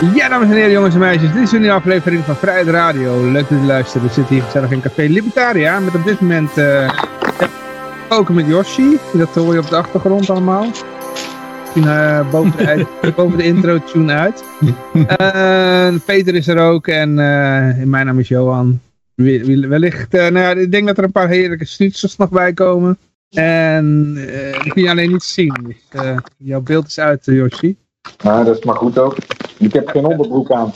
Ja, dames en heren, jongens en meisjes. Dit is een nieuwe aflevering van Vrijheid Radio. Leuk dat u luistert. We zitten hier gezellig in Café Libertaria. Met op dit moment uh, koken met Yoshi. Dat hoor je op de achtergrond allemaal. Misschien uh, boven, de, boven de intro-tune uit. Uh, Peter is er ook en mijn naam is Johan. Wellicht, nou ja, ik denk dat er een paar heerlijke schnitzels nog bij komen. En die kun je alleen niet zien. Dus, jouw beeld is uit, Yoshi. Nou, dat is maar goed ook. Ik heb geen onderbroek aan.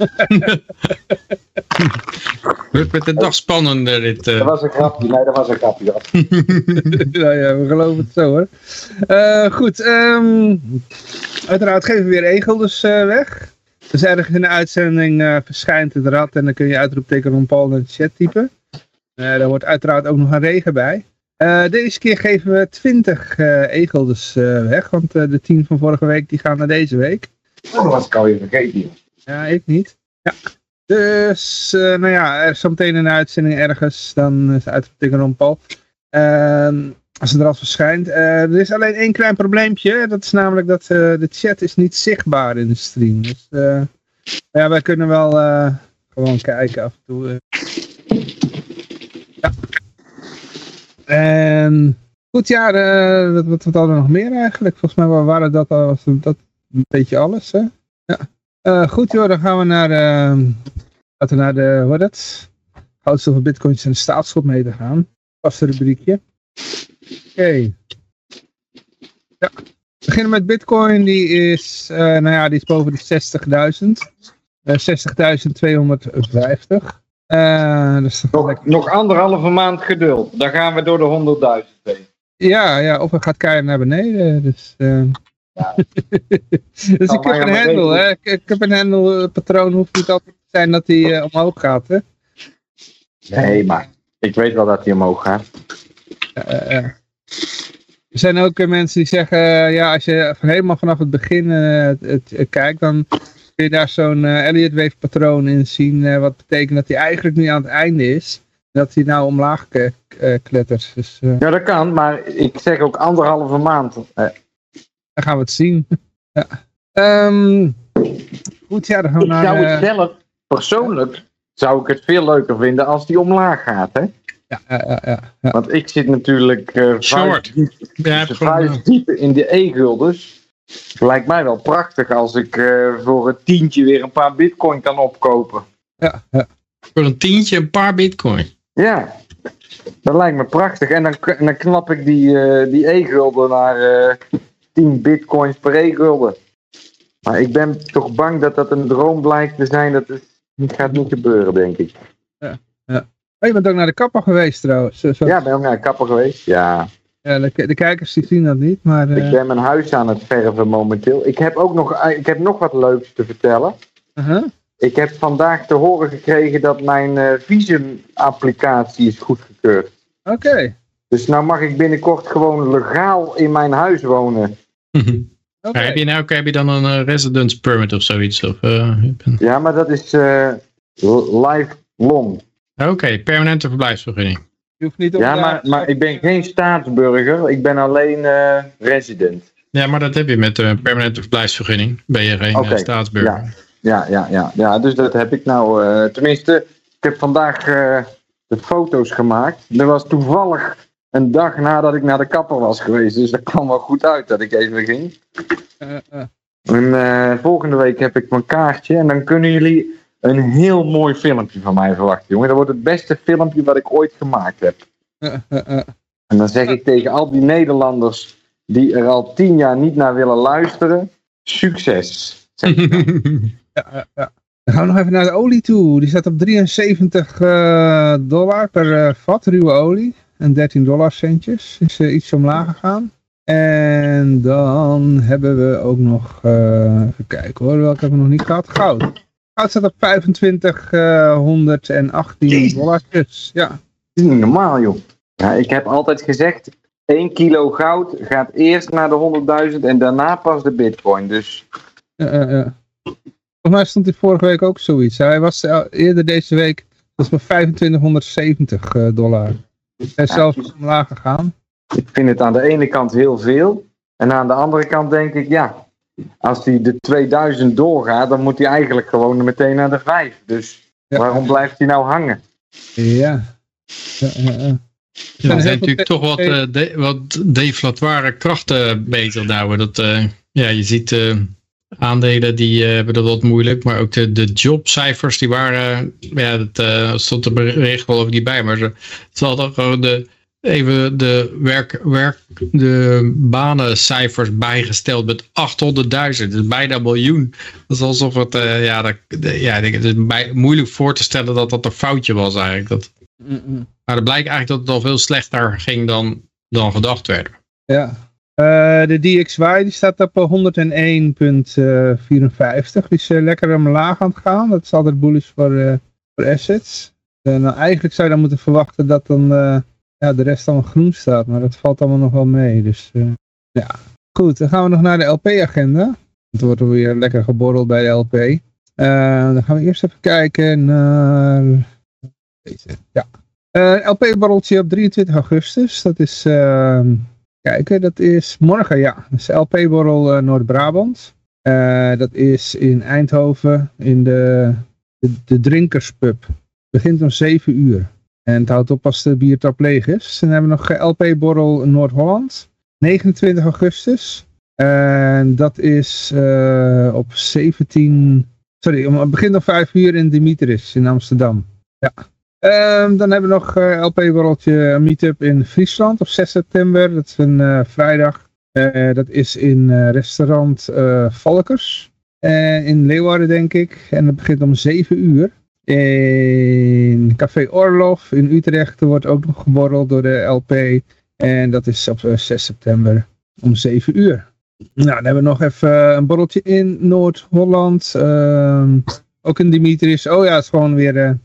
Wordt met de dag spannender dit. Uh... Dat was een grapje, nee dat was een grapje. nou ja, we geloven het zo hoor. Uh, goed, um, uiteraard geven we weer egels uh, weg. Dus ergens in de uitzending verschijnt het rad en dan kun je uitroepteken Ron Paul in de chat typen. daar wordt uiteraard ook nog een regen bij. Deze keer geven we 20 uh, egels uh, weg, want de 10 van vorige week die gaan naar deze week. Oh, dat was ik alweer vergeten. Ja, ik niet. Ja. Dus, nou ja, er is zometeen een uitzending ergens, dan is uitgetekend Ron Paul. Ehm, als het er al verschijnt. er is alleen één klein probleempje, dat is namelijk dat de chat is niet zichtbaar in de stream. Dus ja, wij kunnen wel gewoon kijken af en toe. Ja. En goed, ja, wat, wat, wat hadden we nog meer eigenlijk? Volgens mij waren dat, al, dat een beetje alles. Hè? Ja. Uh, goed joh, dan gaan we naar, uh, laten we naar de, wat het? Goud, zilver, bitcoins en staatsschuldmeter gaan. Vaste rubriekje. Oké. Okay. Ja. We beginnen met bitcoin, die is, uh, nou ja, die is boven de 60.000. 60.250. Uh, dus nog, nog, anderhalve maand geduld. Dan gaan we door de 100.000 heen. Ja, ja, of het gaat keihard naar beneden. Dus, uh... ja. dus ik heb een hendel, hè. Ik, heb een hendelpatroon. Hoeft niet altijd te zijn dat hij uh, omhoog gaat, hè. Nee, maar ik weet wel dat hij omhoog gaat. er zijn ook mensen die zeggen, ja, als je helemaal vanaf het begin het, het, kijkt, dan kun je daar zo'n Elliott wave patroon in zien. Wat betekent dat hij eigenlijk nu aan het einde is. Dat hij nou omlaag klettert. Dus, ja, dat kan. Maar ik zeg ook anderhalve maand. Dan gaan we het zien. ja. Um, goed, ja, dan gaan we ik naar... zou het zelf, persoonlijk, zou ik het veel leuker vinden als die omlaag gaat, hè? Ja, ja, ja, ja. Want ik zit natuurlijk uh, Short. diep, ja, vuist diep in de e-gulders. Lijkt mij wel prachtig als ik uh, voor een tientje weer een paar bitcoin kan opkopen. Ja, ja. Voor een tientje een paar bitcoin. Ja, dat lijkt me prachtig. En dan, dan knap ik die, uh, die e-gulden naar uh, 10 bitcoins per e-gulden. Maar ik ben toch bang dat dat een droom blijkt te zijn. Dat het gaat niet gebeuren, denk ik. Ja, ja. Oh, je bent ook naar de kapper geweest trouwens. Zo, Ja, ben ook naar de kapper geweest, ja. Ja, de, de, kijkers die zien dat niet, maar... Uh... Ik ben mijn huis aan het verven momenteel. Ik heb ook nog, ik heb nog wat leuks te vertellen. Uh -huh. Ik heb vandaag te horen gekregen dat mijn uh, visumapplicatie is goedgekeurd. Oké. Okay. Dus nou mag ik binnenkort gewoon legaal in mijn huis wonen. okay. heb, je nou, heb je dan een uh, residence permit of zoiets? Of, ja, maar dat is lifelong. Oké, okay, permanente verblijfsvergunning. Je hoeft niet ja, maar, maar ik ben geen staatsburger. Ik ben alleen uh, resident. Ja, maar dat heb je met een permanente verblijfsvergunning. Ben je geen okay. staatsburger. Ja. Ja, ja, ja, ja, dus dat heb ik nou. Uh, tenminste, ik heb vandaag uh, de foto's gemaakt. Er was toevallig een dag nadat ik naar de kapper was geweest. Dus dat kwam wel goed uit dat ik even ging. En volgende week heb ik mijn kaartje. En dan kunnen jullie een heel mooi filmpje van mij verwachten, jongen. Dat wordt het beste filmpje wat ik ooit gemaakt heb. En dan zeg ik tegen al die Nederlanders die er al tien jaar niet naar willen luisteren, succes. ja, ja, ja. Dan gaan we nog even naar de olie toe. Die staat op 73 uh, dollar per uh, vat, ruwe olie. En 13 dollar centjes. Is uh, iets omlaag gegaan. En dan hebben we ook nog, even kijken hoor, welke hebben we nog niet gehad? Goud. Goud staat op 2518 dollartjes. Ja. Dat is niet normaal, joh. Ja, ik heb altijd gezegd, 1 kilo goud gaat eerst naar de 100.000 en daarna pas de bitcoin. Dus... Uh, uh. Volgens mij stond hij vorige week ook zoiets. Hij was eerder deze week was maar 2570 uh, Hij is ja, zelfs omlaag gegaan. Ik vind het aan de ene kant heel veel. En aan de andere kant denk ik, ja, als die de 2000 doorgaat, dan moet hij eigenlijk gewoon meteen naar de 5. Dus waarom blijft hij nou hangen? Ja. ja, ja, ja. Ja, er zijn natuurlijk toch wat, uh, de, wat deflatoire krachten bezig nou. Dat, uh, ja, je ziet uh, aandelen die hebben dat wat moeilijk, maar ook de, de jobcijfers die waren, ja, dat stond er bericht wel over die bij, maar ze, ze hadden gewoon de, even de, werk, werk, de banencijfers bijgesteld met 800.000. Dus bijna een miljoen. Dat is alsof het, uh, ja, dat, ja, het is bij, moeilijk voor te stellen dat dat een foutje was eigenlijk. Dat, mm -mm. Maar het blijkt eigenlijk dat het al veel slechter ging dan, dan gedacht werd. Ja. Uh, de DXY die staat op 101.54. Die is uh, lekker omlaag aan het gaan. Dat is altijd bullish voor, voor assets. nou, eigenlijk zou je dan moeten verwachten dat dan ja, de rest allemaal groen staat, maar dat valt allemaal nog wel mee. Dus uh, ja, goed. Dan gaan we nog naar de LP-agenda. Dan wordt er weer lekker geborreld bij de LP. Uh, dan gaan we eerst even kijken naar deze. Ja. Uh, LP-borreltje op 23 augustus. Dat is, ehm, kijken, dat is morgen, ja. Dat is LP-borrel Noord-Brabant. dat is in Eindhoven in de, de, de Drinkerspub. Het begint om 7 uur. En het houdt op als de biertap leeg is. Dan hebben we nog LP-borrel Noord-Holland. 29 augustus. En dat is op 17... Sorry, het begint om 5 uur in Dimitris in Amsterdam. Ja. Um, dan hebben we nog uh, LP-borreltje meetup in Friesland op 6 september. Dat is een uh, vrijdag. dat is in restaurant Valkers. in Leeuwarden denk ik. En dat begint om 7 uur. In Café Orlof in Utrecht wordt ook nog geborreld door de LP. En dat is op 6 eh, september om 7 uur. Nou, dan hebben we nog even eh, een borreltje in Noord-Holland. Uh, ook in Dimitris. Oh ja, het is gewoon weer...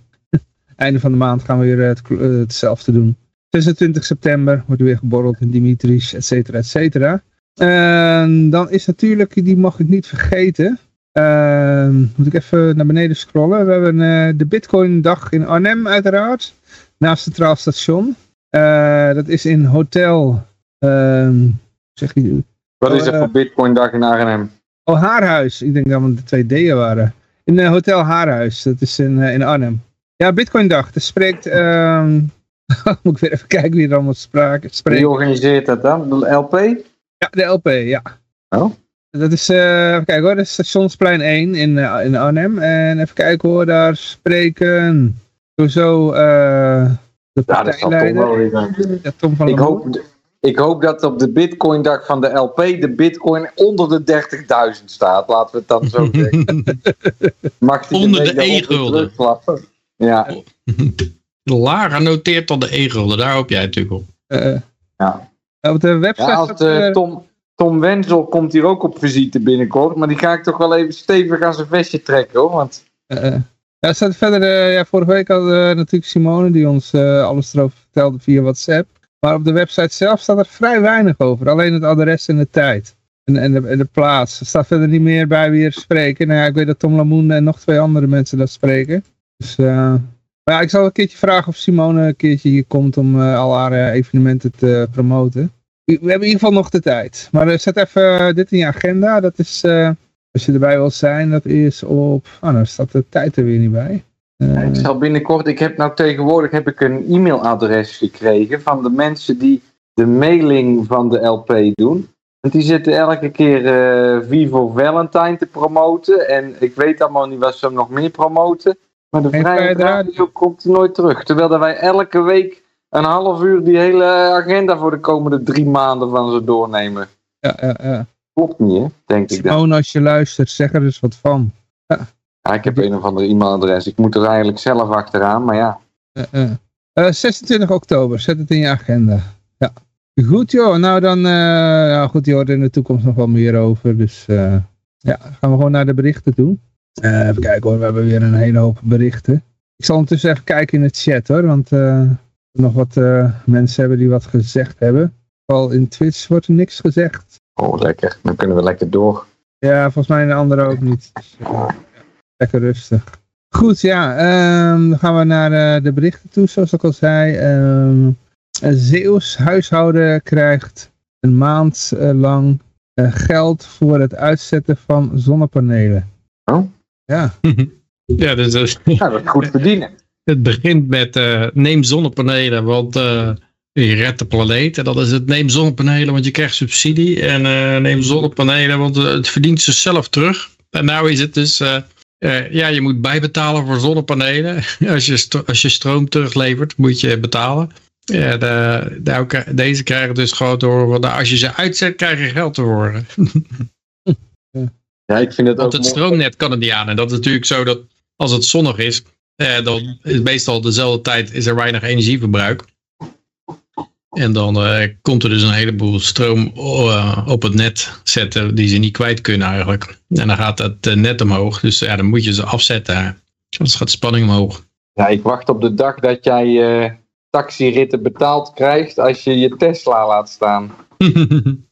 Einde van de maand gaan we weer het, hetzelfde doen. 26 september wordt er weer geborreld in Dimitris, et cetera, et cetera. En dan is natuurlijk, die mag ik niet vergeten... Uh, moet ik even naar beneden scrollen. We hebben uh, de Bitcoin dag in Arnhem uiteraard. Naast het Centraal Station. Uh, dat is in hotel... Ehm, zeg je, Wat is er voor Bitcoin dag in Arnhem? Oh, Haarhuis. Ik denk dat we de twee D'en waren. In Hotel Haarhuis. Dat is in, in Arnhem. Ja, Bitcoin dag. Dat spreekt... Ehm, moet ik weer even kijken wie er allemaal spreekt. Wie organiseert dat dan? De LP? Ja, de LP, ja. Oh? Dat is, uh, even kijken hoor, dat is Stationsplein 1 in, uh, in Arnhem. En even kijken hoor, daar spreken sowieso uh, de partijleider. Ja, ja, Tom van ik, hoop, ik hoop dat op de Bitcoin dag van de LP de Bitcoin onder de 30.000 staat. Laten we het dan zo zeggen. Mag onder de e-gulden. Ja. Laag genoteerd tot de e-gulden, daar hoop jij natuurlijk op. ja. Op de website... Ja, als Tom, Tom Wenzel komt hier ook op visite binnenkort. Maar die ga ik toch wel even stevig aan zijn vestje trekken hoor. Want... Uh, ja, staat verder, uh, ja, vorige week hadden we natuurlijk Simone die ons alles erover vertelde via WhatsApp. Maar op de website zelf staat er vrij weinig over. Alleen het adres en de tijd. En, en, de, en de plaats. Er staat verder niet meer bij wie er spreken. Nou ja, ik weet dat Tom Lamoen en nog twee andere mensen dat spreken. Dus maar ja, ik zal een keertje vragen of Simone een keertje hier komt om al haar evenementen te promoten we hebben in ieder geval nog de tijd. Maar zet even eh, dit in je agenda. Dat is, als je erbij wilt zijn, dat is op... Oh, nou staat de tijd er weer niet bij. Ik zal binnenkort... Ik heb nou tegenwoordig heb ik een e-mailadres gekregen van de mensen die de mailing van de LP doen. Want die zitten elke keer uh, Vivo Valentine te promoten. En ik weet allemaal niet wat ze nog meer promoten. Maar de radio komt nooit terug. Terwijl wij elke week een half uur die hele agenda voor de komende drie maanden van ze doornemen. Ja, ja, ja. Klopt niet, hè? denk ik. Gewoon als je luistert, zeg er eens wat van. Ja. ja ik heb een of andere e-mailadres. Ik moet er eigenlijk zelf achteraan, maar ja. Uh, uh. 26 oktober, zet het in je agenda. Ja. Goed joh, nou dan, uh, ja, goed, je hoort er in de toekomst nog wel meer over. Dus uh, ja, gaan we gewoon naar de berichten toe. Uh, even kijken hoor, we hebben weer een hele hoop berichten. Ik zal ondertussen even kijken in het chat hoor, want nog wat uh, mensen hebben die wat gezegd hebben. Vooral in Twitch wordt er niks gezegd. Oh, lekker. Dan kunnen we lekker door. Ja, volgens mij in de anderen ook niet. Dus, uh, lekker rustig. Goed, ja. Um, dan gaan we naar uh, de berichten toe, zoals ik al zei. Um, Zeeuws huishouden krijgt een maand lang geld voor het uitzetten van zonnepanelen. Oh? Ja. ja, dus, dus ja, dat is goed verdienen. Het begint met neem zonnepanelen, want je redt de planeet. En dat is het neem zonnepanelen, want je krijgt subsidie. En neem zonnepanelen, want het verdient zichzelf terug. En nou is het dus uh, ja, je moet bijbetalen voor zonnepanelen. Als je, als je stroom teruglevert, moet je betalen. Ja, de, de, deze krijgen dus gewoon door, want als je ze uitzet, krijg je geld te worden. Ja, ik vind het Want het stroomnet kan het niet aan. En dat is natuurlijk zo dat als het zonnig is, eh, dan is meestal dezelfde tijd is er weinig energieverbruik. En dan uh, komt er dus een heleboel stroom uh, op het net zetten die ze niet kwijt kunnen eigenlijk. En dan gaat het uh, net omhoog. Dus ja, dan moet je ze afzetten. Anders gaat de spanning omhoog. Ja, ik wacht op de dag dat jij taxiritten betaald krijgt als je je Tesla laat staan.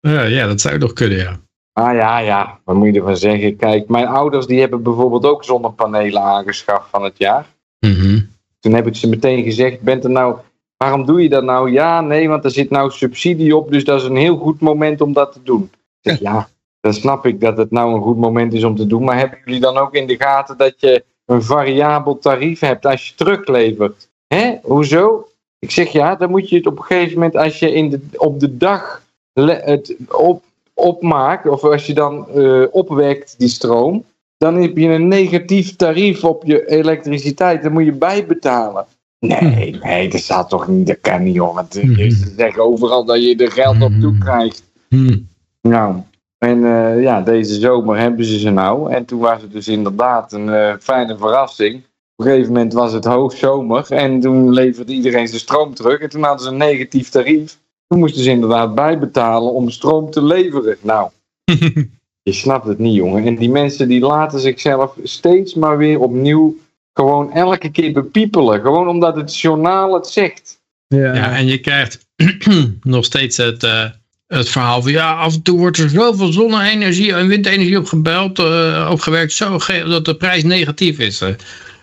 ja, dat zou toch kunnen, ja. Ah ja, ja, wat moet je ervan zeggen? Kijk, mijn ouders die hebben bijvoorbeeld ook zonnepanelen aangeschaft van het jaar. Mm Toen heb ik ze meteen gezegd, bent er nou Waarom doe je dat nou? Ja, nee, want er zit nou subsidie op, dus dat is een heel goed moment om dat te doen. Ik zeg, ja, dan snap ik dat het nou een goed moment is om te doen. Maar hebben jullie dan ook in de gaten dat je een variabel tarief hebt als je teruglevert? Hè? Hoezo? Ik zeg, ja, dan moet je het op een gegeven moment, als je in de, op de dag het op, opmaakt, of als je dan uh, opwekt die stroom, dan heb je een negatief tarief op je elektriciteit. Dan moet je bijbetalen. Nee, nee, dat staat toch niet, dat kan niet, joh. Want mm ze zeggen overal dat je er geld op toe krijgt. Mm. Nou, en uh, ja, deze zomer hebben ze ze nou. En toen was het dus inderdaad een uh, fijne verrassing. Op een gegeven moment was het hoogzomer en toen leverde iedereen zijn stroom terug. En toen hadden ze een negatief tarief. Toen moesten ze inderdaad bijbetalen om stroom te leveren. Nou, je snapt het niet, jongen. En die mensen die laten zichzelf steeds maar weer opnieuw gewoon elke keer bepiepelen. Gewoon omdat het journaal het zegt. Ja, ja en je krijgt nog steeds het, uh, het verhaal van ja, af en toe wordt er zoveel zonne-energie en windenergie opgebeld, uh, opgewerkt, zo dat de prijs negatief is. Uh.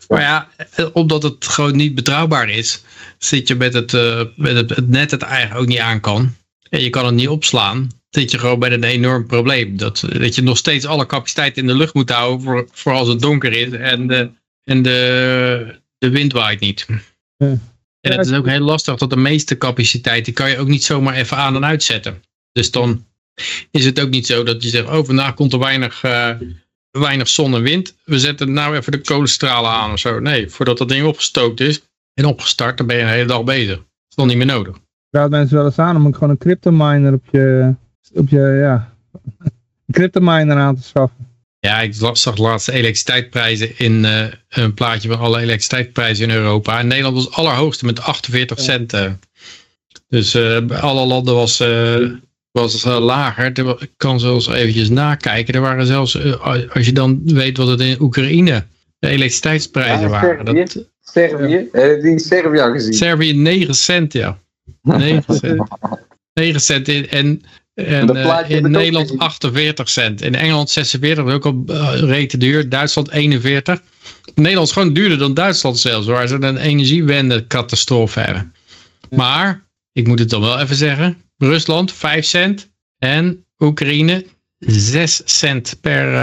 Maar ja, omdat het gewoon niet betrouwbaar is, zit je met het, met het, het net het eigenlijk ook niet aan kan. En je kan het niet opslaan zit je gewoon bij een enorm probleem. Dat, dat je nog steeds alle capaciteit in de lucht moet houden voor, voor als het donker is. En en de, de wind waait niet. Ja. En het is ook heel lastig dat de meeste capaciteit, die kan je ook niet zomaar even aan en uitzetten. Dus dan is het ook niet zo dat je zegt, oh vandaag komt er weinig, uh, weinig zon en wind. We zetten nou even de kolenstralen aan of zo. Nee, voordat dat ding opgestookt is en opgestart, dan ben je een hele dag bezig. Dat is dan niet meer nodig. Ik raad mensen wel eens aan om gewoon een cryptominer op je, op je ja, een cryptominer aan te schaffen. Ja, ik zag de laatste elektriciteitsprijzen in uh, een plaatje van alle elektriciteitsprijzen in Europa. En Nederland was het allerhoogste met 48 cent. Uh. Dus uh, bij alle landen was, was het lager. Ik kan zelfs eventjes nakijken. Er waren zelfs, als je dan weet wat het in Oekraïne de elektriciteitsprijzen ja, waren. Dat, Servië, die Servië gezien? Servië 9 cent, ja. 9 cent. 9 cent in, en en uh, in Nederland 48 cent. In Engeland 46, ook al uh, rete duur. Duitsland 41. Nederland is gewoon duurder dan Duitsland zelfs. Waar ze een energiewende catastrofe hebben. Maar, ik moet het dan wel even zeggen. Rusland 5 cent. En Oekraïne 6 cent per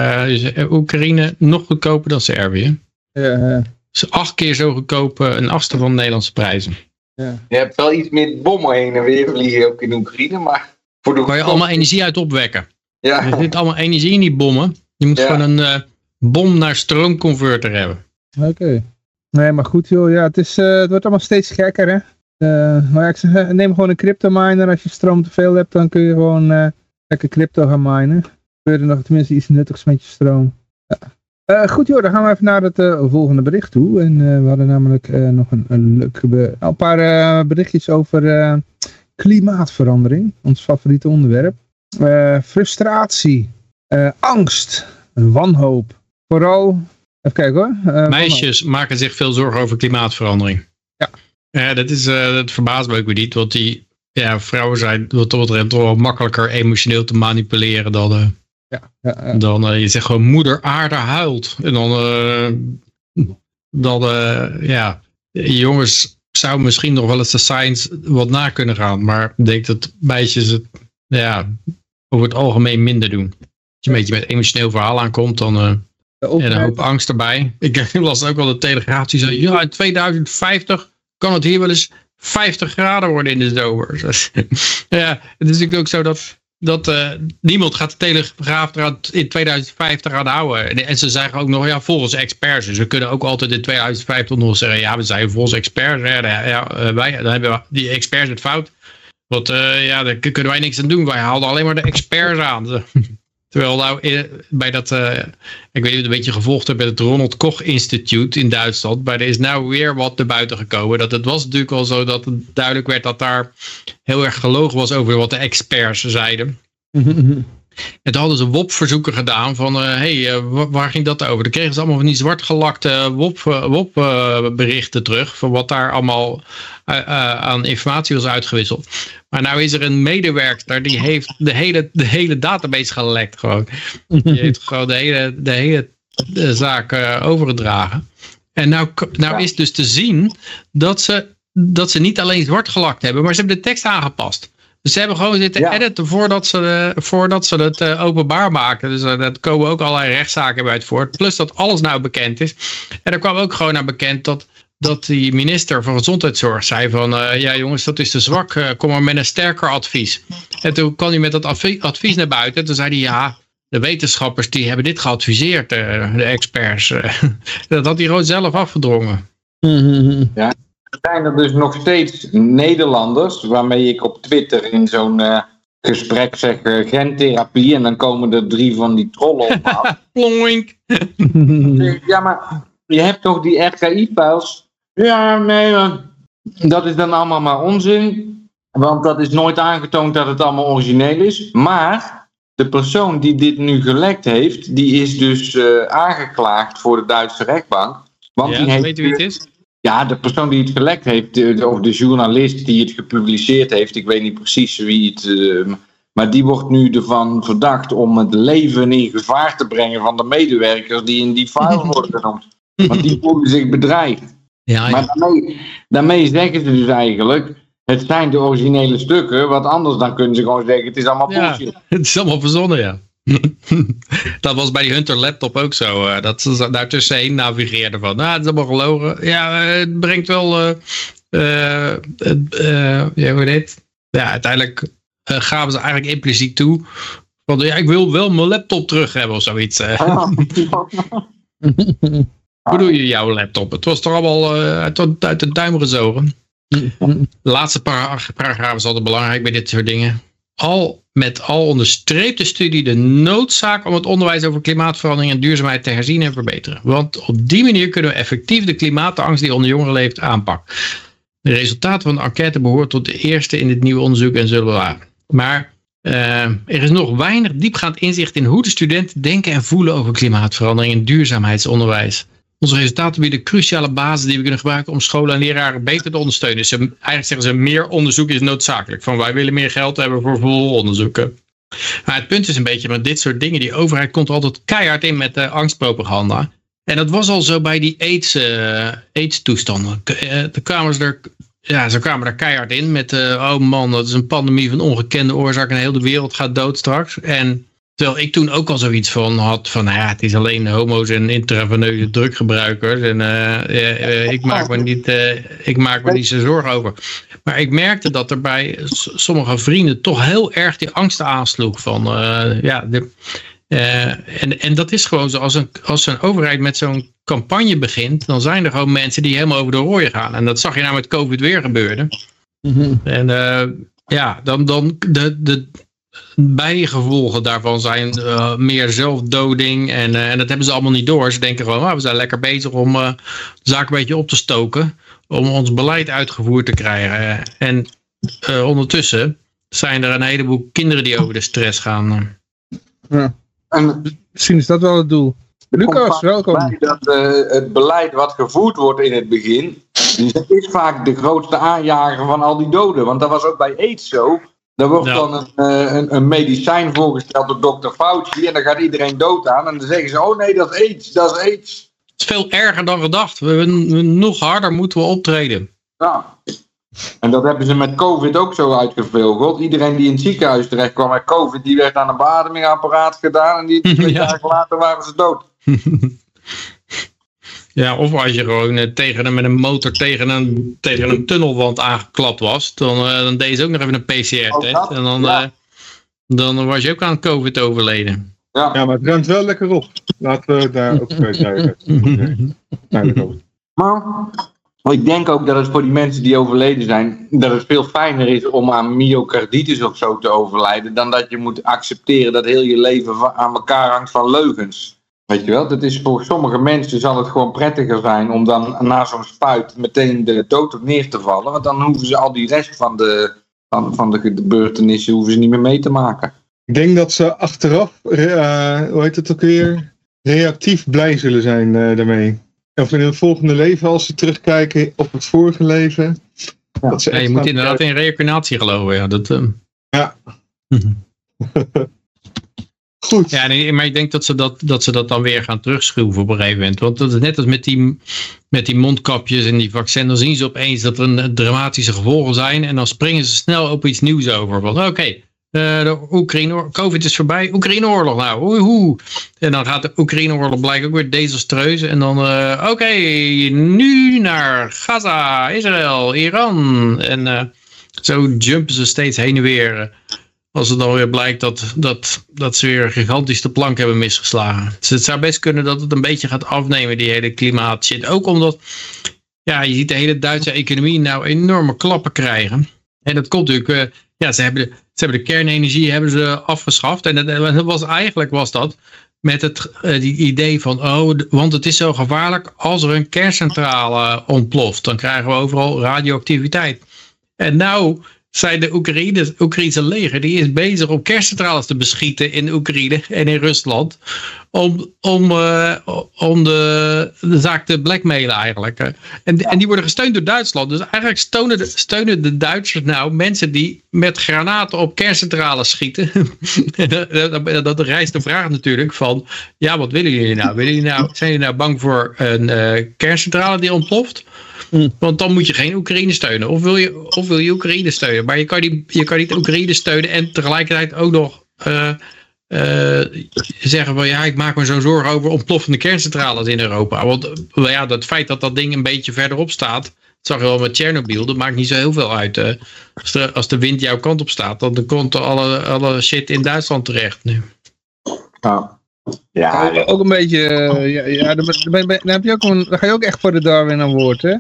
uh, Oekraïne nog goedkoper dan Servië. Ja, Dus acht keer zo goedkoop een achtste van de Nederlandse prijzen. Ja. Je hebt wel iets meer bommen heen en weer vliegen ook in Oekraïne, maar... Waar je allemaal energie uit opwekken. Ja. Er zit allemaal energie in die bommen. Je moet gewoon een uh, bom naar stroomconverter hebben. Oké. Nee, maar goed joh. Ja, het, is, uh, het wordt allemaal steeds gekker hè. Uh, maar ik zeg, neem gewoon een crypto miner. Als je stroom te veel hebt, dan kun je gewoon lekker crypto gaan minen. Kun je nog tenminste iets nuttigs met je stroom. Ja. Goed joh, dan gaan we even naar het volgende bericht toe. En we hadden namelijk nog een, een, leuk een paar berichtjes over klimaatverandering, ons favoriete onderwerp. Frustratie, angst, wanhoop. Vooral, even kijken hoor. Meisjes maken zich veel zorgen over klimaatverandering. Ja. Ja, dat, is, dat verbaast me ook weer niet, want die ja, vrouwen zijn wat toch wel makkelijker emotioneel te manipuleren dan, ja, ja, ja. dan je zegt gewoon moeder aarde huilt. En dan, dan ja, jongens zou misschien nog wel eens de science wat na kunnen gaan. Maar ik denk dat meisjes het ja, over het algemeen minder doen. Als je een beetje met emotioneel verhaal aankomt, dan uh, en een hoop angst erbij. Ik las ook wel de telegraaf die zei, ja in 2050 kan het hier wel eens 50 graden worden in de zomer. ja, het is natuurlijk ook zo dat, dat uh, niemand gaat de telegraaf in 2050 aan houden. En ze zeggen ook nog, ja, volgens experts. Dus we kunnen ook altijd in 2050 nog zeggen, ja, we zijn volgens experts. Ja, ja, eh, wij, dan hebben we die experts het fout. Want uh, ja, daar kunnen wij niks aan doen. Wij haalden alleen maar de experts aan. Terwijl nou bij dat, uh, ik weet niet een beetje gevolgd heb bij het Ronald Koch Instituut in Duitsland. Maar er is nou weer wat naar buiten gekomen. Dat het was natuurlijk al zo dat het duidelijk werd dat daar heel erg gelogen was over wat de experts zeiden. En toen hadden ze WOP-verzoeken gedaan van, hé, uh, hey, uh, waar ging dat over? Dan kregen ze allemaal van die zwartgelakte WOP-berichten WOP, terug, van wat daar allemaal aan informatie was uitgewisseld. Maar nou is er een medewerker die heeft de hele, de hele database gelekt gewoon. Die heeft gewoon de hele, de hele zaak overgedragen. En nou, nou is dus te zien dat ze, dat ze niet alleen zwart gelakt hebben, maar ze hebben de tekst aangepast. Dus ze hebben gewoon zitten editen voordat ze, voordat ze het uh, openbaar maken. Dus uh, dat komen ook allerlei rechtszaken bij het voort. Plus dat alles nou bekend is. En er kwam ook gewoon naar bekend dat dat die minister van Gezondheidszorg zei van, uh, ja jongens, dat is te zwak, uh, kom maar met een sterker advies. En toen kwam hij met dat advies naar buiten. Toen zei hij, ja, de wetenschappers die hebben dit geadviseerd, uh, de experts. dat had hij gewoon zelf afgedrongen. Ja, er zijn er dus nog steeds Nederlanders, waarmee ik op Twitter in zo'n gesprek zeg gentherapie, en dan komen er drie van die trollen op af. Ploink! ja, maar je hebt toch die RKI-files ja, nee, dat is dan allemaal maar onzin. Want dat is nooit aangetoond dat het allemaal origineel is. Maar de persoon die dit nu gelekt heeft, die is dus uh, aangeklaagd voor de Duitse rechtbank. Want ja, die heeft, weet u wie het is? Ja, de persoon die het gelekt heeft, de, of de journalist die het gepubliceerd heeft, ik weet niet precies wie het. Uh, maar die wordt nu ervan verdacht om het leven in gevaar te brengen van de medewerkers die in die file worden genoemd. Want die voelen zich bedreigd. Ja, maar daarmee, daarmee zeggen ze dus eigenlijk, het zijn de originele stukken, wat anders dan kunnen ze gewoon zeggen, het is allemaal bullshit. Ja, het is allemaal verzonnen, ja. dat was bij die Hunter laptop ook zo, uh, dat ze daartussenheen navigeerden van, nou, het is allemaal gelogen. Ja, het brengt wel, uh, uh, ja, hoe heet Ja, uiteindelijk gaven ze eigenlijk impliciet toe, van, ja, ik wil wel mijn laptop terug hebben of zoiets. Hoe doe je jouw laptop? Het was toch allemaal uh, uit, uit, de duim gezogen. De laatste paragraaf paragraaf is altijd belangrijk bij dit soort dingen. Al met al onderstreept de studie de noodzaak om het onderwijs over klimaatverandering en duurzaamheid te herzien en verbeteren. Want op die manier kunnen we effectief de klimaatangst die onder jongeren leeft aanpakken. De resultaten van de enquête behoren tot de eerste in dit nieuwe onderzoek en zullen we Maar uh, er is nog weinig diepgaand inzicht in hoe de studenten denken en voelen over klimaatverandering en duurzaamheidsonderwijs. Onze resultaten bieden cruciale basis die we kunnen gebruiken om scholen en leraren beter te ondersteunen. Dus eigenlijk zeggen ze meer onderzoek is noodzakelijk. Van wij willen meer geld hebben voor onderzoeken. Maar het punt is een beetje met dit soort dingen. Die overheid komt altijd keihard in met uh, angstpropaganda. En dat was al zo bij die AIDS, uh, AIDS toestanden. Uh, de kwamen ze er, ja, ze kwamen er keihard in met, oh man, dat is een pandemie van ongekende oorzaak en heel de wereld gaat dood straks. En Terwijl ik toen ook al zoiets van had van, nou ja, het is alleen homo's en intraveneuze druggebruikers. En uh, uh, ik, maak me niet, ik maak me niet zo zorgen over. Maar ik merkte dat er bij sommige vrienden toch heel erg die angst aansloeg. Van, ja, de, en, en dat is gewoon zo, als een, als een overheid met zo'n campagne begint, dan zijn er gewoon mensen die helemaal over de rooien gaan. En dat zag je nou met COVID weer gebeuren. Mm En ja, dan, dan de, de, bijgevolgen daarvan zijn uh, meer zelfdoding. En, uh, en dat hebben ze allemaal niet door. Ze denken gewoon, ah, we zijn lekker bezig om uh, de zaak een beetje op te stoken. Om ons beleid uitgevoerd te krijgen. En ondertussen zijn er een heleboel kinderen die over de stress gaan. Ja. En misschien is dat wel het doel. Lucas, welkom. Dat, het beleid wat gevoerd wordt in het begin, is vaak de grootste aanjager van al die doden. Want dat was ook bij AIDS zo er wordt dan een, eh, een, een, medicijn voorgesteld door dokter Fauci en dan gaat iedereen dood aan. En dan zeggen ze, oh nee, dat is AIDS, dat is AIDS. Het is veel erger dan gedacht. We, we, nog harder moeten we optreden. Ja. En dat hebben ze met COVID ook zo uitgevogeld. Iedereen die in het ziekenhuis terecht kwam met COVID, die werd aan een beademingsapparaat gedaan. En die twee ja. dagen later waren ze dood. Ja, of als je gewoon eh, tegen een, met een motor tegen een, tegen een tunnelwand aangeklapt was, dan, uh, dan deed ze ook nog even een PCR-test. En dan, ja. uh, dan was je ook aan COVID overleden. Ja. ja, maar het ruimt wel lekker op. Laten we daar ook duidelijk over. Maar ik denk ook dat het voor die mensen die overleden zijn, dat het veel fijner is om aan myocarditis of zo te overlijden, dan dat je moet accepteren dat heel je leven aan elkaar hangt van leugens. Weet je wel, dat is voor sommige mensen zal het gewoon prettiger zijn om dan na zo'n spuit meteen de dood op neer te vallen. Want dan hoeven ze al die rest van de, van, van de gebeurtenissen hoeven ze niet meer mee te maken. Ik denk dat ze achteraf, uh, hoe heet het ook weer, reactief blij zullen zijn uh, daarmee. Of in het volgende leven, als ze terugkijken op het vorige leven. Ja. Dat ze ja, je moet inderdaad in reïncarnatie geloven. Ja, dat, uh... ja. Ja, maar ik denk dat ze dat, dat ze dat dan weer gaan terugschroeven op een gegeven moment. Want dat is net als met die, met die mondkapjes en die vaccin. Dan zien ze opeens dat er een dramatische gevolgen zijn. En dan springen ze snel op iets nieuws over. Van oké, de Oekraïne, COVID is voorbij. Oekraïne-oorlog nou. Oei, En dan gaat de Oekraïne-oorlog blijken ook weer desastreus. En dan, uh, oké, nu naar Gaza, Israël, Iran. En uh, zo jumpen ze steeds heen en weer. Als het dan weer blijkt dat, dat, dat ze weer gigantisch de plank hebben misgeslagen. Dus het zou best kunnen dat het een beetje gaat afnemen, die hele klimaatshit. Ook omdat, ja, je ziet de hele Duitse economie nou enorme klappen krijgen. En dat komt natuurlijk, uh, ja, ze hebben, de, ze hebben de kernenergie hebben ze afgeschaft. En dat, was, eigenlijk was dat met het uh, die idee van, oh, want het is zo gevaarlijk als er een kerncentrale ontploft. Dan krijgen we overal radioactiviteit. En nou zijn de Oekraïne, Oekraïnse leger, die is bezig om kerncentrales te beschieten in Oekraïne en in Rusland. Om, om, uh, om de, zaak te blackmailen eigenlijk. En, en die worden gesteund door Duitsland. Dus eigenlijk steunen de, steunen de Duitsers nou mensen die met granaten op kerncentrales schieten. dat, dat, rijst de vraag natuurlijk van, ja wat willen jullie nou? Willen jullie nou zijn jullie nou bang voor een uh, kerncentrale die ontploft? Hm. Want dan moet je geen Oekraïne steunen. Of wil je, of wil je Oekraïne steunen. Maar je kan, die, je kan niet Oekraïne steunen en tegelijkertijd ook nog uh, uh, zeggen van ja, ik maak me zo zorgen over ontploffende kerncentrales in Europa. Want uh, ja, dat feit dat dat ding een beetje verderop staat, dat zag je wel met Tsjernobyl, dat maakt niet zo heel veel uit. Als, de, als de wind jouw kant op staat, dan komt alle, alle shit in Duitsland terecht nu. Nou, ja, ook een beetje, uh, ja, ja dan, heb je ook een, dan ga je ook echt voor de Darwin aan woord, hè?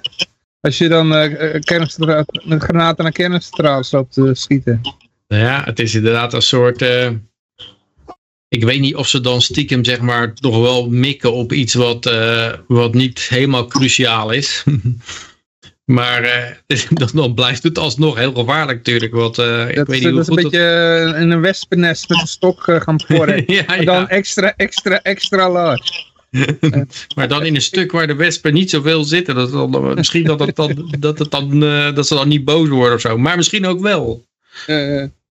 Als je dan uh, met granaten naar kerncentrales loopt te schieten. Ja, het is inderdaad een soort... Uh, ik weet niet of ze dan stiekem zeg maar toch wel mikken op iets wat, uh, wat niet helemaal cruciaal is. Maar uh, dan blijft het alsnog heel gevaarlijk natuurlijk. Want, uh, ik weet niet dat is een beetje dat... in een wespennest met een stok gaan boren. ja, maar dan ja. extra, extra, extra large. maar dan in een stuk waar de wespen niet zoveel zitten. Dat dan, misschien dat, dan, dat, het dan, dat ze dan niet boos worden of zo. Maar misschien ook wel.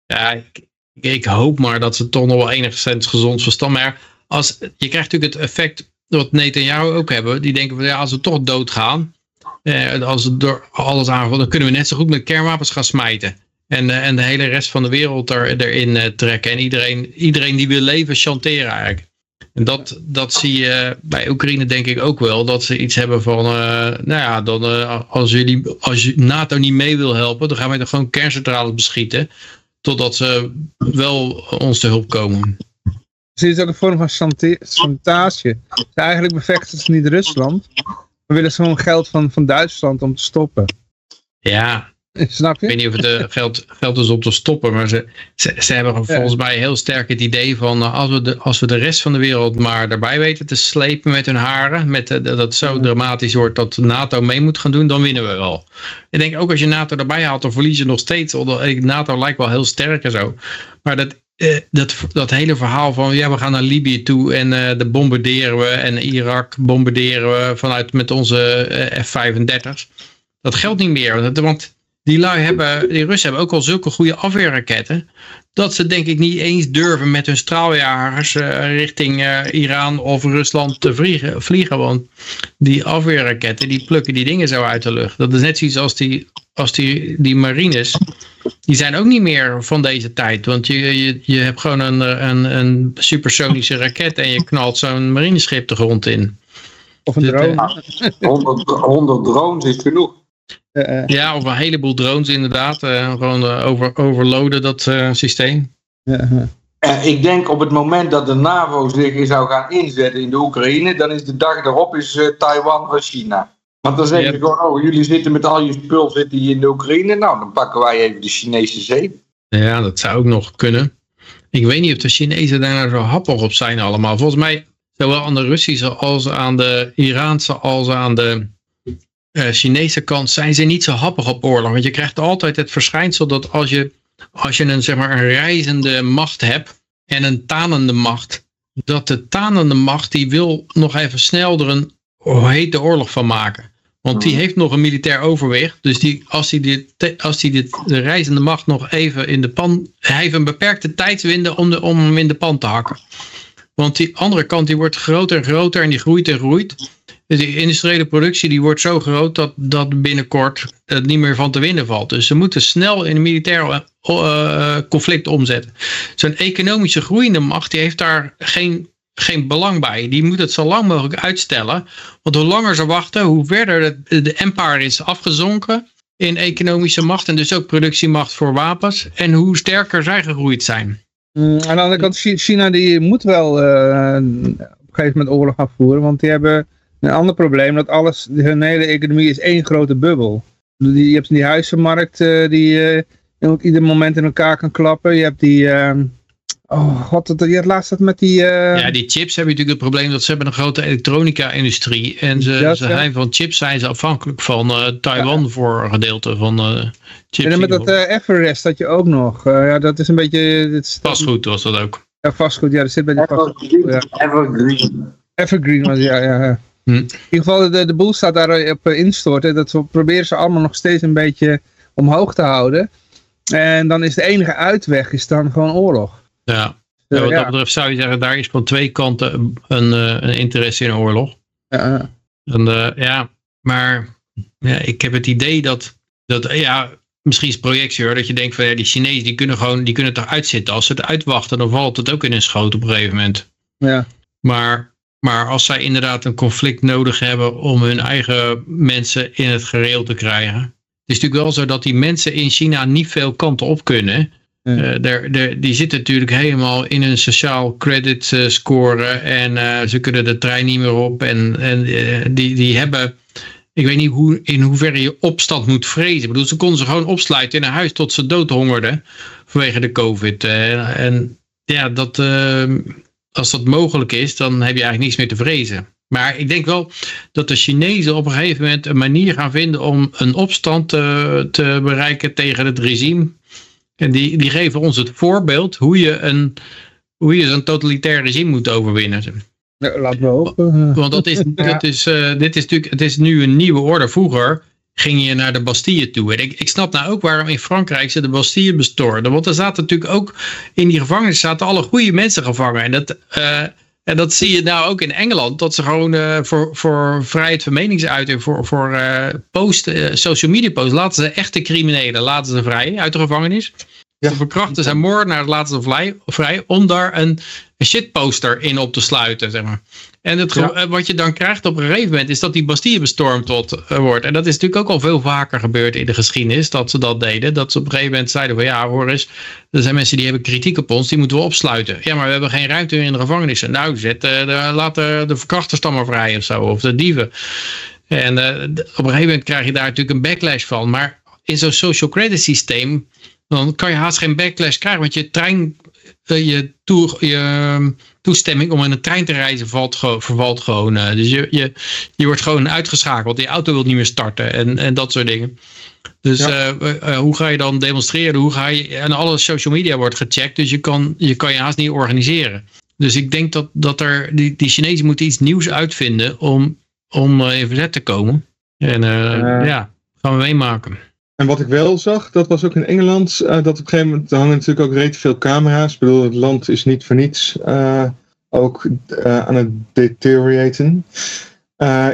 ja, ik, ik, hoop maar dat ze toch nog wel enigszins gezond verstand. Maar als, je krijgt natuurlijk het effect wat Netanyahu ook hebben. Die denken van ja, als we toch doodgaan eh, als het door alles aanvalt, dan kunnen we net zo goed met kernwapens gaan smijten. En, uh, en de hele rest van de wereld er, erin uh, trekken. En iedereen, iedereen die wil leven, chanteren eigenlijk. En dat, dat zie je bij Oekraïne denk ik ook wel. Dat ze iets hebben van, uh, nou ja, dan, als, jullie, als je NATO niet mee wil helpen, dan gaan wij er gewoon kerncentrales beschieten. Totdat ze wel ons te hulp komen. Ze is ook een vorm van chantage. Eigenlijk bevechten ze niet Rusland, we willen gewoon geld van, van Duitsland om te stoppen. Ja. Snap je? Ik weet niet of het uh, geld, geld is om te stoppen, maar ze, ze, ze hebben volgens mij heel sterk het idee van uh, als, we de, als we de rest van de wereld maar daarbij weten te slepen met hun haren, met, uh, dat het zo dramatisch wordt dat NATO mee moet gaan doen, dan winnen we wel. Ik denk ook als je NATO erbij haalt, dan verlies je nog steeds. NATO lijkt wel heel sterk en zo. Maar dat uh, dat, dat hele verhaal van ja, we gaan naar Libië toe en uh, de bombarderen we en Irak bombarderen we vanuit met onze uh, F-35's. Dat geldt niet meer. Want die lui hebben, die Russen hebben ook al zulke goede afweerraketten, dat ze denk ik niet eens durven met hun straaljagers uh, richting uh, Iran of Rusland te vliegen, vliegen. Want die afweerraketten, die plukken die dingen zo uit de lucht. Dat is net zoiets als die, als die, die marines. Die zijn ook niet meer van deze tijd. Want je, je, je hebt gewoon een, een, een supersonische raket en je knalt zo'n marineschip de grond in. Of een drone. 100, 100 drones is genoeg. Uh, ja, of een heleboel drones inderdaad. Uh, gewoon uh, over, overloaden dat systeem. ik denk op het moment dat de NAVO zich zou gaan inzetten in de Oekraïne, dan is de dag erop is Taiwan van China. Want dan zeggen ze gewoon, oh jullie zitten met al je spul zitten hier in de Oekraïne, nou dan pakken wij even de Chinese zee. Ja, dat zou ook nog kunnen. Ik weet niet of de Chinezen daar nou zo happig op zijn allemaal. Volgens mij, zowel aan de Russische als aan de Iraanse als aan de Chinese kant zijn ze niet zo happig op oorlog. Want je krijgt altijd het verschijnsel dat als je, als je een, zeg maar, een reizende macht hebt en een tanende macht, dat de tanende macht die wil nog even snel er een hete oorlog van maken. Want die heeft nog een militair overwicht. Dus die, als hij dit, als die de reizende macht nog even in de pan... Hij heeft een beperkte tijdswinde om, de, om hem in de pan te hakken. Want die andere kant die wordt groter en groter en die groeit en groeit. De industriële productie die wordt zo groot dat, dat binnenkort het niet meer van te winnen valt. Dus ze moeten snel in een militair uh, conflict omzetten. Zo'n economische groeiende macht die heeft daar geen, geen belang bij. Die moet het zo lang mogelijk uitstellen. Want hoe langer ze wachten, hoe verder de, de empire is afgezonken in economische macht en dus ook productiemacht voor wapens. En hoe sterker zij gegroeid zijn. Mm, aan de andere kant, China die moet wel uh, op een gegeven moment oorlog afvoeren. Want die hebben een ander probleem, dat alles, hun hele economie is één grote bubbel. Je hebt die huizenmarkt uh, die uh, op ieder moment in elkaar kan klappen. Je hebt die... Uh, oh, god, je had laatst dat met die... Ja, die chips hebben natuurlijk het probleem dat ze hebben een grote elektronica-industrie. En ze, dat, ze zijn van chips zijn ze afhankelijk van Taiwan ja. voor een gedeelte van chips. En met dat Everest had je ook nog. ja, dat is een beetje... Vastgoed was dat ook. Ja, vastgoed. Ja, dat zit bij die vastgoed. Ja. Evergreen. Evergreen was, ja, ja. Hm. In ieder geval, de, de boel staat daarop eh, instorten. Dat proberen ze allemaal nog steeds een beetje omhoog te houden. En dan is de enige uitweg is dan gewoon oorlog. Ja, ja wat dat betreft zou je zeggen, daar is van twee kanten een, eh, een interesse in oorlog. Ja, en, uh, ja maar ja, ik heb het idee dat, dat ja, misschien is projectie hoor, dat je denkt van ja, die Chinezen die kunnen gewoon, die kunnen het eruit zitten. Als ze het uitwachten, dan valt het ook in een schoot op een gegeven moment. Ja. Maar maar als zij inderdaad een conflict nodig hebben om hun eigen mensen in het gereel te krijgen. Het is natuurlijk wel zo dat die mensen in China niet veel kanten op kunnen. Uh, der, der, die zitten natuurlijk helemaal in een sociaal credit uh, score en uh, ze kunnen de trein niet meer op. En, en die, die hebben, ik weet niet hoe, in hoeverre je opstand moet vrezen. Ik bedoel, ze konden ze gewoon opsluiten in een huis tot ze doodhongerden vanwege de covid. en ja, dat, als dat mogelijk is, dan heb je eigenlijk niets meer te vrezen. Maar ik denk wel dat de Chinezen op een gegeven moment een manier gaan vinden om een opstand te, te bereiken tegen het regime. En die, die geven ons het voorbeeld hoe je een hoe je zo'n totalitair regime moet overwinnen. Ja, laten we hopen. Want dat is, dat is, uh, dit is natuurlijk, het is nu een nieuwe orde. Vroeger ging je naar de Bastille toe. En ik, ik snap nou ook waarom in Frankrijk ze de Bastille bestoorden. Want er zaten natuurlijk ook in die gevangenis zaten alle goede mensen gevangen. En dat, uh, en dat zie je nou ook in Engeland. Dat ze gewoon uh, voor, voor vrijheid van meningsuiting, voor, voor uh, post, social media posts, laten ze echte criminelen laten ze vrij uit de gevangenis. Ja. De verkrachten zijn moordenaars laten ze vrij, vrij om daar een, een shitposter in op te sluiten. Zeg maar. En het, ja. wat je dan krijgt op een gegeven moment is dat die Bastille bestormd wordt, wordt. En dat is natuurlijk ook al veel vaker gebeurd in de geschiedenis dat ze dat deden. Dat ze op een gegeven moment zeiden van ja hoor eens, er zijn mensen die hebben kritiek op ons, die moeten we opsluiten. Ja maar we hebben geen ruimte meer in de gevangenissen. Nou zet, uh, de, laat de, de verkrachters dan maar vrij of zo, of de dieven. En uh, op een gegeven moment krijg je daar natuurlijk een backlash van. Maar in zo'n social credit systeem dan kan je haast geen backlash krijgen. Want je trein, uh, je, toe, je toestemming om in een trein te reizen valt, vervalt gewoon. Uh, dus je, je, je wordt gewoon uitgeschakeld. Die auto wil niet meer starten en, en dat soort dingen. Dus ja. uh, hoe ga je dan demonstreren? Hoe ga je, en alle social media wordt gecheckt. Dus je kan je, kan je haast niet organiseren. Dus ik denk dat, dat er, die, die Chinezen moeten iets nieuws uitvinden om, om in verzet te komen. En ja, gaan we meemaken. En wat ik wel zag, dat was ook in Engeland, dat op een gegeven moment hangen natuurlijk ook redelijk veel camera's. Ik bedoel, het land is niet voor niets ook aan het deterioraten.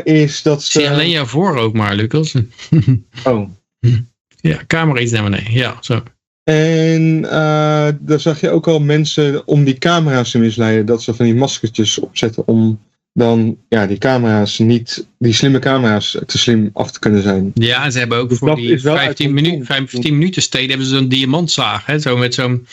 is dat ze... Zie alleen jou voor ook maar, Lucas. oh. Ja, camera iets naar beneden. Ja, zo. En uh, daar zag je ook al mensen om die camera's te misleiden. Dat ze van die maskertjes opzetten om dan ja, die camera's niet, die slimme camera's te slim af te kunnen zijn. Ja, ze hebben ook dus voor die 15, minu 15 minuten steden hebben ze zo'n diamantzaag. Hè? Zo met zo'n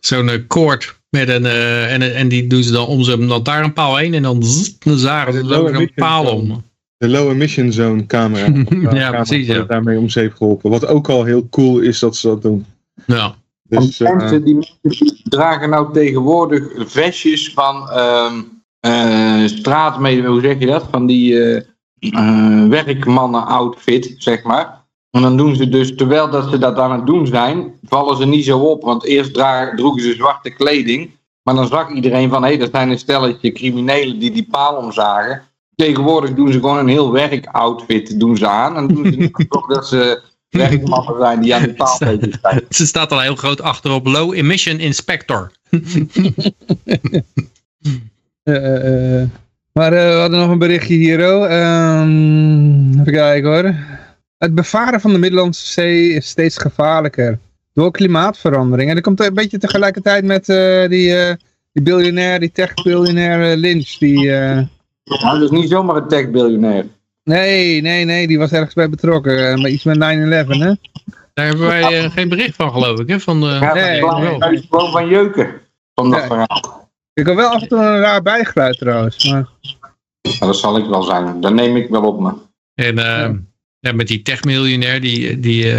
zo'n eh, koord met een, uh, en, en die doen ze dan om zo'n lantaarnpaal heen en dan, zzz, dan zagen ze zo'n paal om. De low emission zone camera. ja, precies. Ja. Daarmee om zeep geholpen. Wat ook al heel cool is dat ze dat doen. Ja. Dus, uh, mensen, die mensen dragen nou tegenwoordig vestjes van um, uh, straatmede, hoe zeg je dat? Van die uh, werkmannen outfit, zeg maar. En dan doen ze dus, terwijl dat ze dat aan het doen zijn, vallen ze niet zo op. Want eerst droegen ze zwarte kleding. Maar dan zag iedereen van, hé, hey, dat zijn een stelletje criminelen die die paal omzagen. Tegenwoordig doen ze gewoon een heel werkoutfit doen ze aan. En doen ze niet dat ze werkmannen zijn die aan de paal zijn. Ze staat al heel groot achterop Low Emission Inspector. uh, uh, maar we hadden nog een berichtje hier. Oh. Um, even kijken hoor. Het bevaren van de Middellandse Zee is steeds gevaarlijker. Door klimaatverandering. En dat komt een beetje tegelijkertijd met die, die biljonair, die tech-biljonair Lynch. Die, ja, dat is niet zomaar een tech-biljonair. Nee, nee, nee, die was ergens bij betrokken. Uh, iets met 9-11, hè? Daar hebben wij uh, geen bericht van, geloof ik, hè? Van de... Ja, nee, nee, nee. is gewoon van jeuken, van dat ja. verhaal. Ik heb wel af en toe een raar bijgeluid trouwens. Maar... Ja, dat zal ik wel zijn. Dat neem ik wel op me. En uh, ja. met die techmiljonair, die, die,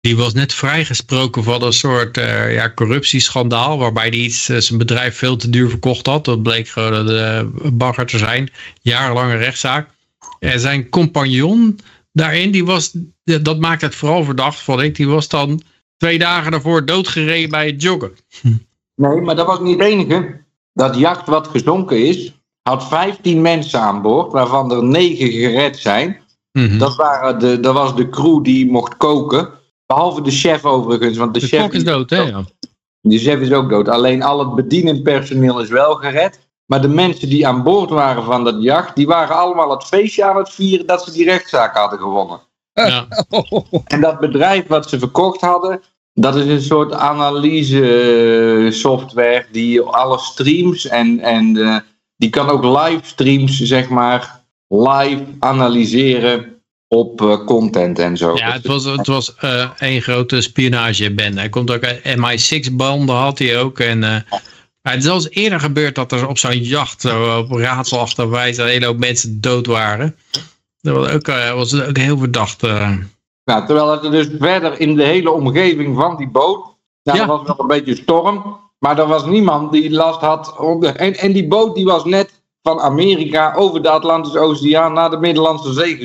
die was net vrijgesproken van een soort ja, corruptieschandaal. Waarbij hij iets, zijn bedrijf veel te duur verkocht had. Dat bleek gewoon de bagger te zijn. Jarenlange rechtszaak. En zijn compagnon daarin, die was, dat maakt het vooral verdacht, vond ik. Die was dan twee dagen daarvoor doodgereden bij het joggen. Nee, maar dat was niet het enige. Dat jacht wat gezonken is, had 15 mensen aan boord, waarvan er 9 gered zijn. Mhm. dat, waren de, dat was de crew die mocht koken. Behalve de chef overigens. Want de, de chef kok is dood, hè? Ja. De chef is ook dood. Alleen al het bedienend personeel is wel gered. Maar de mensen die aan boord waren van dat jacht, die waren allemaal het feestje aan het vieren dat ze die rechtszaak hadden gewonnen. Ja. En dat bedrijf wat ze verkocht hadden, dat is een soort analyse software die alle streams en, en uh, die kan ook livestreams, zeg maar, live analyseren op uh, content en zo. Ja, het was, het was uh, één grote spionagebende. Hij komt ook uit MI6-banden had hij ook en... Het is al eens eerder gebeurd dat er op zo'n jacht op raadselachtige wijze een hele hoop mensen dood waren. Dat was ook, was ook heel verdacht. Ja, terwijl het er dus verder in de hele omgeving van die boot, nou, ja. was wel een beetje storm, maar er was niemand die last had. En, en die boot die was net van Amerika over de Atlantische Oceaan naar de Middellandse Zee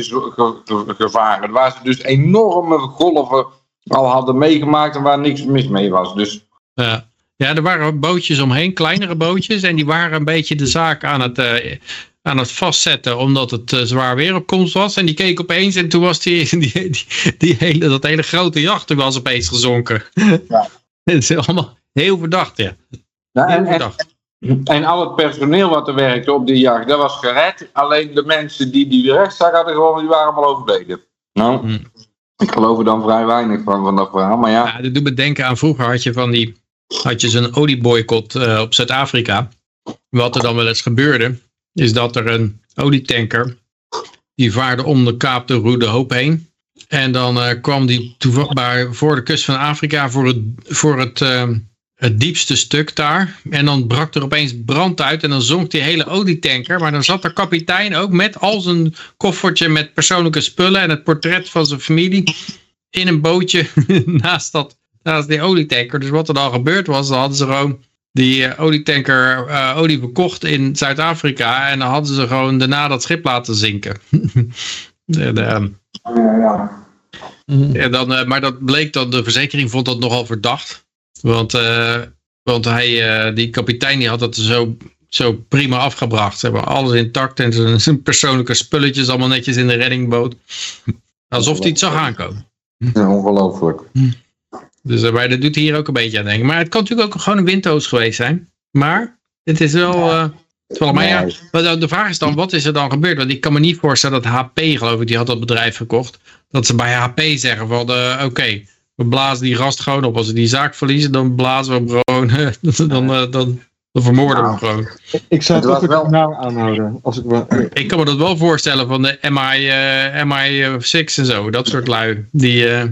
gevaren. Waar ze dus enorme golven al hadden meegemaakt en waar niks mis mee was. Dus ja. Ja, er waren bootjes omheen, kleinere bootjes. En die waren een beetje de zaak aan het, uh, aan het vastzetten. Omdat het uh, zwaar weer op komst was. En die keek opeens en toen was die, die, die, die hele, dat hele grote jacht was opeens gezonken. Ja. Het is allemaal heel verdacht, ja. ja en, verdacht. En, en, al het personeel wat er werkte op die jacht, dat was gered. Alleen de mensen die die rechtszaak hadden gewonnen, die waren allemaal overleden. Nou, hmm. ik geloof er dan vrij weinig van, van dat verhaal. Maar ja. ja dat doet me denken aan vroeger had je van die had je zo'n olieboycott uh, op Zuid-Afrika. Wat er dan wel eens gebeurde, is dat er een olietanker, die vaarde om de Kaap de Roede Hoop heen. En dan uh, kwam die voor de kust van Afrika voor het, voor het, uh, het diepste stuk daar. En dan brak er opeens brand uit en dan zonk die hele olietanker. Maar dan zat de kapitein ook met al zijn koffertje met persoonlijke spullen en het portret van zijn familie in een bootje naast dat naast die olietanker. Dus wat er dan gebeurd was, dan hadden ze gewoon die uh, olietanker uh, olie verkocht in Zuid-Afrika. En dan hadden ze gewoon daarna dat schip laten zinken. en, uh, ja. en dan, uh, maar dat bleek dan, de verzekering vond dat nogal verdacht. Want, want hij, die kapitein die had dat zo, zo prima afgebracht. Ze hebben alles intact en zijn persoonlijke spulletjes allemaal netjes in de reddingboot. Alsof hij het zag aankomen. Ja, ongelooflijk. Dus uh, dat doet hier ook een beetje aan denken. Maar het kan natuurlijk ook gewoon een windhoos geweest zijn. Maar het is wel... Uh, maar ja, maar de vraag is dan, wat is er dan gebeurd? Want ik kan me niet voorstellen dat HP, geloof ik, die had dat bedrijf gekocht. Dat ze bij HP zeggen van, oké, okay, we blazen die gast gewoon op. Als we die zaak verliezen, dan blazen we hem gewoon, dan, dan, dan, dan vermoorden we hem gewoon. Ik zou het, het ook wel nou aanhouden. Als ik, wel... ik kan me dat wel voorstellen van de MI, uh, MI6 en zo, dat soort lui. Die, uh,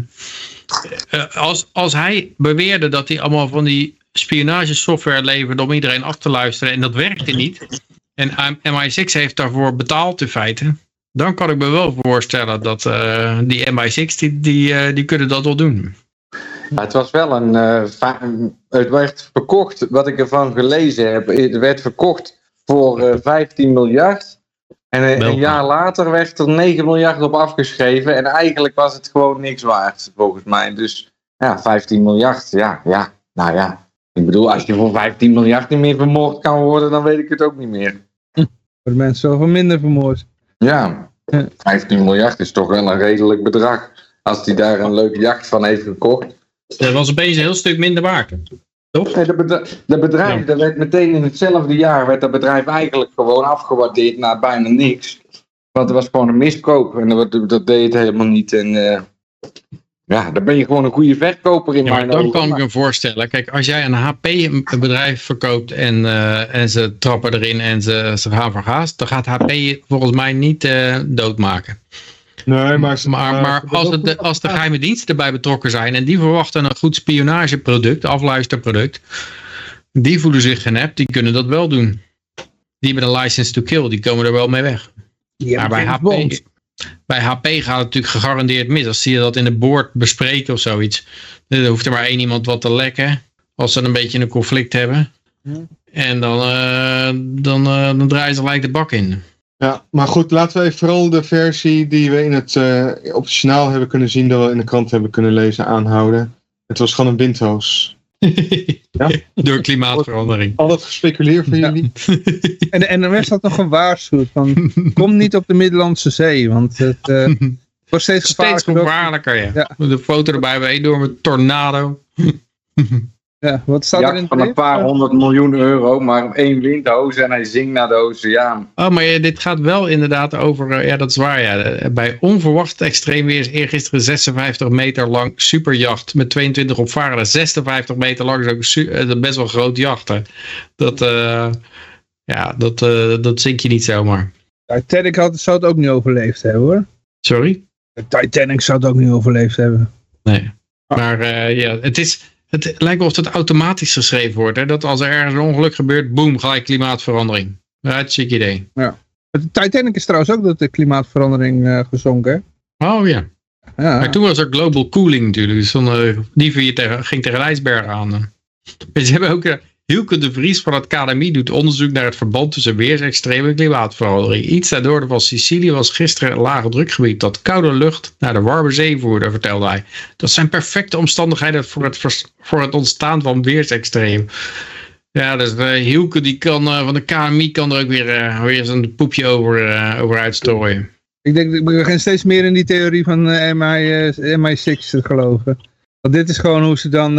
als, als hij beweerde dat hij allemaal van die spionagesoftware leverde om iedereen af te luisteren en dat werkte niet. En MI6 heeft daarvoor betaald in feite. Dan kan ik me wel voorstellen dat uh, die MI6, die, die, uh, die kunnen dat wel doen. Ja, het was wel een, het werd verkocht, wat ik ervan gelezen heb, het werd verkocht voor 15 miljard. En een, een jaar later werd er 9 miljard op afgeschreven en eigenlijk was het gewoon niks waard, volgens mij. Dus ja, 15 miljard, ja, ja, nou ja. Ik bedoel, als je voor 15 miljard niet meer vermoord kan worden, dan weet ik het ook niet meer. Worden mensen zoveel minder vermoord. Ja, 15 miljard is toch wel een redelijk bedrag. Als hij daar een leuke jacht van heeft gekocht. Dat was opeens een heel stuk minder waard. Toch? Nee, dat bedrijf, dat, bedrijf dat werd meteen in hetzelfde jaar werd dat bedrijf eigenlijk gewoon afgewaardeerd naar bijna niks. Want er was gewoon een miskoop en dat, dat deed het helemaal niet. En uh, ja, dan ben je gewoon een goede verkoper in ja, Dan kan ik me voorstellen. Kijk, als jij een HP een bedrijf verkoopt en, uh, en ze trappen erin en ze, ze gaan vergaast, dan gaat HP volgens mij niet uh, doodmaken. Nee, maar, maar, maar als, het de, als de geheime diensten erbij betrokken zijn en die verwachten een goed spionageproduct, afluisterproduct, die voelen zich genept, die kunnen dat wel doen. Die hebben een license to kill, die komen er wel mee weg. Ja, maar bij HP, bij HP gaat het natuurlijk gegarandeerd mis. Als zie je dat in de boord bespreken of zoiets. Dan hoeft er maar één iemand wat te lekken. Als ze een beetje een conflict hebben. En dan, uh, dan, uh, dan draaien ze gelijk de bak in. Ja, maar goed, laten we even vooral de versie die we in het, uh, op het journaal hebben kunnen zien, dat we in de krant hebben kunnen lezen, aanhouden. Het was gewoon een windhoos. ja? Door klimaatverandering. Al dat gespeculeerd van jullie. en, en er werd dat nog gewaarschuwd van, kom niet op de Middellandse Zee, want het uh, wordt steeds gevaarlijker. Steeds gevaarlijker, ja. ja. Met een foto erbij bij een enorme tornado. Ja, wat staat er in van een paar honderd miljoen euro, maar één windhoos en hij zingt naar de oceaan. Oh, maar ja, dit gaat wel inderdaad over, ja dat is waar ja, bij onverwacht extreem weer is eergisteren 56 meter lang superjacht met 22 opvarenden. 56 meter lang is ook best wel een groot jacht. Hè. Dat, uh, ja, dat, uh, dat zink je niet zomaar. Titanic had, zou het ook niet overleefd hebben hoor. Sorry? Titanic zou het ook niet overleefd hebben. Nee, maar uh, ja, het is... Het lijkt alsof het automatisch geschreven wordt. Hè? Dat als er ergens een ongeluk gebeurt, boem, gelijk klimaatverandering. Hartstikke idee. Ja. De Titanic is trouwens ook door de klimaatverandering uh, gezonken. Oh ja. ja. Maar toen was er global cooling natuurlijk. Dus dan, uh, die tegen, ging tegen de ijsberg aan. Ze hebben ook... Hielke de Vries van het KNMI doet onderzoek naar het verband tussen weersextreem en klimaatverandering. Iets daardoor van Sicilië was gisteren een lage drukgebied dat koude lucht naar de warme zee voerde, vertelde hij. Dat zijn perfecte omstandigheden voor het, voor het ontstaan van weersextreem. Ja, dus uh, Hielke die kan, uh, van de KNMI kan er ook weer, uh, weer een poepje over, over uitstrooien. Ik denk, we gaan steeds meer in die theorie van MI, MI6 te geloven. Want dit is gewoon hoe ze dan...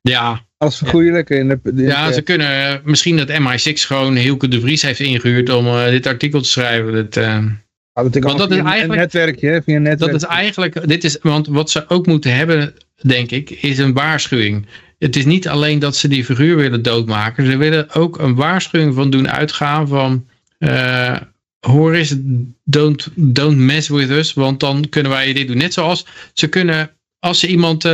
ja, als vergoeilijken. In de, ja, ze kunnen misschien dat MI6 gewoon Hilke de Vries heeft ingehuurd om uh, dit artikel te schrijven. Dat, uh, ja, dat want dat is eigenlijk een netwerkje, via een netwerk. Dat is eigenlijk, dit is, want wat ze ook moeten hebben, denk ik, is een waarschuwing. Het is niet alleen dat ze die figuur willen doodmaken, ze willen ook een waarschuwing van doen uitgaan van. Uh, hoor eens, don't, don't mess with us, want dan kunnen wij dit doen. Net zoals ze kunnen, als ze iemand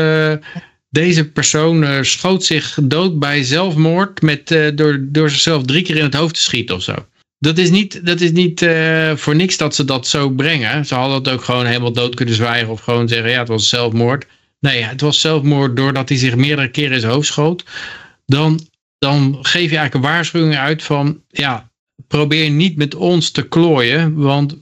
deze persoon uh, schoot zich dood bij zelfmoord met, uh, door, door zichzelf drie keer in het hoofd te schieten of zo. Dat is niet, dat is niet uh, voor niks dat ze dat zo brengen. Ze hadden het ook gewoon helemaal dood kunnen zwijgen of gewoon zeggen ja het was zelfmoord. Nee, het was zelfmoord doordat hij zich meerdere keren in zijn hoofd schoot. Dan, dan geef je eigenlijk een waarschuwing uit van ja probeer niet met ons te klooien want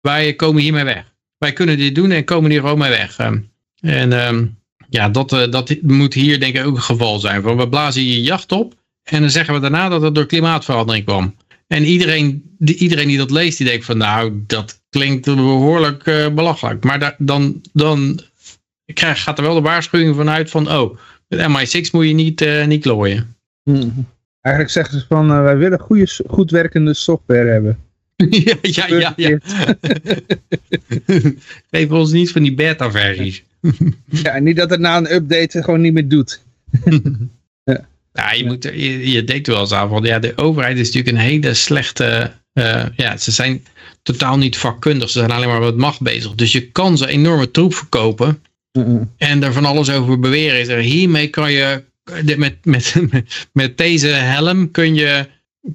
wij komen hiermee weg. Wij kunnen dit doen en komen hier gewoon mee weg. En... Um, ja, dat, uh, dat moet hier denk ik ook het geval zijn. Want we blazen je jacht op en dan zeggen we daarna dat het door klimaatverandering kwam. En iedereen die, iedereen die dat leest, die denkt van nou, dat klinkt behoorlijk uh, belachelijk. Maar da, dan, dan je krijgt, gaat er wel de waarschuwing vanuit van, oh, met MI6 moet je niet, uh, niet klooien. Hmm. Eigenlijk zeggen ze van, uh, wij willen goede, goed werkende software hebben. ja, ja, ja. ja. Geef ons niet van die beta-versies. ja, niet dat het na een update gewoon niet meer doet. ja. ja, je, moet, je, je denkt wel eens aan, want ja, de overheid is natuurlijk een hele slechte... Uh, ja, ze zijn totaal niet vakkundig. Ze zijn alleen maar met macht bezig. Dus je kan ze enorme troep verkopen. En er van alles over beweren. Is er, hiermee kan je, met, met, met deze helm kun je,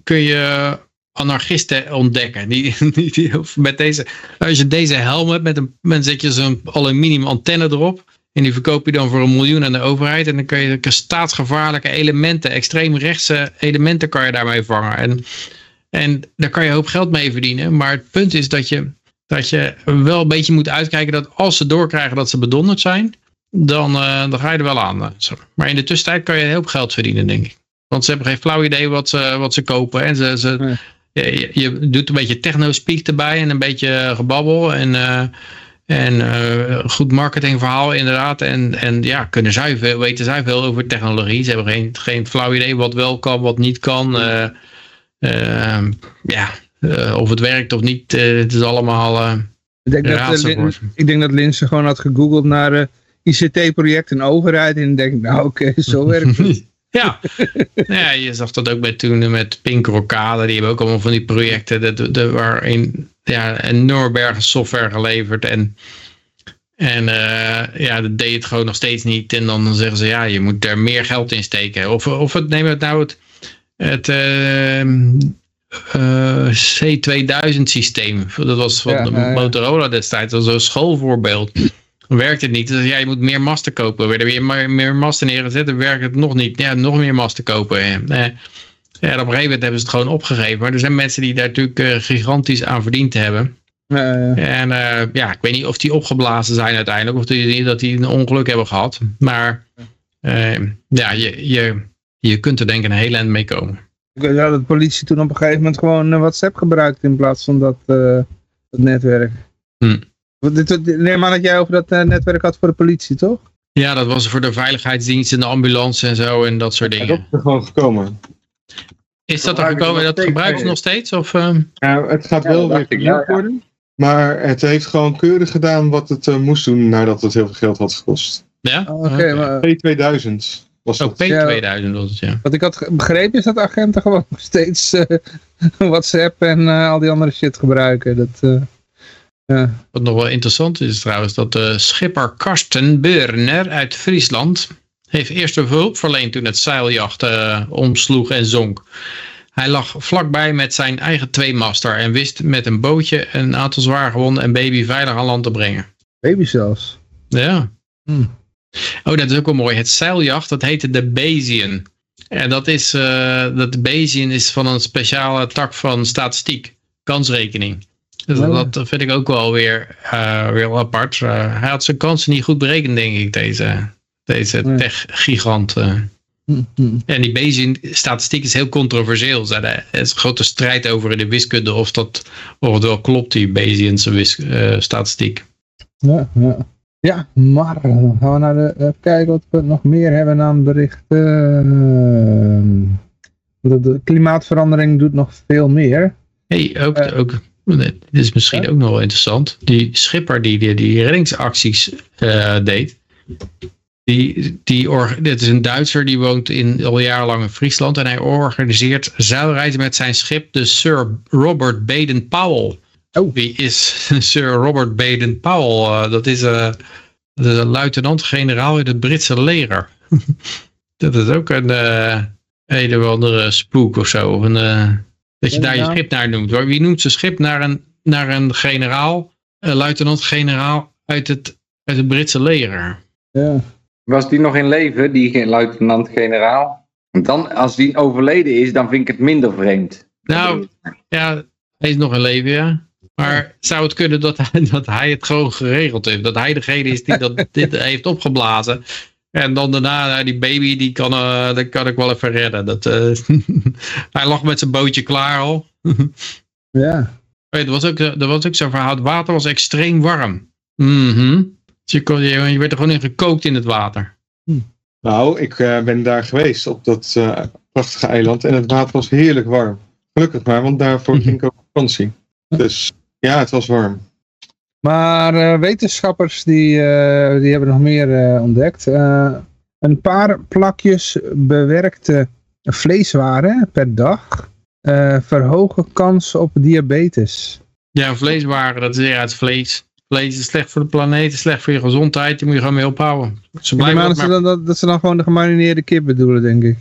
kun je anarchisten ontdekken. Die, die, die, met deze, als je deze helm hebt, met een, dan zet je zo'n aluminium antenne erop. En die verkoop je dan voor een miljoen aan de overheid. En dan kun je staatsgevaarlijke elementen, extreemrechtse elementen kan je daarmee vangen. En, en daar kan je een hoop geld mee verdienen. Maar het punt is dat je, dat je wel een beetje moet uitkijken dat als ze doorkrijgen dat ze bedonderd zijn, dan, uh, dan ga je er wel aan. Maar in de tussentijd kan je heel veel geld verdienen, denk ik. Want ze hebben geen flauw idee wat ze, wat ze kopen. En ze, ze, je, je, doet een beetje techno-speak erbij en een beetje gebabbel en, uh, en uh, goed marketingverhaal inderdaad. En, en ja, kunnen zij veel, weten zij veel over technologie. Ze hebben geen, geen flauw idee wat wel kan, wat niet kan. Ja, of het werkt of niet. het is allemaal ik denk, dat, ik denk dat Linse gewoon had gegoogeld naar ICT-project en overheid. En denk, nou oké, okay, zo werkt het. Ja. ja, je zag dat ook bij toen met Pink Rocade. Die hebben ook allemaal van die projecten de, de, waarin ja, enorm bergen software geleverd. En, en uh, ja, dat deed het gewoon nog steeds niet. En dan zeggen ze, ja, je moet er meer geld in steken. Of, of het, neem het nou het, het uh, uh, C2000 systeem. Dat was van ja, Motorola destijds. Dat was een schoolvoorbeeld werkt het niet. Dus ja, je moet meer masten kopen. Weer weer meer, meer masten neergezet, dan werkt het nog niet. Ja, nog meer masten kopen. Eh, ja, op een gegeven moment hebben ze het gewoon opgegeven. Maar er zijn mensen die daar natuurlijk uh, gigantisch aan verdiend hebben. Uh, en uh, ja, ik weet niet of die opgeblazen zijn uiteindelijk. Of die, dat die een ongeluk hebben gehad. Maar uh, ja, je, je, je kunt er denk ik een heel eind mee komen. Wel dat de politie toen op een gegeven moment gewoon WhatsApp gebruikte in plaats van dat, dat netwerk. Hm. Neem aan dat jij over dat uh, netwerk had voor de politie, toch? Ja, dat was voor de veiligheidsdienst en de ambulance en zo en dat soort dingen. Dat is er gewoon gekomen. Is dat er gekomen? Dat gebruiken ze nog steeds? Of, uh... ja, het gaat wel weer vernieuwd worden. Maar het heeft gewoon keurig gedaan wat het uh, moest doen nadat het heel veel geld had gekost. Ja? Oh, Oké, maar... P2000 was oh, P2000 was het, ja. Wat ik had begrepen is dat agenten gewoon nog steeds uh, WhatsApp en al die andere shit gebruiken. Dat... Ja. Wat nog wel interessant is trouwens, dat de schipper Karsten Beurner uit Friesland heeft eerst hulp verleend toen het zeiljacht uh, omsloeg en zonk. Hij lag vlakbij met zijn eigen tweemaster en wist met een bootje een aantal zwaargewonden en baby veilig aan land te brengen. Baby zelfs? Ja. Hmm. Oh, dat is ook wel mooi. Het zeiljacht, dat heette de Bayesian. En dat is, uh, dat Bayesian is van een speciale tak van statistiek, kansrekening. Dus dat vind ik ook wel weer, uh, weer apart. Uh, hij had zijn kansen niet goed berekend, denk ik, deze, deze tech-gigant. Uh. En die Bayesian-statistiek is heel controversieel. Er is een grote strijd over in de wiskunde of, dat, of het wel klopt, die Bayesian-statistiek. ja, ja. ja, maar gaan we naar de, even kijken wat we nog meer hebben aan berichten. De, de klimaatverandering doet nog veel meer. Hey, ook, ook dit is misschien ook nog wel interessant. Die schipper die die, die reddingsacties uh, deed. Die, die dit is een Duitser die woont in, al jarenlang in Friesland. En hij organiseert zeilreizen met zijn schip, de Sir Robert Baden-Powell. Oh. Wie is Sir Robert Baden-Powell? Uh, dat is uh, een luitenant-generaal in het Britse leger. dat is ook een, een of andere spook of zo. Of een, dat je daar je schip naar noemt. Wie noemt zijn schip naar een, naar een generaal, een luitenant-generaal uit het, uit het Britse leger? Ja. Was die nog in leven, die luitenant-generaal? Dan, als die overleden is, dan vind ik het minder vreemd. Nou, ja, hij is nog in leven, ja. Maar zou het kunnen dat hij, dat hij het gewoon geregeld heeft? Dat hij degene is die dat, dit heeft opgeblazen. En dan daarna, die baby, die kan, uh, dat kan ik wel even redden. Dat, uh, hij lag met zijn bootje klaar al. ja. Er was ook, er was ook zo'n verhaal, het water was extreem warm. Mm je, kon, je, je werd er gewoon in gekookt in het water. Nou, ik uh, ben daar geweest op dat prachtige eiland en het water was heerlijk warm. Gelukkig maar, want daarvoor ging ik ook op vakantie. Dus ja, het was warm. Maar uh, wetenschappers die, die hebben nog meer ontdekt. een paar plakjes bewerkte vleeswaren per dag verhogen kans op diabetes. Ja, vleeswaren, dat is ja, het vlees. Vlees is slecht voor de planeet, is slecht voor je gezondheid. Die moet je gewoon mee ophouden. Ze maar dat, dan, dat, dat, ze dan gewoon de gemarineerde kip bedoelen, denk ik.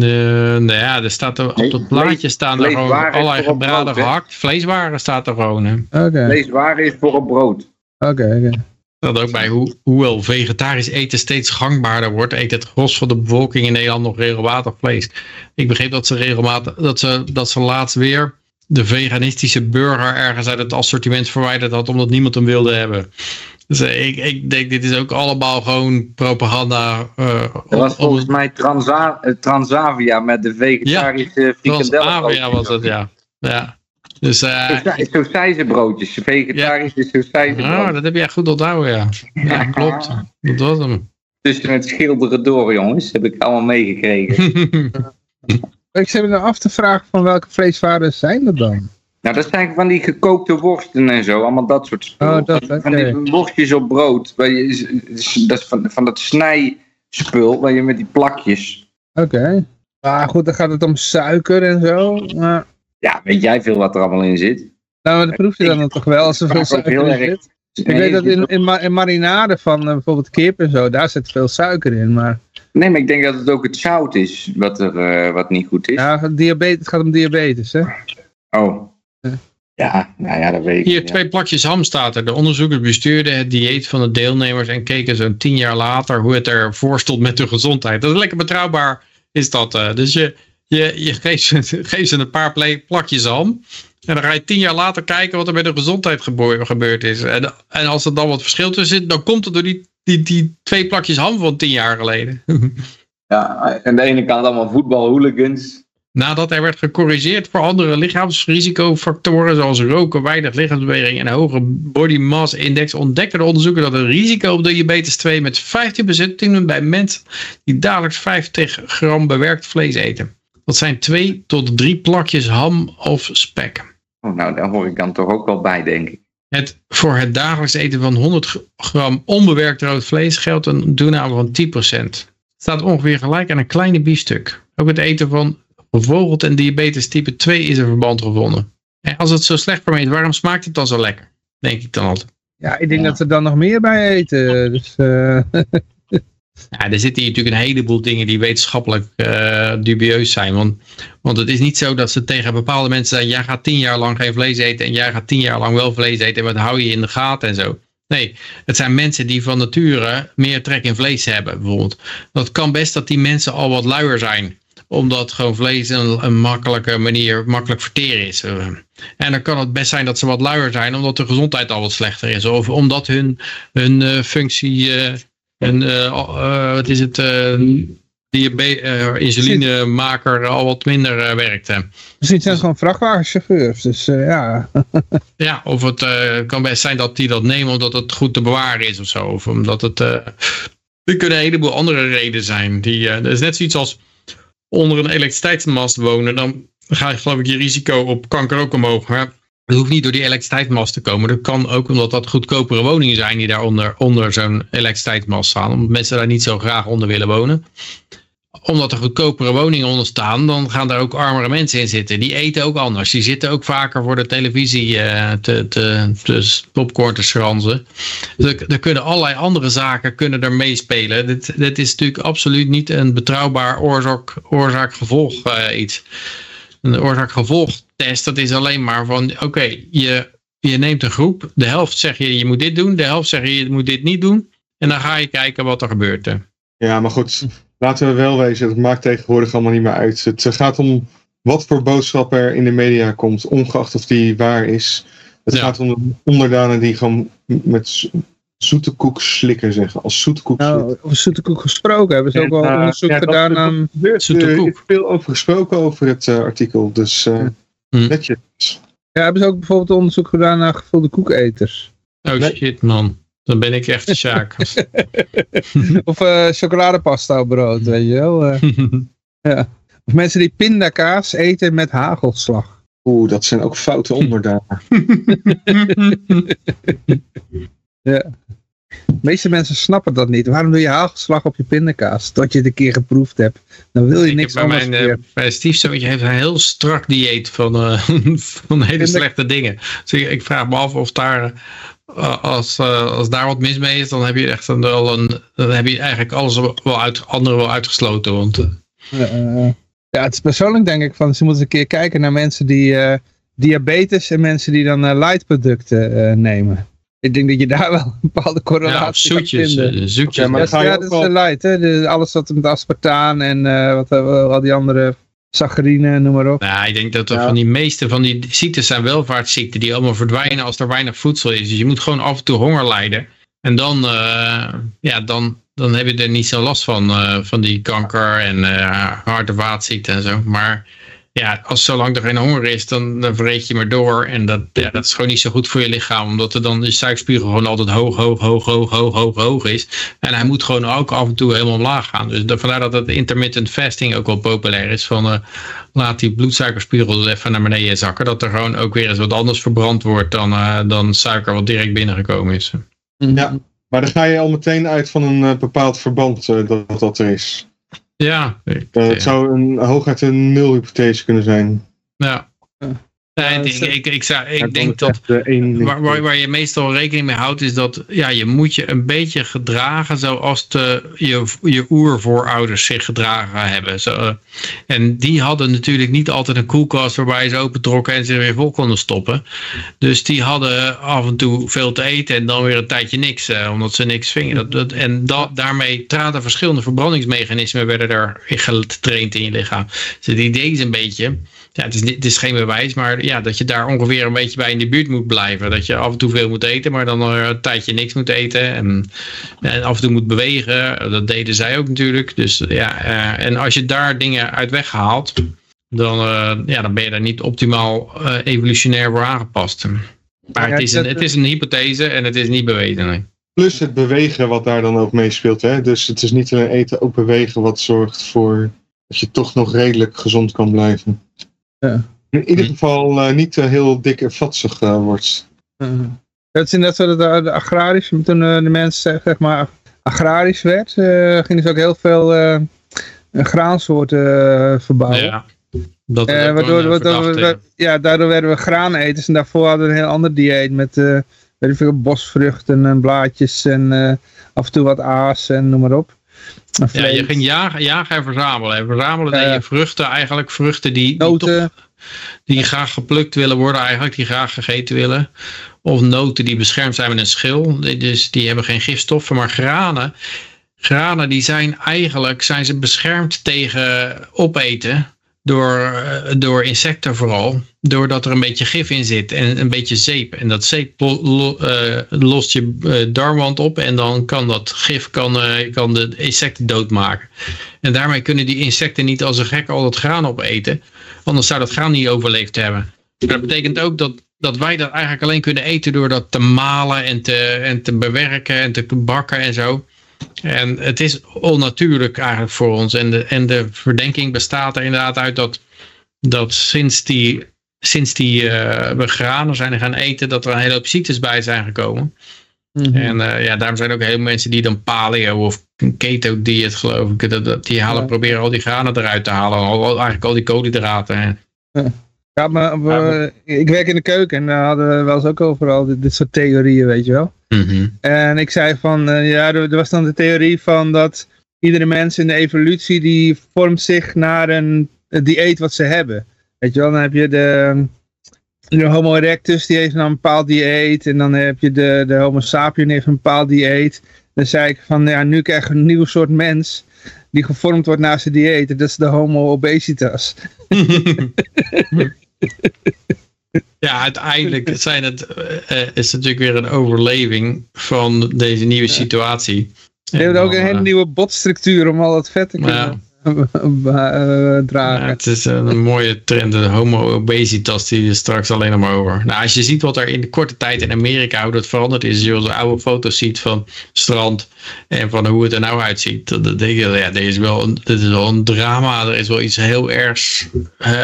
De, nou ja, er staat er, op het plaatje staan er gewoon allerlei gebraden gehakt. Vleeswaren staat er gewoon. Okay. Vleeswaren is voor een brood. Oké, okay, oké. Okay. Dat ook bij hoe, hoewel vegetarisch eten steeds gangbaarder wordt, eet het gros van de bevolking in Nederland nog regelmatig vlees. Ik begreep dat ze regelmatig, dat ze, dat ze laatst weer de veganistische burger ergens uit het assortiment verwijderd had omdat niemand hem wilde hebben. Dus uh, ik, ik denk, dit is ook allemaal gewoon propaganda. Uh, dat was volgens mij Transa eh, Transavia met de vegetarische ja, Transavia was het, ja. ja. Dus, uh, broodjes, vegetarisch ja. broodjes. Oh, dat heb je echt goed onthouden, ja. Ja, klopt. Dat was hem. Tussen het schilderen door, jongens, heb ik allemaal meegekregen. Ik zit me dan af te vragen van welke vleeswaren zijn dat dan? Nou, dat zijn van die gekookte worsten en zo. Allemaal dat soort spullen. Oh, dat, okay. Van die worstjes op brood. Dat is van, van dat snijspul waar je met die plakjes. Oké. Okay. Maar goed, dan gaat het om suiker en zo. Maar... Ja, weet jij veel wat er allemaal in zit? Nou, maar dat proef je dan toch wel als er veel suiker in zit? Ik weet dat in, in, in marinade van uh, bijvoorbeeld kip en zo, daar zit veel suiker in. Maar Nee, maar ik denk dat het ook het zout is wat, er, uh, wat niet goed is. Ja, diabetes, het gaat om diabetes, hè? Oh. Ja, nou ja, dat weet ik. Hier, twee plakjes ham staat er. De onderzoekers bestuurden het dieet van de deelnemers en keken zo'n tien jaar later hoe het ervoor stond met hun gezondheid. Dat is lekker betrouwbaar, is dat. Uh. Dus je, je, je geeft, ze, geeft ze een paar plakjes ham. En dan ga je tien jaar later kijken wat er met de gezondheid gebeurd is. En, en als er dan wat verschil tussen zit, dan komt het door die die, die twee plakjes ham van tien jaar geleden. ja, aan de ene kant allemaal voetbalhooligans. Nadat er werd gecorrigeerd voor andere lichaamsrisicofactoren zoals roken, weinig lichaamsbeweging en een hoge body mass index, ontdekten de onderzoekers dat het risico op diabetes 2 met 15% toenam bij mensen die dagelijks 50 gram bewerkt vlees eten. Dat zijn twee tot drie plakjes ham of spek. Oh, nou, daar hoor ik dan toch ook wel bij, denk ik. Het, voor het dagelijks eten van 100 gram onbewerkt rood vlees geldt een toename van 10%. Het staat ongeveer gelijk aan een kleine biefstuk. Ook het eten van gevogelte en diabetes type 2 is een verband gevonden. En als het zo slecht voor me is, waarom smaakt het dan zo lekker? Denk ik dan altijd. Ja, ik denk dat ze er dan nog meer bij eten. Dus, uh... Ja, er zitten hier natuurlijk een heleboel dingen die wetenschappelijk uh, dubieus zijn. Want, want het is niet zo dat ze tegen bepaalde mensen zeggen, jij gaat tien jaar lang geen vlees eten en jij gaat tien jaar lang wel vlees eten en wat hou je in de gaten en zo. Nee, het zijn mensen die van nature meer trek in vlees hebben bijvoorbeeld. Dat kan best dat die mensen al wat luier zijn omdat gewoon vlees een, een makkelijke manier, makkelijk verteren is. En dan kan het best zijn dat ze wat luier zijn, omdat de gezondheid al wat slechter is. Of omdat hun, hun uh, functie uh, en uh, wat is het, uh, insulinemaker al wat minder werkte. Misschien zijn het gewoon vrachtwagenchauffeurs, dus ja. ja, of het kan best zijn dat die dat nemen omdat het goed te bewaren is of zo. Of omdat het, er kunnen een heleboel andere redenen zijn. Die, dat is net zoiets als onder een elektriciteitsmast wonen, dan ga je geloof ik je risico op kanker ook omhoog. Maar het hoeft niet door die elektriciteitsmast te komen. Dat kan ook omdat dat goedkopere woningen zijn die daaronder onder zo'n elektriciteitsmast staan. Omdat mensen daar niet zo graag onder willen wonen. Omdat er goedkopere woningen onder staan, dan gaan daar ook armere mensen in zitten. Die eten ook anders. Die zitten ook vaker voor de televisie uh, te, te, popcorn te schranzen. Dus er, kunnen allerlei andere zaken kunnen er meespelen. Dit, dit is natuurlijk absoluut niet een betrouwbaar oorzaak-gevolg oorzaak, uh, iets. Een oorzaak-gevolgtest, dat is alleen maar van, oké, je, je neemt een groep, de helft zeg je je moet dit doen, de helft zeg je je moet dit niet doen. En dan ga je kijken wat er gebeurt. Ja, maar goed, laten we wel wezen, het maakt tegenwoordig allemaal niet meer uit. Het gaat om wat voor boodschap er in de media komt, ongeacht of die waar is. Het gaat om de onderdanen die gewoon met zoete koek slikken zeggen. Als zoete koek nou, over zoete koek gesproken hebben ze ook wel onderzoek gedaan aan zoete koek. Er is veel over gesproken over het uh, artikel, dus uh, netjes. Ja, hebben ze ook bijvoorbeeld onderzoek gedaan naar gevulde koeketers. Oh shit man. Dan ben ik echt de Sjaak. of uh, chocoladepasta op brood, weet je wel. Uh, ja. Of mensen die pindakaas eten met hagelslag. Oeh, dat zijn ook foute onderdanen. ja. De meeste mensen snappen dat niet. Waarom doe je hagelslag op je pindakaas? Tot je het een keer geproefd hebt. Dan wil je niks anders mijn, meer. Mijn stiefzoontje heeft een heel strak dieet van, uh, van hele slechte dingen. Dus ik, ik, vraag me af of daar eh, als, uh, als daar wat mis mee is, dan heb je echt een, wel een, dan heb je eigenlijk alles wel uit, andere wel uitgesloten. Want, uh, ja, het is persoonlijk denk ik van ze moeten een keer kijken naar mensen die diabetes en mensen die dan light producten nemen. Ik denk dat je daar wel een bepaalde correlatie ja, zoetjes, kan vinden. Zoetjes, ja, maar ja, dat is light, hè? De, alles wat met aspartaan en wat, al die andere saccharine, noem maar op. Nou, ik denk dat er van die meeste van die ziektes zijn welvaartsziekten die allemaal verdwijnen als er weinig voedsel is. Dus je moet gewoon af en toe honger lijden. En dan, uh, ja, dan, dan heb je er niet zo last van, uh, van die kanker en uh, hart- en vaatziekten en zo. Maar ja, als zolang er geen honger is, dan, dan vreet je maar door. En dat, ja, dat is gewoon niet zo goed voor je lichaam. Omdat er dan de suikerspiegel gewoon altijd hoog, hoog, hoog, hoog, hoog, hoog, hoog is. En hij moet gewoon ook af en toe helemaal omlaag gaan. Dus dat, vandaar dat het intermittent fasting ook wel populair is. Van uh, laat die bloedsuikerspiegel even naar beneden zakken. Dat er gewoon ook weer eens wat anders verbrand wordt dan, uh, dan suiker wat direct binnengekomen is. Ja, maar dan ga je al meteen uit van een uh, bepaald verband dat dat er is. Ja. Ik, uh, het zou een, hooguit een nulhypothese kunnen zijn. Ja. Nee, ik, ik, ik, zou, ik denk dat waar, waar, waar, je meestal rekening mee houdt is dat ja, je moet je een beetje gedragen zoals de, je, je oervoorouders zich gedragen hebben. Zo, en die hadden natuurlijk niet altijd een koelkast waarbij ze opentrokken en ze weer vol konden stoppen. Dus die hadden af en toe veel te eten en dan weer een tijdje niks, eh, omdat ze niks vingen. Dat, dat, en dat, daarmee traden verschillende verbrandingsmechanismen werden er getraind in je lichaam. Dus het idee is een beetje ja, het is, het is geen bewijs, maar ja, dat je daar ongeveer een beetje bij in de buurt moet blijven. Dat je af en toe veel moet eten, maar dan een tijdje niks moet eten. En, en af en toe moet bewegen. Dat deden zij ook natuurlijk. Dus ja, uh, en als je daar dingen uit weghaalt, dan, uh, ja, dan ben je daar niet optimaal uh, evolutionair voor aangepast. Maar het, is een, het is een hypothese en het is niet bewezen. Nee. Plus het bewegen wat daar dan ook meespeelt. Hè? Dus het is niet alleen eten, ook bewegen wat zorgt voor dat je toch nog redelijk gezond kan blijven. Ja. In ieder geval uh, niet uh, heel dik en vatsig uh, wordt. Het is inderdaad zo dat de, de agrarisch, toen de mensen zeg maar agrarisch werd, gingen ze ook heel veel graansoorten verbouwen. Ja. Dat waardoor, waardoor, ja, daardoor werden we graaneters en daarvoor hadden we een heel ander dieet met weet ik veel, bosvruchten en blaadjes en af en toe wat aas en noem maar op. Ja, je ging jagen, jagen en verzamelen. En verzamelen uh, je vruchten, eigenlijk vruchten die, die, die graag geplukt willen worden eigenlijk, die graag gegeten willen. Of noten die beschermd zijn met een schil, dus die hebben geen gifstoffen. Maar granen, granen die zijn eigenlijk zijn ze beschermd tegen opeten door, eh, door insecten vooral. Doordat er een beetje gif in zit en een beetje zeep. En dat zeep uh, lost je uh, darmwand op en dan kan dat gif kan, kan de insecten doodmaken. En daarmee kunnen die insecten niet als een gek al dat graan opeten. Anders zou dat graan niet overleefd hebben. Dat betekent ook dat, dat wij dat eigenlijk alleen kunnen eten door dat te malen en te, en te bewerken en te bakken en zo. En het is onnatuurlijk eigenlijk voor ons. En de, en de verdenking bestaat er inderdaad uit dat, dat sinds die, sinds die uh, we granen zijn gaan eten, dat er een hele hoop ziektes bij zijn gekomen. Mm -hmm. En uh, ja, daarom zijn ook heel veel mensen die dan paleo of een keto dieet geloof ik, dat, dat die halen, ja. proberen al die granen eruit te halen. Al, eigenlijk al die koolhydraten. Ja. Ja, maar we, ik werk in de keuken en daar hadden we wel eens ook overal dit, dit soort theorieën, weet je wel. Mm -hmm. En ik zei van, uh, ja, er, er, was dan de theorie van dat iedere mens in de evolutie, die vormt zich naar een, dieet wat ze hebben. Weet je wel, dan heb je de, de homo erectus, die heeft een bepaald dieet. En dan heb je de, de homo sapien, die heeft een bepaald dieet. Dan zei ik van, ja, nu krijg je een nieuw soort mens die gevormd wordt naar zijn dieet. Dat is de homo obesitas. Ja, uiteindelijk zijn het, uh, is het natuurlijk weer een overleving van deze nieuwe situatie. We hebben ook een hele nieuwe botstructuur om al dat vet te kunnen. Ja, dragen. het is een mooie trend, de homo obesitas die straks alleen nog maar over. Nou, als je ziet wat er in de korte tijd in Amerika, hoe dat veranderd is, als je onze oude foto's ziet van strand en van hoe het er nou uitziet, dan denk je, ja, dit is wel een, dit is wel een drama, er is wel iets heel ergs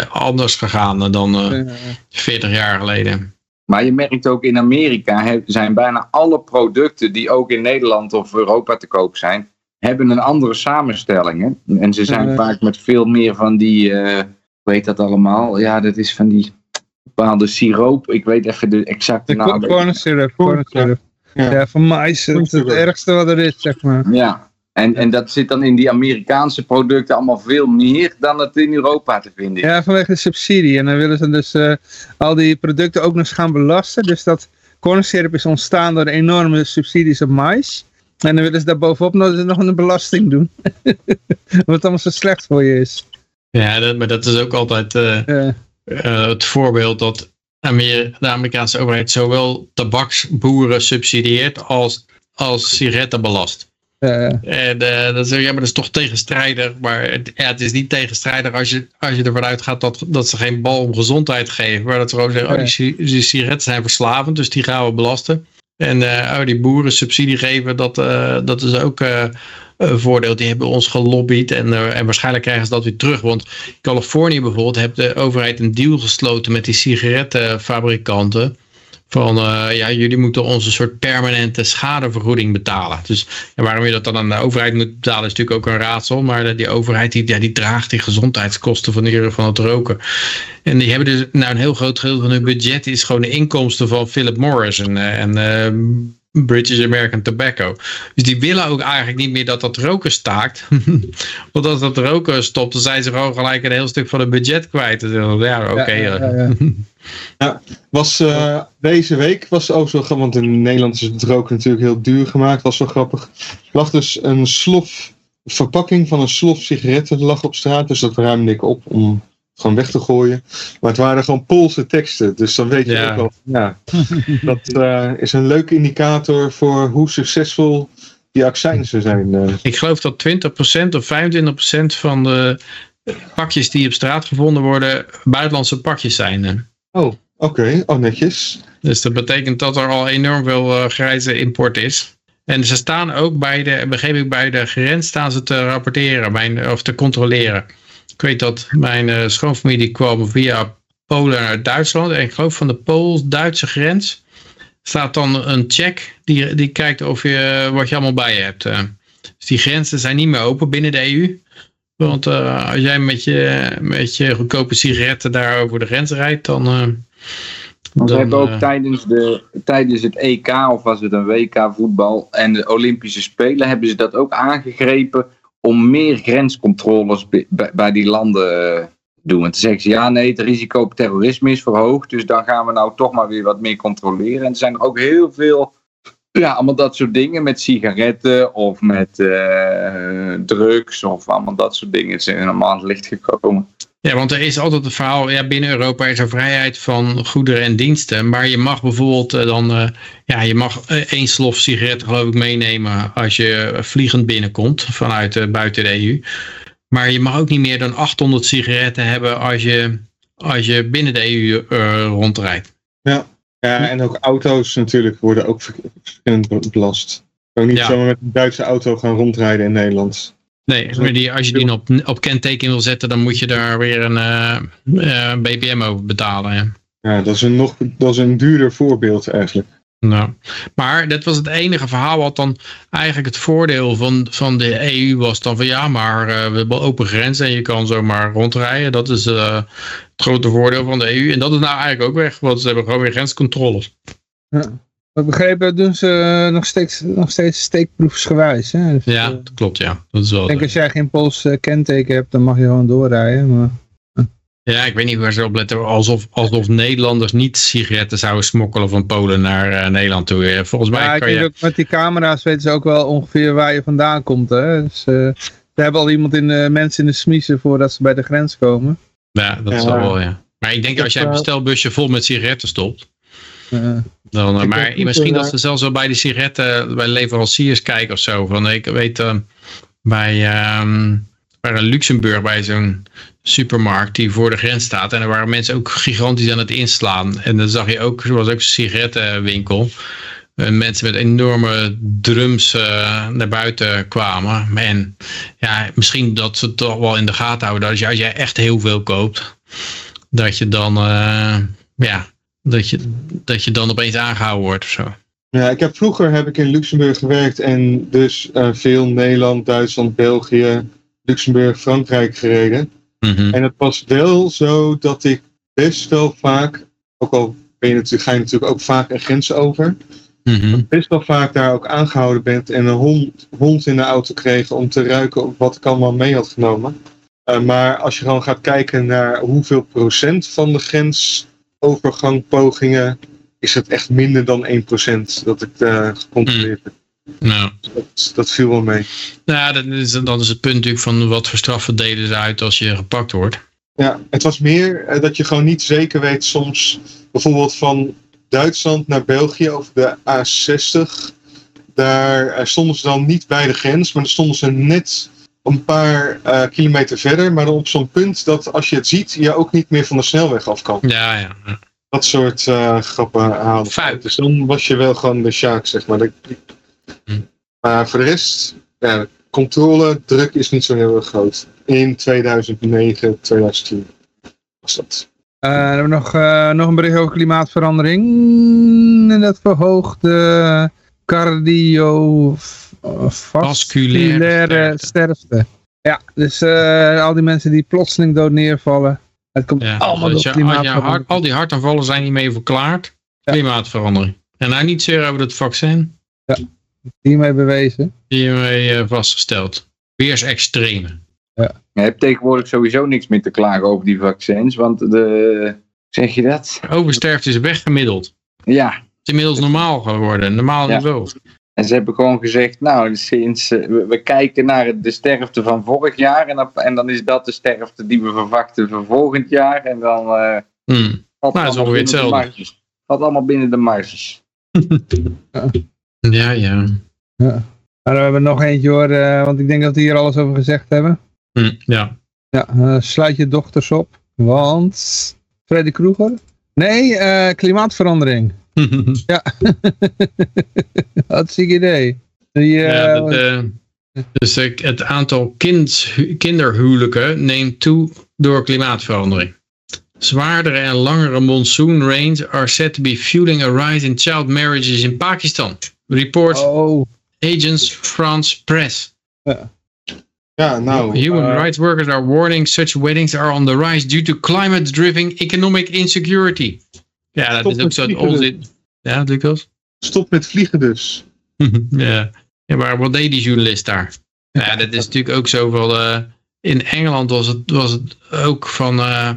anders gegaan dan uh, 40 jaar geleden. Maar je merkt ook in Amerika zijn bijna alle producten die ook in Nederland of Europa te koop zijn, hebben een andere samenstelling. Hè? En ze zijn vaak met veel meer van die, uh, hoe heet dat allemaal? Ja, dat is van die bepaalde siroop. Ik weet even de exacte naam. Corn syrup. Corn syrup. Ja. ja, van mais. Het, het ergste wat er is, zeg maar. Ja, en, en dat zit dan in die Amerikaanse producten allemaal veel meer dan het in Europa te vinden is. Ja, vanwege de subsidie. En dan willen ze dus uh, al die producten ook nog eens gaan belasten. Dus dat cornsyrup is ontstaan door enorme subsidies op mais. En dan willen ze daar bovenop nog, nog een belasting doen. Wat allemaal zo slecht voor je is. Ja, dat, maar dat is ook altijd uh, ja. uh, het voorbeeld dat Amer de Amerikaanse overheid zowel tabaksboeren subsidieert als, als sigaretten belast. En dan zeg je, ja, maar dat is toch tegenstrijdig. Maar het, ja, het is niet tegenstrijdig als je, als je ervan uitgaat dat, dat ze geen bal om gezondheid geven. Maar dat ze gewoon zeggen, oh, die, die sigaretten zijn verslavend, dus die gaan we belasten. En uh, oh, die boeren subsidie geven, dat, uh, dat is ook uh, een voordeel. Die hebben ons gelobbyd en, en waarschijnlijk krijgen ze dat weer terug. Want Californië bijvoorbeeld heeft de overheid een deal gesloten met die sigarettenfabrikanten. Van uh, ja, jullie moeten onze soort permanente schadevergoeding betalen. Dus waarom je dat dan aan de overheid moet betalen is natuurlijk ook een raadsel. Maar die overheid die, ja, die draagt die gezondheidskosten van, die, van het roken. En die hebben dus nou een heel groot gedeelte van hun budget is gewoon de inkomsten van Philip Morris en, en uh, British American Tobacco. Dus die willen ook eigenlijk niet meer dat dat roken staakt. Want als dat roken stopt, dan zijn ze gewoon gelijk een heel stuk van het budget kwijt. Dus ja, oké. Okay, ja, ja, ja. Ja, was, uh, deze week was ook zo grappig, want in Nederland is het roken natuurlijk heel duur gemaakt, was zo grappig. Er lag dus een slof, verpakking van een slof sigaretten lag op straat, dus dat ruimde ik op om gewoon weg te gooien. Maar het waren gewoon Poolse teksten, dus dan weet je ja. ook wel, ja, dat uh, is een leuke indicator voor hoe succesvol die accijnsen zijn. Uh. Ik geloof dat 20% of 25% van de pakjes die op straat gevonden worden, buitenlandse pakjes zijn. Oh, oké. Okay. Oh, netjes. Dus dat betekent dat er al enorm veel uh, grijze import is. En ze staan ook bij de, begreep ik, bij de grens staan ze te rapporteren of te controleren. Ik weet dat mijn uh, schoonfamilie kwam via Polen naar Duitsland. En ik geloof van de Pools-Duitse grens staat dan een check die, die kijkt of je, wat je allemaal bij je hebt. Uh, dus die grenzen zijn niet meer open binnen de EU. Want uh, als jij met je, met je goedkope sigaretten daar over de grens rijdt, dan... Uh, want we hebben ook uh, tijdens, de, tijdens het EK, of was het een WK voetbal, en de Olympische Spelen, hebben ze dat ook aangegrepen om meer grenscontroles bij, die landen te doen. En te zeggen ze, ja nee, het risico op terrorisme is verhoogd, dus dan gaan we nou toch maar weer wat meer controleren. En er zijn ook heel veel ja, allemaal dat soort dingen met sigaretten of met uh, drugs of allemaal dat soort dingen zijn allemaal aan het licht gekomen. Ja, want er is altijd het verhaal, ja, binnen Europa is er vrijheid van goederen en diensten, maar je mag bijvoorbeeld uh, dan, uh, ja, je mag één slof sigaret geloof ik meenemen als je vliegend binnenkomt vanuit buiten de EU. Maar je mag ook niet meer dan 800 sigaretten hebben als je, als je binnen de EU rondrijdt. Ja, ja, en ook auto's natuurlijk worden ook verschillend belast. Ook niet ja. zomaar met een Duitse auto gaan rondrijden in Nederland. Nee, maar die, als je die op, op kenteken wil zetten, dan moet je daar weer een uh, uh, BPM over betalen. Ja. ja, dat is een, nog, dat is een duurder voorbeeld eigenlijk. Nou, maar dat was het enige verhaal wat dan eigenlijk het voordeel van, van de EU was dan van ja, maar uh, we hebben open grenzen en je kan zomaar rondrijden. Dat is uh, het grote voordeel van de EU. En dat is nou eigenlijk ook weg, want ze hebben gewoon weer grenscontroles. Ja. Wat begrepen doen ze nog steeds, nog steeds steekproefsgewijs. Hè? Dus, ja, dat klopt ja. Dat is wel ik denk als jij geen Pools kenteken hebt, dan mag je gewoon doorrijden. Maar... Ja, ik weet niet waar ze op letten. Alsof, alsof Nederlanders niet sigaretten zouden smokkelen van Polen naar uh, Nederland toe. Volgens mij ja, kan je... met die camera's weten ze ook wel ongeveer waar je vandaan komt. Hè? Dus, uh, ze hebben al iemand in de, mensen in de smiezen voordat ze bij de grens komen. Ja, dat is wel, ja. Maar ik denk als jij een bestelbusje vol met sigaretten stopt. Dan, uh, maar misschien dat ze zelfs wel bij de sigaretten bij leveranciers kijken of zo. Van, ik weet bij... Waren in Luxemburg bij zo'n supermarkt die voor de grens staat. En er waren mensen ook gigantisch aan het inslaan. En dan zag je ook, er was ook een sigarettenwinkel. En mensen met enorme drums uh, naar buiten kwamen. En ja, misschien dat ze het toch wel in de gaten houden. Dat als jij echt heel veel koopt, dat je dan, uh, ja, dat je, dat je dan opeens aangehouden wordt of zo. Ja, ik heb vroeger heb ik in Luxemburg gewerkt en dus uh, veel Nederland, Duitsland, België, Luxemburg, Frankrijk gereden. Mm -hmm. En het was wel zo dat ik best wel vaak, ook al ben je natuurlijk, ga je natuurlijk ook vaak een grens over, mm -hmm. best wel vaak daar ook aangehouden bent en een hond, hond in de auto kreeg om te ruiken op wat ik allemaal mee had genomen. Uh, maar als je gewoon gaat kijken naar hoeveel procent van de grensovergangpogingen is het echt minder dan 1% dat ik uh, gecontroleerd heb. Nou. Dat, dat, viel wel mee. Nou, dat is, dan is het punt natuurlijk van wat voor straffen delen ze uit als je gepakt wordt. Ja, het was meer uh, dat je gewoon niet zeker weet soms bijvoorbeeld van Duitsland naar België over de A60. Daar uh, stonden ze dan niet bij de grens, maar dan stonden ze net een paar uh, kilometer verder. Maar dan op zo'n punt dat als je het ziet, je ook niet meer van de snelweg af kan. Ja, ja. Dat soort uh, grappen halen. Fout. Dus dan was je wel gewoon de Sjaak, zeg maar. Hm. Maar voor de rest, ja, controle, druk is niet zo heel erg groot. In 2009, 2010 was dat. Uh, dan hebben we nog, uh, nog een bericht over klimaatverandering. En dat verhoogt de cardiovasculaire sterfte. sterfte. Ja, dus uh, al die mensen die plotseling dood neervallen. Het komt ja, allemaal door klimaatverandering. al die hartaanvallen zijn hiermee verklaard. Klimaatverandering. En nou niet zeer over het vaccin. Ja, hiermee bewezen. Hiermee uh, vastgesteld. Weers extreme. Ja. Je hebt tegenwoordig sowieso niks meer te klagen over die vaccins, want de, zeg je dat? Oversterfte is weggemiddeld. Ja. Het is inmiddels normaal geworden, normaal ja. niveau. En ze hebben gewoon gezegd, nou, sinds, we, we, kijken naar de sterfte van vorig jaar en, en, dan is dat de sterfte die we verwachten voor volgend jaar. En dan uh, hmm. valt nou, het hetzelfde. Valt allemaal binnen de marges. ja, ja. ja. ja. Nou, we hebben nog eentje hoor, uh, want ik denk dat we hier alles over gezegd hebben. Mm, ja. Ja, uh, sluit je dochters op, want Freddy Kroeger? Nee, uh, klimaatverandering. ja, ziek idee. Die, ja, dat, dus het aantal kind, kinderhuwelijken neemt toe door klimaatverandering. Zwaardere en langere monsoon rains are said to be fueling a rise in child marriages in Pakistan. Reports oh. Agents France Press. Ja. Ja, nou, Human uh, rights workers are warning such weddings are on the rise due to climate-driven economic insecurity. Ja, dat is ook zo'n onzin. Dus. Ja, Lucas? Stop met vliegen dus. ja. ja, maar wat deed die journalist daar? Ja, dat is natuurlijk ook zo van... Uh, in Engeland was het, was het ook van... Uh,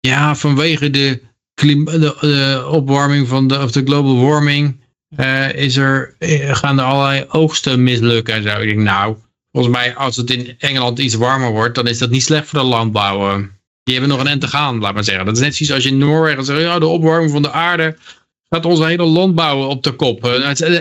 ja, vanwege de, de, de opwarming van de, of de global warming... Uh, is er, gaan er allerlei oogsten mislukken en zo. Ik denk, nou, volgens mij als het in Engeland iets warmer wordt, dan is dat niet slecht voor de landbouw. Die hebben nog een end te gaan, laat maar zeggen. Dat is net zoals als je in Noorwegen zegt, ja, de opwarming van de aarde gaat onze hele landbouw op de kop.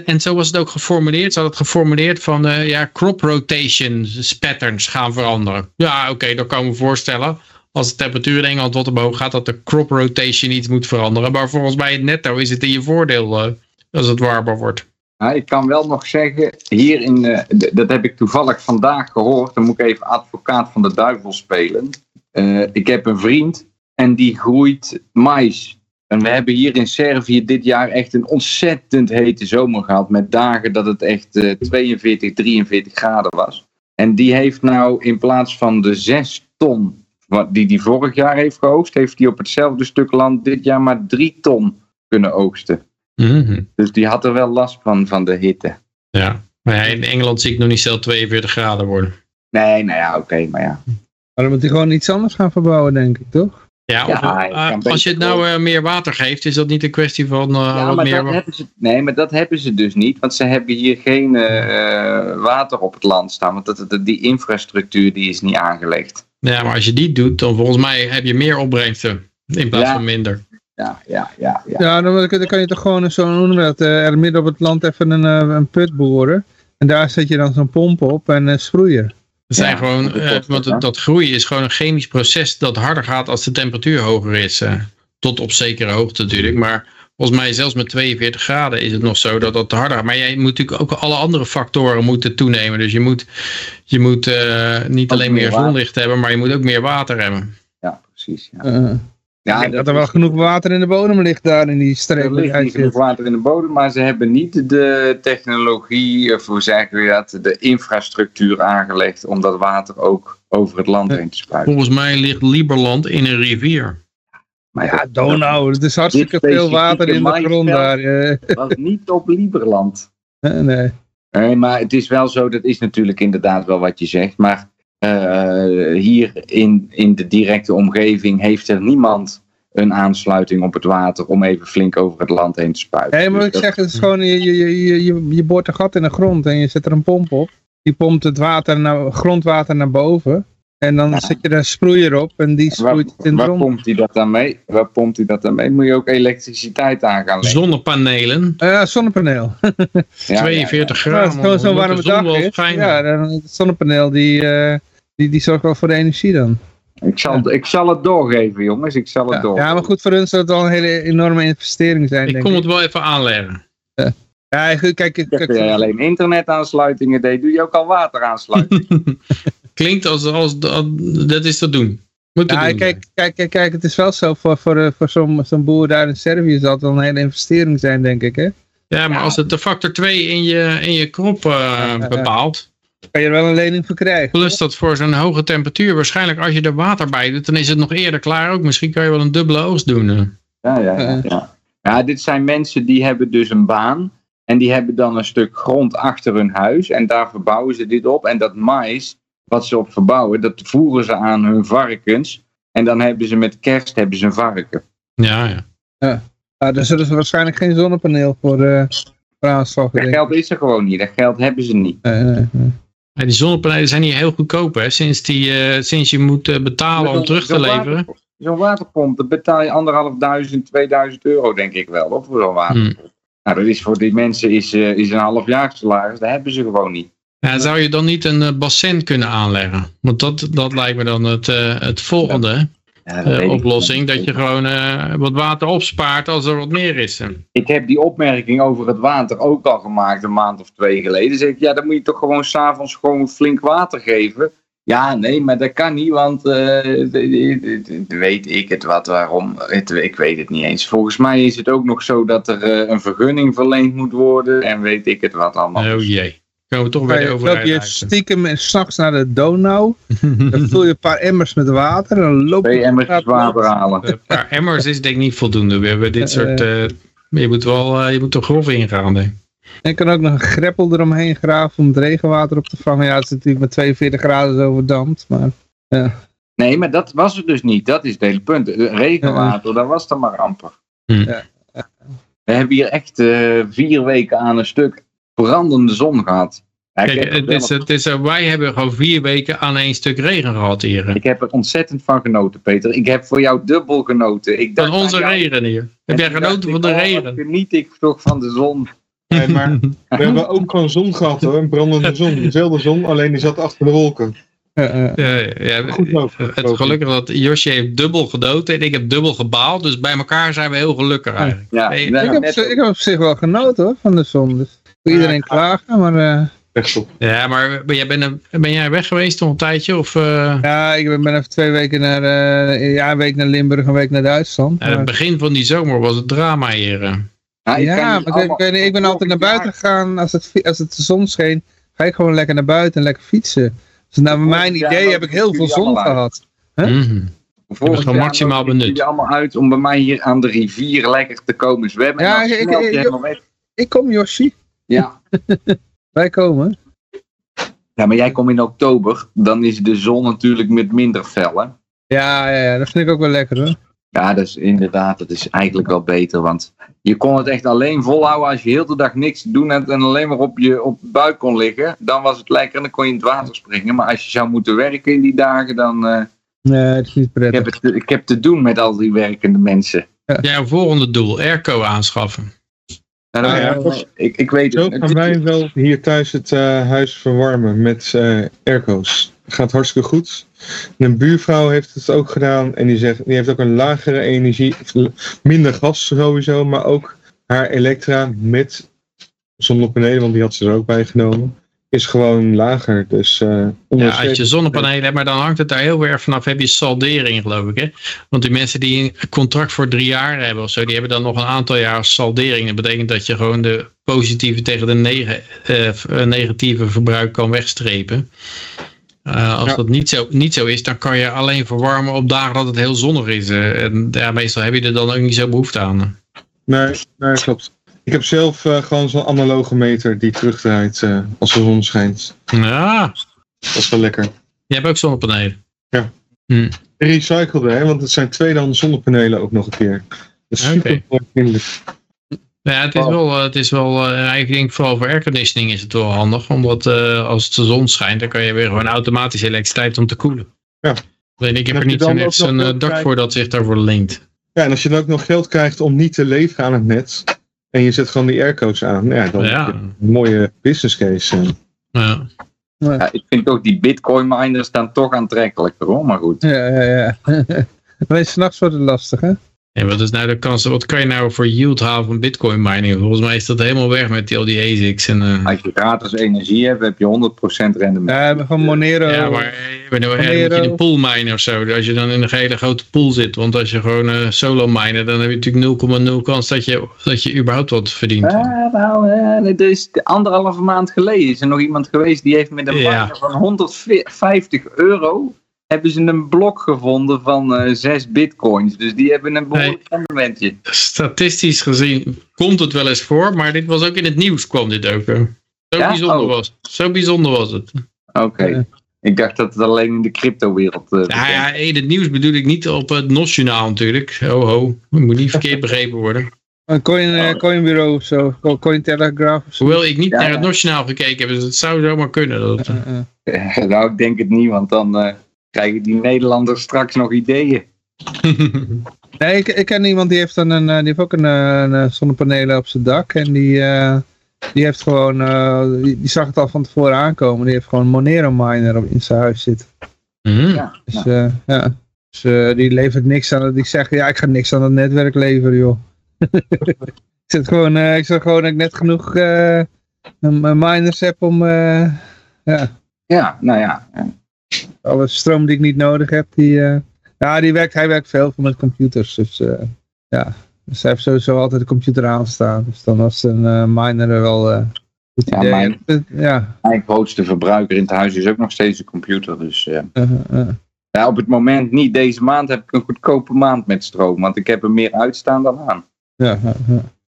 En zo was het ook geformuleerd. Ze hadden het geformuleerd van, uh, ja, crop rotation patterns gaan veranderen. Ja, oké, okay, dat kan ik me voorstellen. Als de temperatuur in Engeland wat omhoog gaat, dat de crop rotation iets moet veranderen. Maar volgens mij netto is het in je voordeel als het warmer wordt. Nou, ik kan wel nog zeggen, hier in, dat heb ik toevallig vandaag gehoord, dan moet ik even advocaat van de duivel spelen. Uh, ik heb een vriend en die groeit mais. En we hebben hier in Servië dit jaar echt een ontzettend hete zomer gehad. Met dagen dat het echt uh, 42, 43 graden was. En die heeft nou in plaats van de 6 ton die hij vorig jaar heeft geoogst, heeft hij op hetzelfde stuk land dit jaar maar 3 ton kunnen oogsten. Mm Dus die had er wel last van, van de hitte. Ja, maar in Engeland zie ik nog niet zelf 42 graden worden. Nee, nou ja, oké, maar ja. Maar dan moet hij gewoon iets anders gaan verbouwen, denk ik, toch? Ja, of, ja uh, als je het nou uh, meer water geeft, is dat niet een kwestie van uh, ja, wat maar meer... Dat hebben ze, nee, maar dat hebben ze dus niet, want ze hebben hier geen water op het land staan, want dat, dat, die infrastructuur die is niet aangelegd. Ja, maar als je die doet, dan volgens mij heb je meer opbrengsten in plaats ja. van minder ja, ja, ja. Ja, ja dan, dan kan je toch gewoon zo noemen dat uh, er midden op het land even een, uh, een put boren. En daar zet je dan zo'n pomp op en een sproeier. Zijn Ja, gewoon, dat eh, want dat groeien is gewoon een chemisch proces dat harder gaat als de temperatuur hoger is. eh, tot op zekere hoogte natuurlijk. Maar volgens mij zelfs met 42 graden is het nog zo dat dat harder gaat. Maar jij moet natuurlijk ook alle andere factoren moeten toenemen. Dus je moet, je moet eh, niet Ook alleen meer zonlicht hebben, maar je moet ook meer water hebben. Ja, precies. Ja. Ja, ik denk dat dat er wel is- genoeg water in de bodem ligt daar in die streek. Er ligt niet genoeg water in de bodem, maar ze hebben niet de technologie, of hoe zeggen we dat, de infrastructuur aangelegd om dat water ook over het land heen te spuiten. Volgens mij ligt Lieberland in een rivier. Maar Ja, Donau, het is hartstikke veel water in de grond daar. eh. was niet op Lieberland. Eh, nee. Nee, maar het is wel zo, dat is natuurlijk inderdaad wel wat je zegt. Maar eh, hier in, in de directe omgeving heeft er niemand een aansluiting op het water om even flink over het land heen te spuiten. Nee, maar Dus ik dat- zeg, het is gewoon, je, je, je, je, je boort een gat in de grond en je zet er een pomp op. Die pompt het water naar, grondwater naar boven. En dan Ja. zet je er een sproeier op en die Waar, sproeit het in de waar grond. pompt hij dat dan mee? Waar pompt hij dat dan mee? Moet je ook elektriciteit aan gaan leggen? Zonnepanelen, Eh zonnepaneel. Ja, 42 Ja, graden. gewoon zo'n warme dag is. Ja, dan, het zonnepaneel die, eh, die, die zorgt wel voor de energie dan. ja. Ik, zal, ik zal het doorgeven, jongens. Ik zal het Ja, doorgeven. ja, maar goed, voor hun zou het wel een hele enorme investering zijn, Ik denk kom ik. het wel even aanleggen. Ja, goed, kijk, kijk, Ik zeg, jij alleen internetaansluitingen deed, doe je ook al wateraansluiting. Klinkt als, als, als dat is te doen. Moet te Ja, doen. kijk, kijk, kijk, kijk, het is wel zo, voor, voor, eh, voor zo'n zo'n boer daar in Servië zal het wel een hele investering zijn, denk ik. Hè? Ja, maar Ja. als het de factor 2 in je, in je krop eh, ja. bepaalt, Kan je er wel een lening voor krijgen. plus dat voor zo'n hoge temperatuur, waarschijnlijk als je er water bij doet, dan is het nog eerder klaar ook. Misschien kan je wel een dubbele oogst doen. eh. Ja, ja, ja, ja. Ja, dit zijn mensen die hebben dus een baan. En die hebben dan een stuk grond achter hun huis. En daar verbouwen ze dit op. En dat mais, wat ze op verbouwen, dat voeren ze aan hun varkens. En dan hebben ze met kerst hebben ze een varken. Ja, ja. Ja, daar zullen ze waarschijnlijk geen zonnepaneel voor, eh voor aanschaffen. Dat geld is er gewoon niet. Dat geld hebben ze niet. Nee, nee, nee. Ja, die zonnepanelen zijn hier heel goedkoop, hè? Sinds, die, eh, sinds je moet eh, betalen om terug te leveren. Zo'n waterpomp, daar betaal je anderhalf duizend, 2000 euro denk ik wel. Of voor zo'n waterpomp. Nou, dat is voor die mensen is, eh, is een half jaar salaris. Dat hebben ze gewoon niet. Ja, zou je dan niet een bassin kunnen aanleggen? Want dat, dat lijkt me dan het, het volgende Ja, dat eh, oplossing. Dat je gewoon eh, wat water opspaart als er wat meer is. Ik heb die opmerking over het water ook al gemaakt een maand of twee geleden. Zeg ik, ja, dan moet je toch gewoon s'avonds gewoon flink water geven. Ja, nee, maar dat kan niet, want eh, weet ik het wat, waarom. Het, ik weet het niet eens. Volgens mij is het ook nog zo dat er een vergunning verleend moet worden en weet ik het wat allemaal. Oh jee. Komen we toch bij de overheid loop je stiekem en s'nachts naar de Donau, dan vul je een paar emmers met water en dan loop je... Twee emmertjes water halen. Een paar emmers is denk ik niet voldoende. We hebben dit Eh, soort... eh, je moet wel eh, je moet er grof ingaan. Denk. ik. En je kan ook nog een greppel eromheen graven om het regenwater op te vangen. Ja, het is natuurlijk met 42 graden zo verdampt, maar... Nee, maar dat was het dus niet. Dat is het hele punt. Eh, Regenwater, dat was er maar amper. Hm. Ja. We hebben hier echt eh, vier weken aan een stuk brandende zon gehad. Ja, Kijk, heb het er is, het is, eh, wij hebben gewoon vier weken aan één stuk regen gehad hier. ik heb er ontzettend van genoten, Peter. Ik heb voor jou dubbel genoten. Ik Van onze regen hier. Heb jij genoten van de ik, oh, regen? wat Geniet ik toch van de zon. Nee, maar we hebben ook gewoon zon gehad hoor, een brandende zon. Dezelfde zon, alleen die zat achter de wolken. eh, eh. Ja, ja, Goed mogelijk. het gelukkig dat Josje heeft dubbel gedoten en ik heb dubbel gebaald. Dus bij elkaar zijn we heel gelukkig eigenlijk. Ja, Nee, net- ik, heb, op net- zich- ik heb op zich wel genoten hoor, van de zon. Dus voor iedereen klagen, maar... eh. Ja, maar ben jij, ben, ben jij weg geweest nog een tijdje? Of, eh, Ja, ik ben ben even twee weken naar, eh, ja, een week naar Limburg, een week naar Duitsland. aan het begin van die zomer was het drama hier. Ja, ik kan ja, maar ik, allemaal- ik, ben altijd naar buiten gegaan. Als het, als het de zon scheen, ga ik gewoon lekker naar buiten en lekker fietsen. Dus naar mijn idee heb ik heel veel zon gehad. Mhm. Vorig gewoon jaar maximaal benut. jullie allemaal uit om bij mij hier aan de rivier lekker te komen zwemmen. Ja, ik- ik- ik-. Ik kom, Yoshi. Ja. Wij komen. ja, maar jij komt in oktober. Dan is de zon natuurlijk met minder fel, hè? Ja, ja, ja, dat vind ik ook wel lekker hoor. Ja, dat is inderdaad, dat is eigenlijk wel beter. Want je kon het echt alleen volhouden als je heel de dag niks te doen hebt en alleen maar op je op de buik kon liggen. Dan was het lekker en dan kon je in het water springen. Maar als je zou moeten werken in die dagen, dan... eh, Nee, het is niet ik, prettig. heb het, te- ik heb te doen met al die werkende mensen. Jouw volgende doel, airco aanschaffen. Nou, Ah, ja, dat- ik, ik weet Zo gaan wij wel hier thuis het eh, huis verwarmen met eh airco's. gaat hartstikke goed. En een buurvrouw heeft het ook gedaan en die, zegt, die heeft ook een lagere energie, minder gas sowieso, maar ook haar Elektra met zonnepanelen, want die had ze er ook bij genomen, is gewoon lager. Dus, uh, ja, als je zonnepanelen hebt, maar dan hangt het daar heel erg vanaf, heb je saldering geloof ik. Hè? Want die mensen die een contract voor drie jaar hebben of zo, die hebben dan nog een aantal jaar saldering. Dat betekent dat je gewoon de positieve tegen de neg uh, negatieve verbruik kan wegstrepen. Uh, als dat niet zo, niet zo is, dan kan je alleen verwarmen op dagen dat het heel zonnig is. en ja, meestal heb je er dan ook niet zo behoefte aan. Nee, nee klopt. Ik heb zelf uh, gewoon zo'n analoge meter die terugdraait uh, als de zon schijnt. Ja. Dat is wel lekker. Je hebt ook zonnepanelen? Ja. Hm. Recyclede, hè? want het zijn tweedehands zonnepanelen ook nog een keer. Dat is super vriendelijk. Ja, het is wel, het is wel uh, ik denk vooral voor airconditioning is het wel handig. Omdat uh, als de zon schijnt, dan kan je weer gewoon automatisch elektriciteit om te koelen. Ja. Alleen ik heb er niet zo'n echt zo'n dak voor dat zich daarvoor leent. Ja, en als je dan ook nog geld krijgt om niet te leveren aan het net, en je zet gewoon die airco's aan, ja, dan ja. heb je een mooie business case. Ja. Ja, ik vind ook die bitcoin miners dan toch aantrekkelijker hoor, maar goed. Ja, ja, ja. Alleen s'nachts wordt het lastig hè? En wat is nou de kans, wat kan je nou voor yield halen van bitcoin mining? Volgens mij is dat helemaal weg met die, al die ASICs. En, uh... Als je gratis energie hebt, heb je 100% rendement. Ja, we hebben van Monero. Ja, maar je moet je een pool minen of zo. Als je dan in een hele grote pool zit. Want als je gewoon uh, solo minen, dan heb je natuurlijk 0,0 kans dat je, dat je überhaupt wat verdient. Ja, nou, uh, er is anderhalve maand geleden is er nog iemand geweest die heeft met een ja. van 150 euro hebben ze een blok gevonden van uh, zes bitcoins. Dus die hebben een behoorlijk momentje. Statistisch gezien komt het wel eens voor, maar dit was ook in het nieuws kwam dit ook. Zo, ja? bijzonder, oh. was, zo bijzonder was het. Oké. Okay. Ik dacht dat het alleen in de crypto-wereld... Uh, ja, ja, in het nieuws bedoel ik niet op het NOS-journaal natuurlijk. Ho, ho. Het moet niet verkeerd begrepen worden. Een coin, uh, coinbureau of zo. Cointelegraph of zo. Hoewel ik niet ja, naar het NOS-journaal gekeken heb, dus het zou zomaar kunnen. Dat, nou, ik denk het niet, want dan krijgen die Nederlanders straks nog ideeën. nee, ik, ik ken iemand die heeft, dan een, die heeft ook een, een zonnepanelen op zijn dak. En die, uh, die heeft gewoon, uh, die, die, zag het al van tevoren aankomen. Die heeft gewoon een Monero miner op, in zijn huis zitten. Mm. Ja, dus, uh, ja. dus die levert niks aan. Die zeggen, ja, ik ga niks aan het netwerk leveren, joh. ik zit gewoon, ik zeg gewoon dat ik net genoeg miners heb om, ja. Ja, nou ja alle stroom die ik niet nodig heb, die, uh, ja, die werkt, hij werkt veel met computers. Dus uh, ja, dus hij heeft sowieso altijd de computer aanstaan. Dus dan was een uh, miner er wel goed ja, idee. Mijn, ja. mijn grootste verbruiker in het huis is ook nog steeds de computer. Dus -huh. ja, op het moment niet. Deze maand heb ik een goedkope maand met stroom. Want ik heb er meer uitstaan dan aan. Ja,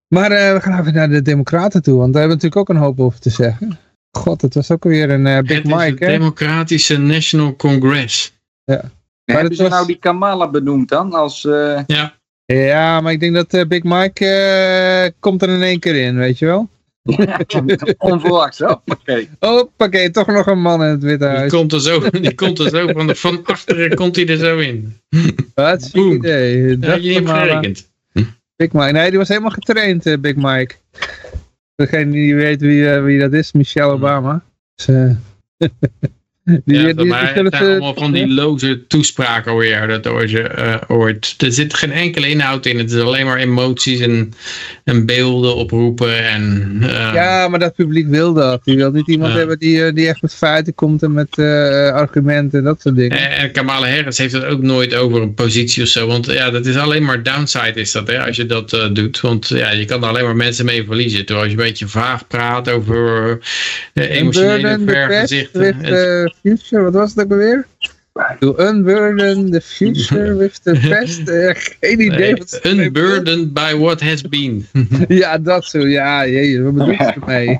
maar we gaan even naar de democraten toe. Want daar hebben we natuurlijk ook een hoop over te zeggen. God, het was ook weer een uh, Big Mike, hè? Democratische National Congress. Ja. Maar hebben ze was... nou die Kamala benoemd dan? Als, uh... Ja. Ja, maar ik denk dat uh, Big Mike komt er in één keer in, weet je wel? Ja, onverwachts, hoppakee. Hoppakee, toch nog een man in het Witte Huis. Die komt er zo, die komt er zo van, van achteren komt hij er zo in. Wat een idee. Dat je niet gerekend. Big Mike, nee, die was helemaal getraind, Big Mike. Degene die weet wie, uh, wie dat is, Michelle hmm. Obama. Dus, uh, die, ja, die, die, maar het zijn allemaal van die loze toespraken alweer. Dat ooit, uh, ooit. Er zit geen enkele inhoud in. Het is alleen maar emoties en, en beelden oproepen. En, uh, ja, maar dat publiek wil dat. Die wil niet iemand hebben die, die echt met feiten komt en met argumenten en dat soort dingen. En, en Kamala Harris heeft het ook nooit over een positie of zo. Want ja, dat is alleen maar downside is dat, hè, als je dat doet. Want ja, je kan er alleen maar mensen mee verliezen. Terwijl als je een beetje vaag praat over emotionele vergezichten future, wat was het ook alweer? To unburden the future with the past. Uh, geen idee. wat unburdened by what has been. ja, dat zo. Ja, jezus, wat bedoelt ze ermee?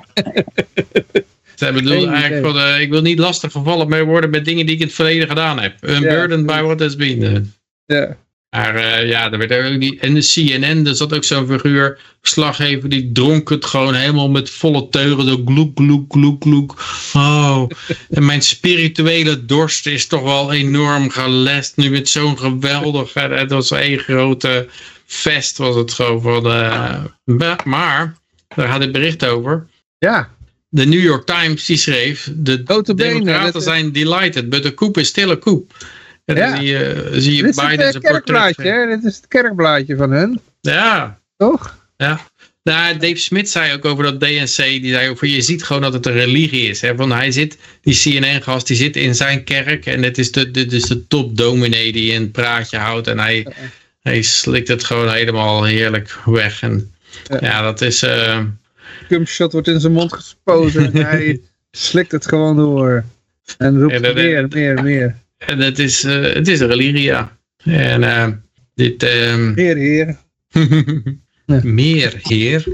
Zij bedoelt eigenlijk van, uh, ik wil niet lastig gevallen worden met dingen die ik in het verleden gedaan heb. Unburdened ja, by what has been. Ja. Maar uh, ja, er werd ook die, en de CNN, er zat ook zo'n figuur, verslaggever, die dronk het gewoon helemaal met volle teugen, zo gloek, gloek, gloek, gloek. Oh, en mijn spirituele dorst is toch wel enorm gelest, nu met zo'n geweldig, het was één grote fest was het gewoon van, uh, maar, daar gaat het bericht over. Ja. de New York Times die schreef, de democraten zijn delighted, but the coup is still a coup. En Ja. dan zie je, zie je Dit is het eh, kerkblaadje, hè? Dit is het kerkblaadje van hun, Ja, toch? ja. Nou, Dave Smith zei ook over dat DNC, die zei ook van je ziet gewoon dat het een religie is. Hè? Want hij zit, die CNN-gast, die zit in zijn kerk en het is de, dit is de top dominee die een praatje houdt en hij, hij slikt het gewoon helemaal heerlijk weg. En Ja. ja, dat is... eh, Cumshot wordt in zijn mond gespoten en hij slikt het gewoon door. En roept dat- meer, meer, meer. En het is, eh, het is een religie, ja. En eh, dit... ehm, Heer, heer. meer, heer.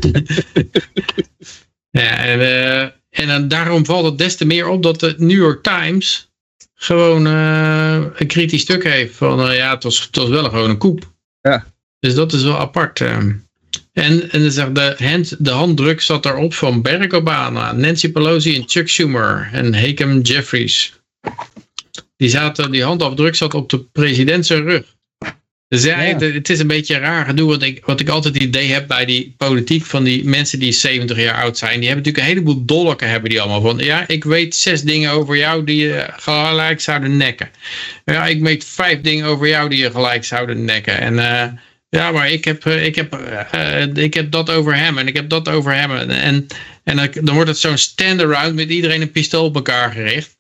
ja, en, en dan daarom valt het des te meer op dat de New York Times gewoon eh, een kritisch stuk heeft. Van eh, ja, het was, het was wel gewoon een koep. Ja. Dus dat is wel apart. eh. En, en dan zegt de, hand, de handdruk zat erop van Barack Obama, Nancy Pelosi en Chuck Schumer en Hakeem Jeffries. Die, zaten, die handafdruk zat op de president zijn rug. Dus ja, Ja. Het, het is een beetje een raar gedoe. Wat ik, wat ik altijd het idee heb bij die politiek van die mensen die 70 jaar oud zijn. Die hebben natuurlijk een heleboel dolken hebben die allemaal. Van ja, ik weet zes dingen over jou die je gelijk zouden nekken. Ja, ik weet vijf dingen over jou die je gelijk zouden nekken. En eh, ja, maar ik heb, eh, ik, heb, eh, ik heb dat over hem en ik heb dat over hem. En, en, dan wordt het zo'n stand-around met iedereen een pistool op elkaar gericht.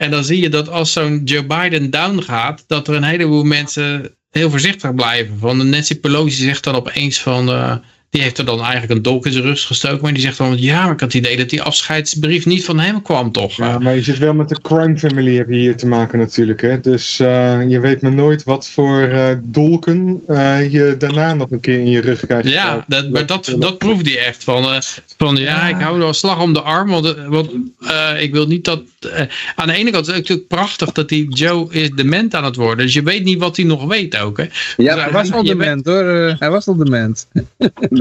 En dan zie je dat als zo'n Joe Biden down gaat, dat er een heleboel mensen heel voorzichtig blijven. Van Nancy Pelosi zegt dan opeens van, eh, die heeft er dan eigenlijk een dolk in zijn rust gestoken. Maar die zegt dan, ja, maar ik had het idee dat die afscheidsbrief niet van hem kwam toch? Ja, maar je zit wel met de crime family heb je hier te maken natuurlijk. Hè? Dus eh, je weet maar nooit wat voor eh, dolken eh, je daarna nog een keer in je rug krijgt. Ja, dat, maar dat, dat proefde hij echt. Van, eh, van ja, ik hou wel slag om de arm. Want, want ik wil niet dat... aan de ene kant is het natuurlijk prachtig dat die Joe is dement aan het worden. Dus je weet niet wat hij nog weet ook. Hè. Ja, Hij was al dement hoor, hij was al dement.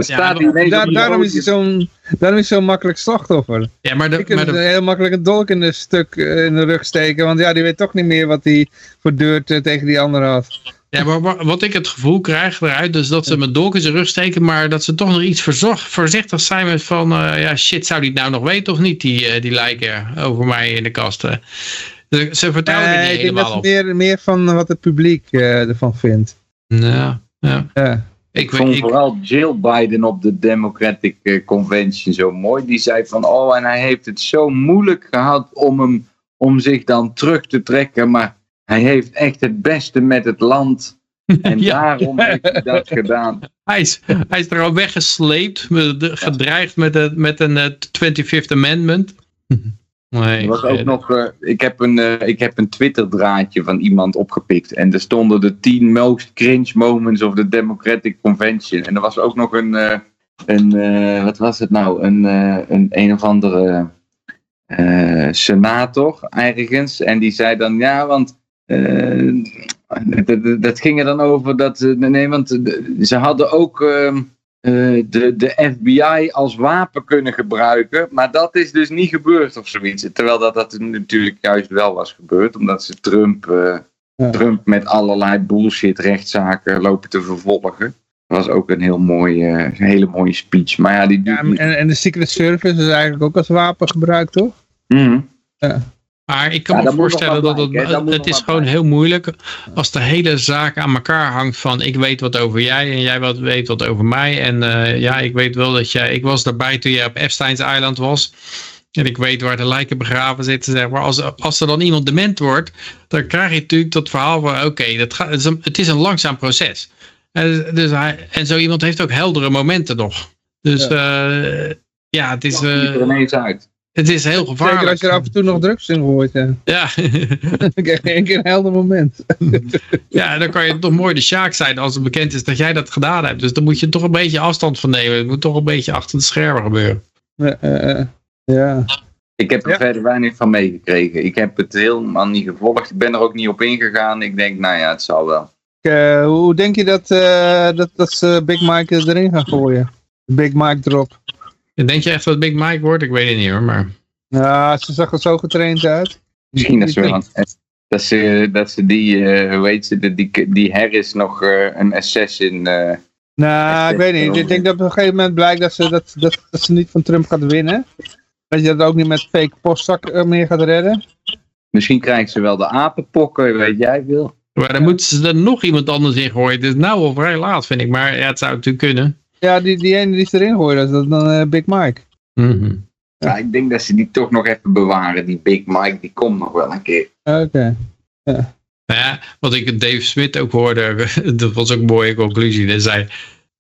Ja, Daar, daarom is hij zo'n daarom is hij zo'n makkelijk slachtoffer. Ja, maar, de, maar de, heel makkelijk een dolk in de stuk eh, in de rug steken, want ja, die weet toch niet meer wat hij voor deurt eh, tegen die andere had. Ja, maar wa- wat ik het gevoel krijg eruit, is dat ze met dolk in zijn rug steken, maar dat ze toch nog iets verzorg, voorzichtig zijn met van, eh, ja shit, zou die het nou nog weten of niet, die, eh, die lijken over mij in de kasten. Dus ze vertellen Nee, er niet ik denk dat helemaal meer, meer van wat het publiek eh, ervan vindt. Nou, ja. Ja. Ik, vond ik, vooral Jill Biden op de Democratic eh, Convention zo mooi. Die zei van, oh, en hij heeft het zo moeilijk gehad om, hem, om zich dan terug te trekken. Maar hij heeft echt het beste met het land. En Ja. daarom heeft hij dat gedaan. hij, is, hij is er al weggesleept, de- gedreigd met, het, met een eh, 25th Amendment. Nee, Er was ook nog, eh, ik, heb een, eh, ik heb een Twitter-draadje van iemand opgepikt. En er stonden de 10 most cringe moments of the Democratic Convention. En er was ook nog een, eh, een wat was het nou? Een, een, een of andere senator ergens. En die zei dan, ja, want dat, dat- ging er dan over dat, nee, want ze hadden ook ehm, eh, de, de FBI als wapen kunnen gebruiken, maar dat is dus niet gebeurd of zoiets. Terwijl dat, dat natuurlijk juist wel was gebeurd, omdat ze Trump, eh, Ja. Trump met allerlei bullshit rechtszaken lopen te vervolgen. Dat was ook een heel mooi, eh, een hele mooie speech. Maar ja, die Ja, en, en de Secret Service is eigenlijk ook als wapen gebruikt, toch? Mhm. Maar ik kan Ja, me voorstellen dat blijken. Dat het is gewoon heel moeilijk als de hele zaak aan elkaar hangt van ik weet wat over jij en jij wat weet wat over mij. En eh, ja, ik weet wel dat jij, ik was daarbij toen jij op Epstein's eiland was. En ik weet waar de lijken begraven zitten. Zeg maar. als, als er dan iemand dement wordt, dan krijg je natuurlijk dat verhaal van oké, dat gaat- het, is een- het is een langzaam proces. En, dus hij, en zo iemand heeft ook heldere momenten nog. Dus ja, ja het, is, ziet er eh, ineens uit. Het is heel gevaarlijk. Zeker als je er af en toe nog drugs in gooit. Ja. Ja. Dan krijg je één keer een helder moment. Ja, dan kan je toch mooi de Sjaak zijn als het bekend is dat jij dat gedaan hebt. Dus dan moet je toch een beetje afstand van nemen. Het moet toch een beetje achter de schermen gebeuren. Ja, eh, eh, ja. Ik heb er Ja. verder weinig van meegekregen. Ik heb het helemaal niet gevolgd. Ik ben er ook niet op ingegaan. Ik denk, nou ja, het zal wel. Eh, hoe denk je dat, eh, dat, dat ze Big Mike erin gaan gooien? Big Mike drop. Denk je echt dat Big Mike wordt? Ik weet het niet hoor. Maar Ja, ze zag er zo getraind uit. Misschien dat ze, Die- wel dat ze, dat ze die, eh, hoe heet ze, die, die Harris nog eh, een assassin... eh, Nou, ik weet niet. Ik denk dat op een gegeven moment blijkt dat ze, dat, dat, dat ze niet van Trump gaat winnen. Dat je dat ook niet met fake postzak meer gaat redden? Misschien krijgen ze wel de apenpokken, weet jij veel. Maar dan moeten ze er nog iemand anders in gooien. Het is nou al vrij laat, vind ik. Maar ja, het zou natuurlijk kunnen. Ja, die, die ene die ze erin gooien, dat is dan uh, Big Mike. Mm Ja, ik denk dat ze die toch nog even bewaren. Die Big Mike, die komt nog wel een keer. Oké. Ja. Nou ja, wat ik Dave Smith ook hoorde, dat was ook een mooie conclusie. Dat zei,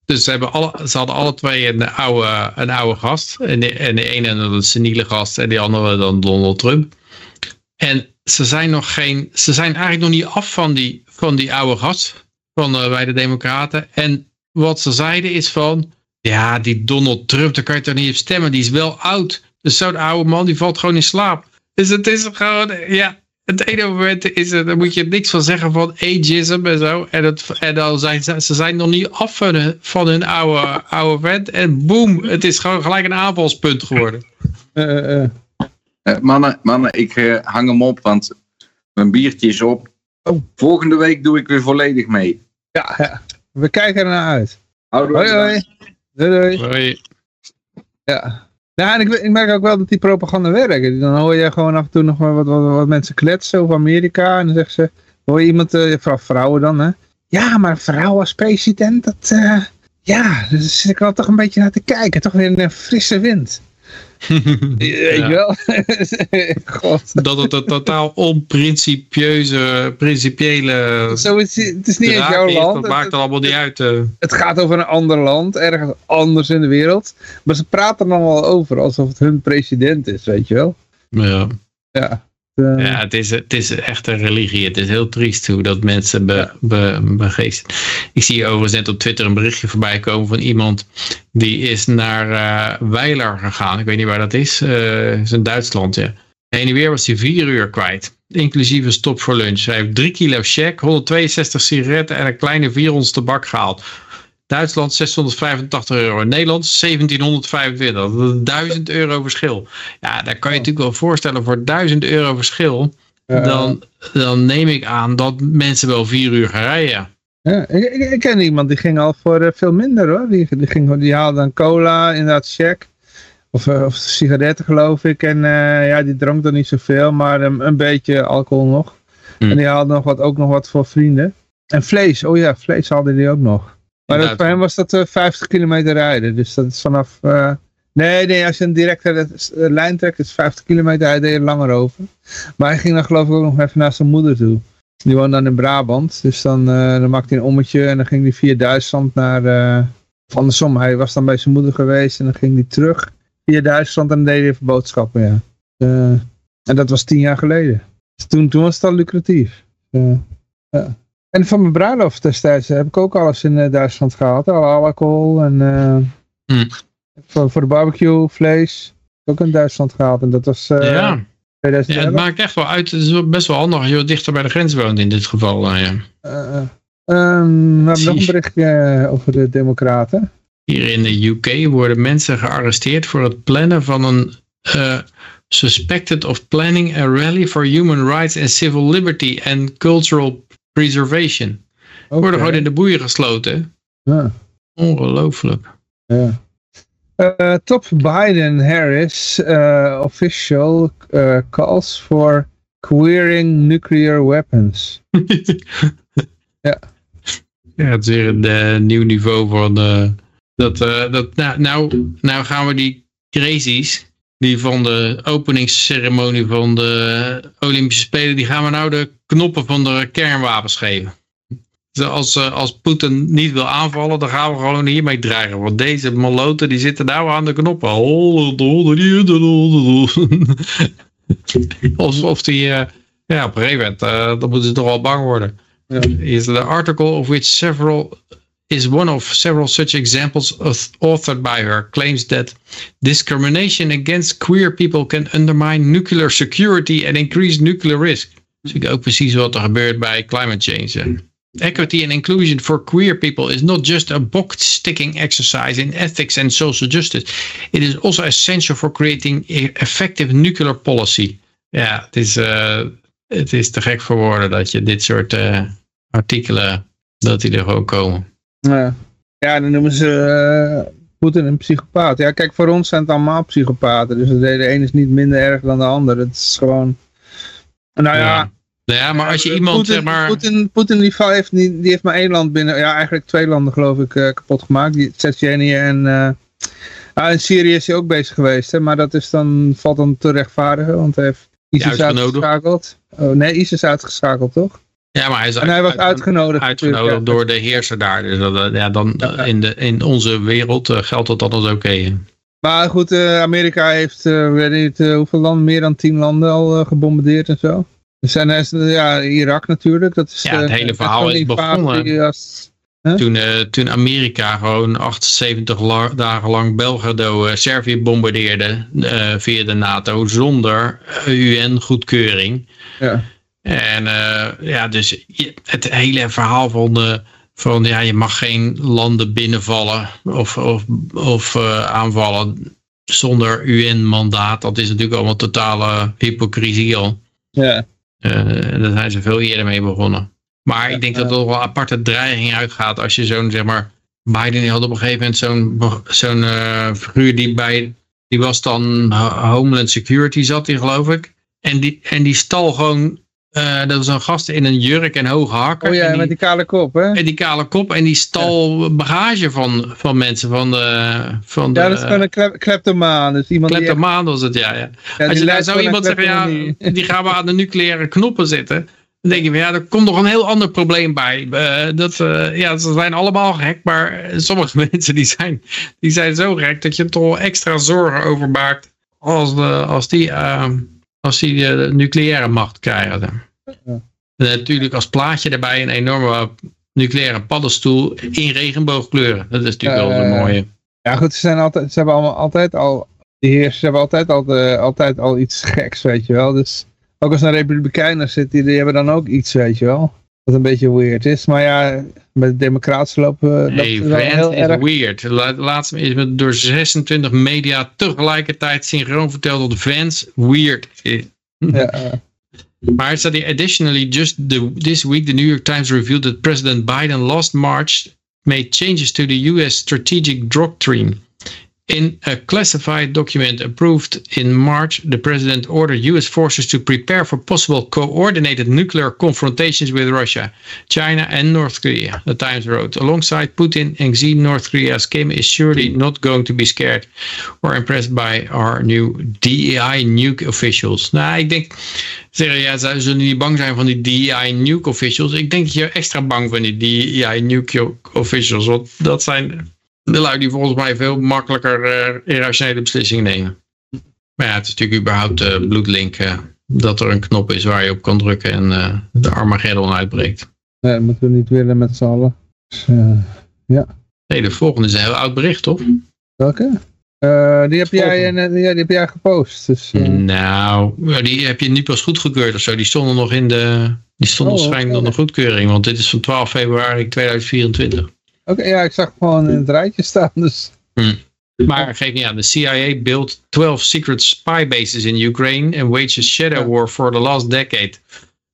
dus ze, hebben alle, ze hadden alle twee een oude, een oude gast. En de, en de ene een seniele gast en die andere dan Donald Trump. En ze zijn nog geen, ze zijn eigenlijk nog niet af van die, van die oude gast van uh, bij de Democraten. En wat ze zeiden is van, ja, die Donald Trump, daar kan je toch niet op stemmen, die is wel oud. Dus zo'n oude man, die valt gewoon in slaap. Dus het is gewoon, ja, het ene moment is er, daar moet je niks van zeggen van ageism en zo. En, het, en dan zijn ze, ze zijn nog niet af van hun, van hun oude, oude vent. En boem, het is gewoon gelijk een aanvalspunt geworden. Uh, uh. mannen, mannen, ik hang hem op, want mijn biertje is op. Oh. Volgende week doe ik weer volledig mee. Ja, ja. We kijken ernaar uit. Houdoe. Hoi, hoi. Doei, doei. Hoi. Ja. Ja, en ik, ik, merk ook wel dat die propaganda werkt. Dan hoor je gewoon af en toe nog wat, wat, wat mensen kletsen over Amerika. En dan zeggen ze, hoor je iemand, uh, vooral vrouwen dan, hè. Ja, maar vrouw als president, dat, uh, ja, daar zit ik wel toch een beetje naar te kijken. Toch weer een frisse wind. Weet je wel? God. Dat het een totaal onprincipieuze, principiële... Zo is, het is niet eens jouw is, land. Dat maakt het, er allemaal niet uit. Uh. het gaat over een ander land, ergens anders in de wereld. Maar ze praten er dan wel over alsof het hun president is, weet je wel? Ja. Ja. Uh, ja, het is, het is echt een religie. Het is heel triest hoe dat mensen be, be, begeesten. Ik zie overigens net op Twitter een berichtje voorbij komen van iemand die is naar uh, Weiler gegaan. Ik weet niet waar dat is. Uh, is in Duitsland, ja. Heen en weer was hij vier uur kwijt. Inclusief een stop voor lunch. Hij heeft drie kilo check, 162 sigaretten en een kleine 400 tabak gehaald. Duitsland 685 euro. Nederland 1725. Dat is 1000 euro verschil. Ja, daar kan je natuurlijk wel voorstellen voor 1000 euro verschil. Dan, dan neem ik aan dat mensen wel vier uur gaan rijden. Ja, ik, ik, ik ken iemand die ging al voor uh, veel minder hoor. Die, die, ging, die haalde dan cola, inderdaad check. Of, uh, of sigaretten geloof ik. En uh, ja, die dronk dan niet zoveel, maar een, een beetje alcohol nog. Hm. En die haalde nog wat, ook nog wat voor vrienden. En vlees, oh ja, vlees haalde die ook nog. Maar dat, voor hem was dat uh, 50 kilometer rijden. Dus dat is vanaf... Uh, nee, nee, als je een directe uh, lijn trekt, is 50 kilometer, hij deed er langer over. Maar hij ging dan geloof ik ook nog even naar zijn moeder toe. Die woonde dan in Brabant. Dus dan, uh, dan maakte hij een ommetje en dan ging hij via Duitsland naar... Uh, of andersom, hij was dan bij zijn moeder geweest en dan ging hij terug via Duitsland en dan deed hij even boodschappen, ja. En dat was tien jaar geleden. Dus toen, toen was het al lucratief. Ja. En van mijn bruiloft destijds heb ik ook alles in uh, Duitsland gehaald. Alle alcohol en mm. voor, voor de barbecue, vlees. Ook in Duitsland gehaald. En dat was uh, ja. 2011. ja, het maakt echt wel uit. Het is best wel handig als je dichter bij de grens woont in dit geval. Uh, ja. um, we hebben nog een berichtje over de democraten. Hier in de UK worden mensen gearresteerd voor het plannen van een suspected of planning a rally for human rights and civil liberty and cultural preservation. Okay. Worden gewoon in de boeien gesloten. Ja. Ongelooflijk. Ja. Uh, top Biden-Harris uh, official uh, calls for queering nuclear weapons. ja. Ja, het is weer een nieuw niveau van dat, dat nou, nou, nou gaan we die crazies die van de openingsceremonie van de Olympische Spelen, die gaan we nou de knoppen van de kernwapens geven. Dus als, als Poetin niet wil aanvallen, dan gaan we gewoon hiermee dreigen. Want deze maloten die zitten nou aan de knoppen. Alsof die, uh, ja op een gegeven moment, uh, dan moeten ze toch wel bang worden. Ja. Is the article of which several is one of several such examples authored by her, claims that discrimination against queer people can undermine nuclear security and increase nuclear risk. Dus ik ook precies wat er gebeurt bij climate change. Equity and inclusion for queer people is not just a box-sticking exercise in ethics and social justice. It is also essential for creating effective nuclear policy. Ja, het is, uh, het is te gek voor woorden dat je dit soort uh, artikelen, dat die er gewoon komen. Ja, ja dan noemen ze Poetin een psychopaat. Ja, kijk, voor ons zijn het allemaal psychopaten. Dus de, een is niet minder erg dan de ander. Het is gewoon... Nou ja... ja. Ja, maar als je iemand, Poetin, zeg maar... Poetin, Poetin die, heeft, die, die heeft maar één land binnen, ja eigenlijk twee landen geloof ik uh, kapot gemaakt. Die, Tsjetsjenië en, uh, ah, in Syrië is hij ook bezig geweest. Hè, maar dat is dan, valt dan te rechtvaardigen, want hij heeft ISIS uitgeschakeld. Oh, nee, ISIS uitgeschakeld toch? Ja, maar hij, is en hij was uitgenodigd. Uitgenodigd door de heerser daar. Dus dat, ja, dan, ja. In, de, in onze wereld geldt dat dan als oké. Okay. Maar goed, uh, Amerika heeft, uh, weet niet, hoeveel landen, meer dan tien landen al gebombardeerd en zo. Dus en is, ja, Irak natuurlijk. Dat is, ja, het hele verhaal is begonnen. Als, toen, toen Amerika gewoon 78 la dagen lang Belgrado, Servië bombardeerde via de NATO zonder UN-goedkeuring. Ja. En ja, dus het hele verhaal van, uh, van ja, je mag geen landen binnenvallen of, of, of uh, aanvallen zonder UN-mandaat. Dat is natuurlijk allemaal totale hypocrisie al. Ja. daar zijn ze veel eerder mee begonnen. Maar ik denk dat er wel een aparte dreiging uitgaat als je zo'n, zeg maar, Biden had op een gegeven moment zo'n zo'n figuur die bij, die was dan Homeland Security zat hij geloof ik. En die, en die stal gewoon uh, dat was een gast in een jurk en hoge hakken. Oh ja, die, met die kale kop, hè? En die kale kop. En die stal ja. bagage van, van mensen van de... Van ja, dat is gewoon een klep kleptomaan. Dus iemand kleptomaan was het, ja. ja. ja Als je daar zou iemand zeggen, ja, die gaan we aan de nucleaire knoppen zitten. Dan denk je van, ja, er komt nog een heel ander probleem bij. Uh, dat, uh, ja, ze zijn allemaal gek, maar sommige mensen die zijn, die zijn zo gek dat je er toch extra zorgen over maakt als, de, als die als die de nucleaire macht krijgen. Ja. Natuurlijk als plaatje erbij een enorme nucleaire paddenstoel in regenboogkleuren. Dat is natuurlijk wel een mooie. Ja goed, ze, zijn altijd, ze hebben allemaal altijd al, de heers hebben altijd al, de, altijd al iets geks, weet je wel. Dus ook als een republikein er zit, die, die hebben dan ook iets, weet je wel. Wat een beetje weird is. Maar ja, met de democraten lopen... Nee, is erg... weird. Laatst is me door 26 media tegelijkertijd synchroon verteld dat Vance weird is. Ja. Maar het staat hier, additionally, just the, this week the New York Times revealed that President Biden last March made changes to the US strategic doctrine. In a classified document approved in March, the president ordered US forces to prepare for possible coordinated nuclear confrontations with Russia, China and North Korea, the Times wrote. Alongside Putin and Xi, North Korea's Kim is surely not going to be scared or impressed by our new DEI nuke officials. Nou, ik denk, zeggen ja, ze zullen niet bang zijn van die DEI nuke officials. Ik denk dat je extra bang van die DEI nuke officials, want dat zijn de lui die volgens mij veel makkelijker uh, irrationele beslissingen nemen. Maar ja, het is natuurlijk überhaupt uh, bloedlink uh, dat er een knop is waar je op kan drukken en de Armageddon uitbreekt. Nee, dat moeten we niet willen met z'n allen. Dus, ja. Nee, de volgende is een heel oud bericht, toch? Welke? die, heb jij, die, die, heb jij gepost. Dus, Nou, die heb je niet pas goedgekeurd of zo. Die stonden nog in de. Die stonden oh, waarschijnlijk okay. nog de goedkeuring, want dit is van 12 februari 2024. Oké, ja, ik zag gewoon in het rijtje staan. Dus. Hmm. Maar geef niet aan, de CIA built 12 secret spy bases in Ukraine and wages shadow war for the last decade.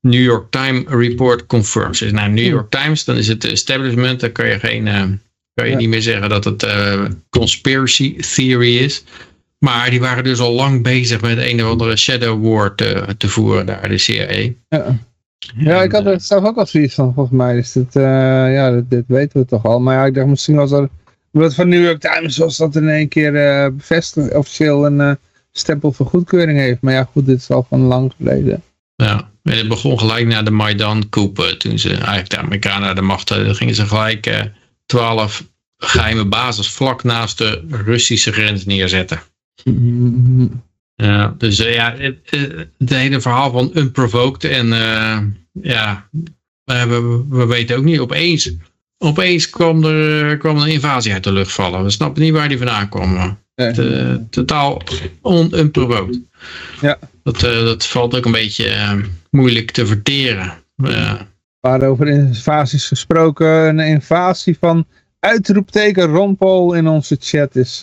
New York Times report confirms. Dus nou, New York Times, dan is het establishment, dan kan je, geen, uh, kan je ja. niet meer zeggen dat het uh, conspiracy theory is. Maar die waren dus al lang bezig met een of andere shadow war te, te voeren daar, de CIA. Ja. Ja, ik had er zelf ook al zoiets van, volgens mij. Dus dit, uh, ja, dit, dit, weten we toch al. Maar ja, ik dacht misschien was er... Wat van New York Times was dat in één keer uh, bevestigd, officieel een uh, stempel van goedkeuring heeft. Maar ja, goed, dit is al van lang geleden. Ja, het begon gelijk na de Maidan-coup. Toen ze eigenlijk de Amerikanen naar de macht hadden, gingen ze gelijk twaalf geheime bases vlak naast de Russische grens neerzetten. Mm -hmm. Ja, dus uh, ja, het, het, hele verhaal van unprovoked en uh, ja, we, we, we, weten ook niet, opeens, opeens kwam er, kwam een invasie uit de lucht vallen. We snappen niet waar die vandaan kwam. Nee. totaal on, unprovoked. Ja. Dat, dat valt ook een beetje moeilijk te verteren. Maar over invasies gesproken, een invasie van uitroepteken Ron Paul in onze chat is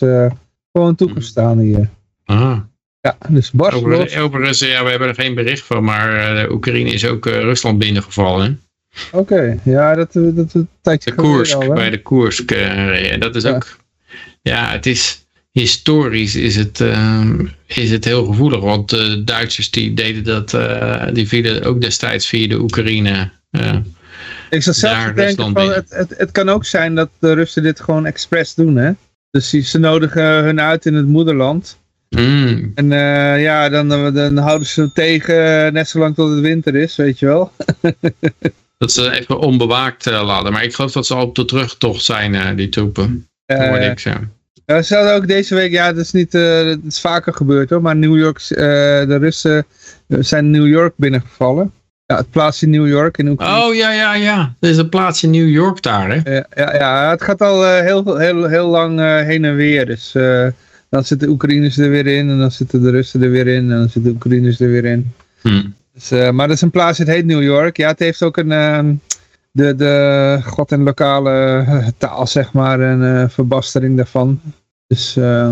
gewoon toegestaan hier. Aha. Ja, dus Overigens, overigens, ja, we hebben er geen bericht van, maar uh, Oekraïne is ook uh, Rusland binnengevallen. Oké, okay. ja, dat, dat, dat, tijdje de Koersk, al, bij de Koersk. Uh, dat is ja. ook ja, het is historisch is het, ehm, is het heel gevoelig. Want de Duitsers die deden dat, uh, die vielen ook destijds via de Oekraïne. Ik zou zelf denken, van, het, het, het, kan ook zijn dat de Russen dit gewoon expres doen. Hè? Dus ze nodigen hun uit in het moederland. Mm. En uh, ja, dan, dan houden ze tegen net zolang tot het winter is, weet je wel. dat ze even onbewaakt laten. Maar ik geloof dat ze al op de terugtocht zijn, die troepen. Uh, hoorde ik, ja. Ja, ze hadden ook deze week, ja, dat is niet, uh, dat is vaker gebeurd hoor, maar New York, uh, de Russen zijn New York binnengevallen. Ja, het plaatsje New York in Oekraïne. Oh ja, ja, ja. Er is een plaatsje New York daar, hè? Ja, ja, ja het gaat al uh, heel, heel, heel lang heen en weer. Dus dan zitten de Oekraïners er weer in en dan zitten de Russen er weer in en dan zitten de Oekraïners er weer in. Hmm. Dus, maar dat is een plaats, het heet New York. Ja, het heeft ook een ehm, de, de god en lokale taal, zeg maar, en uh, verbastering daarvan. Dus, uh...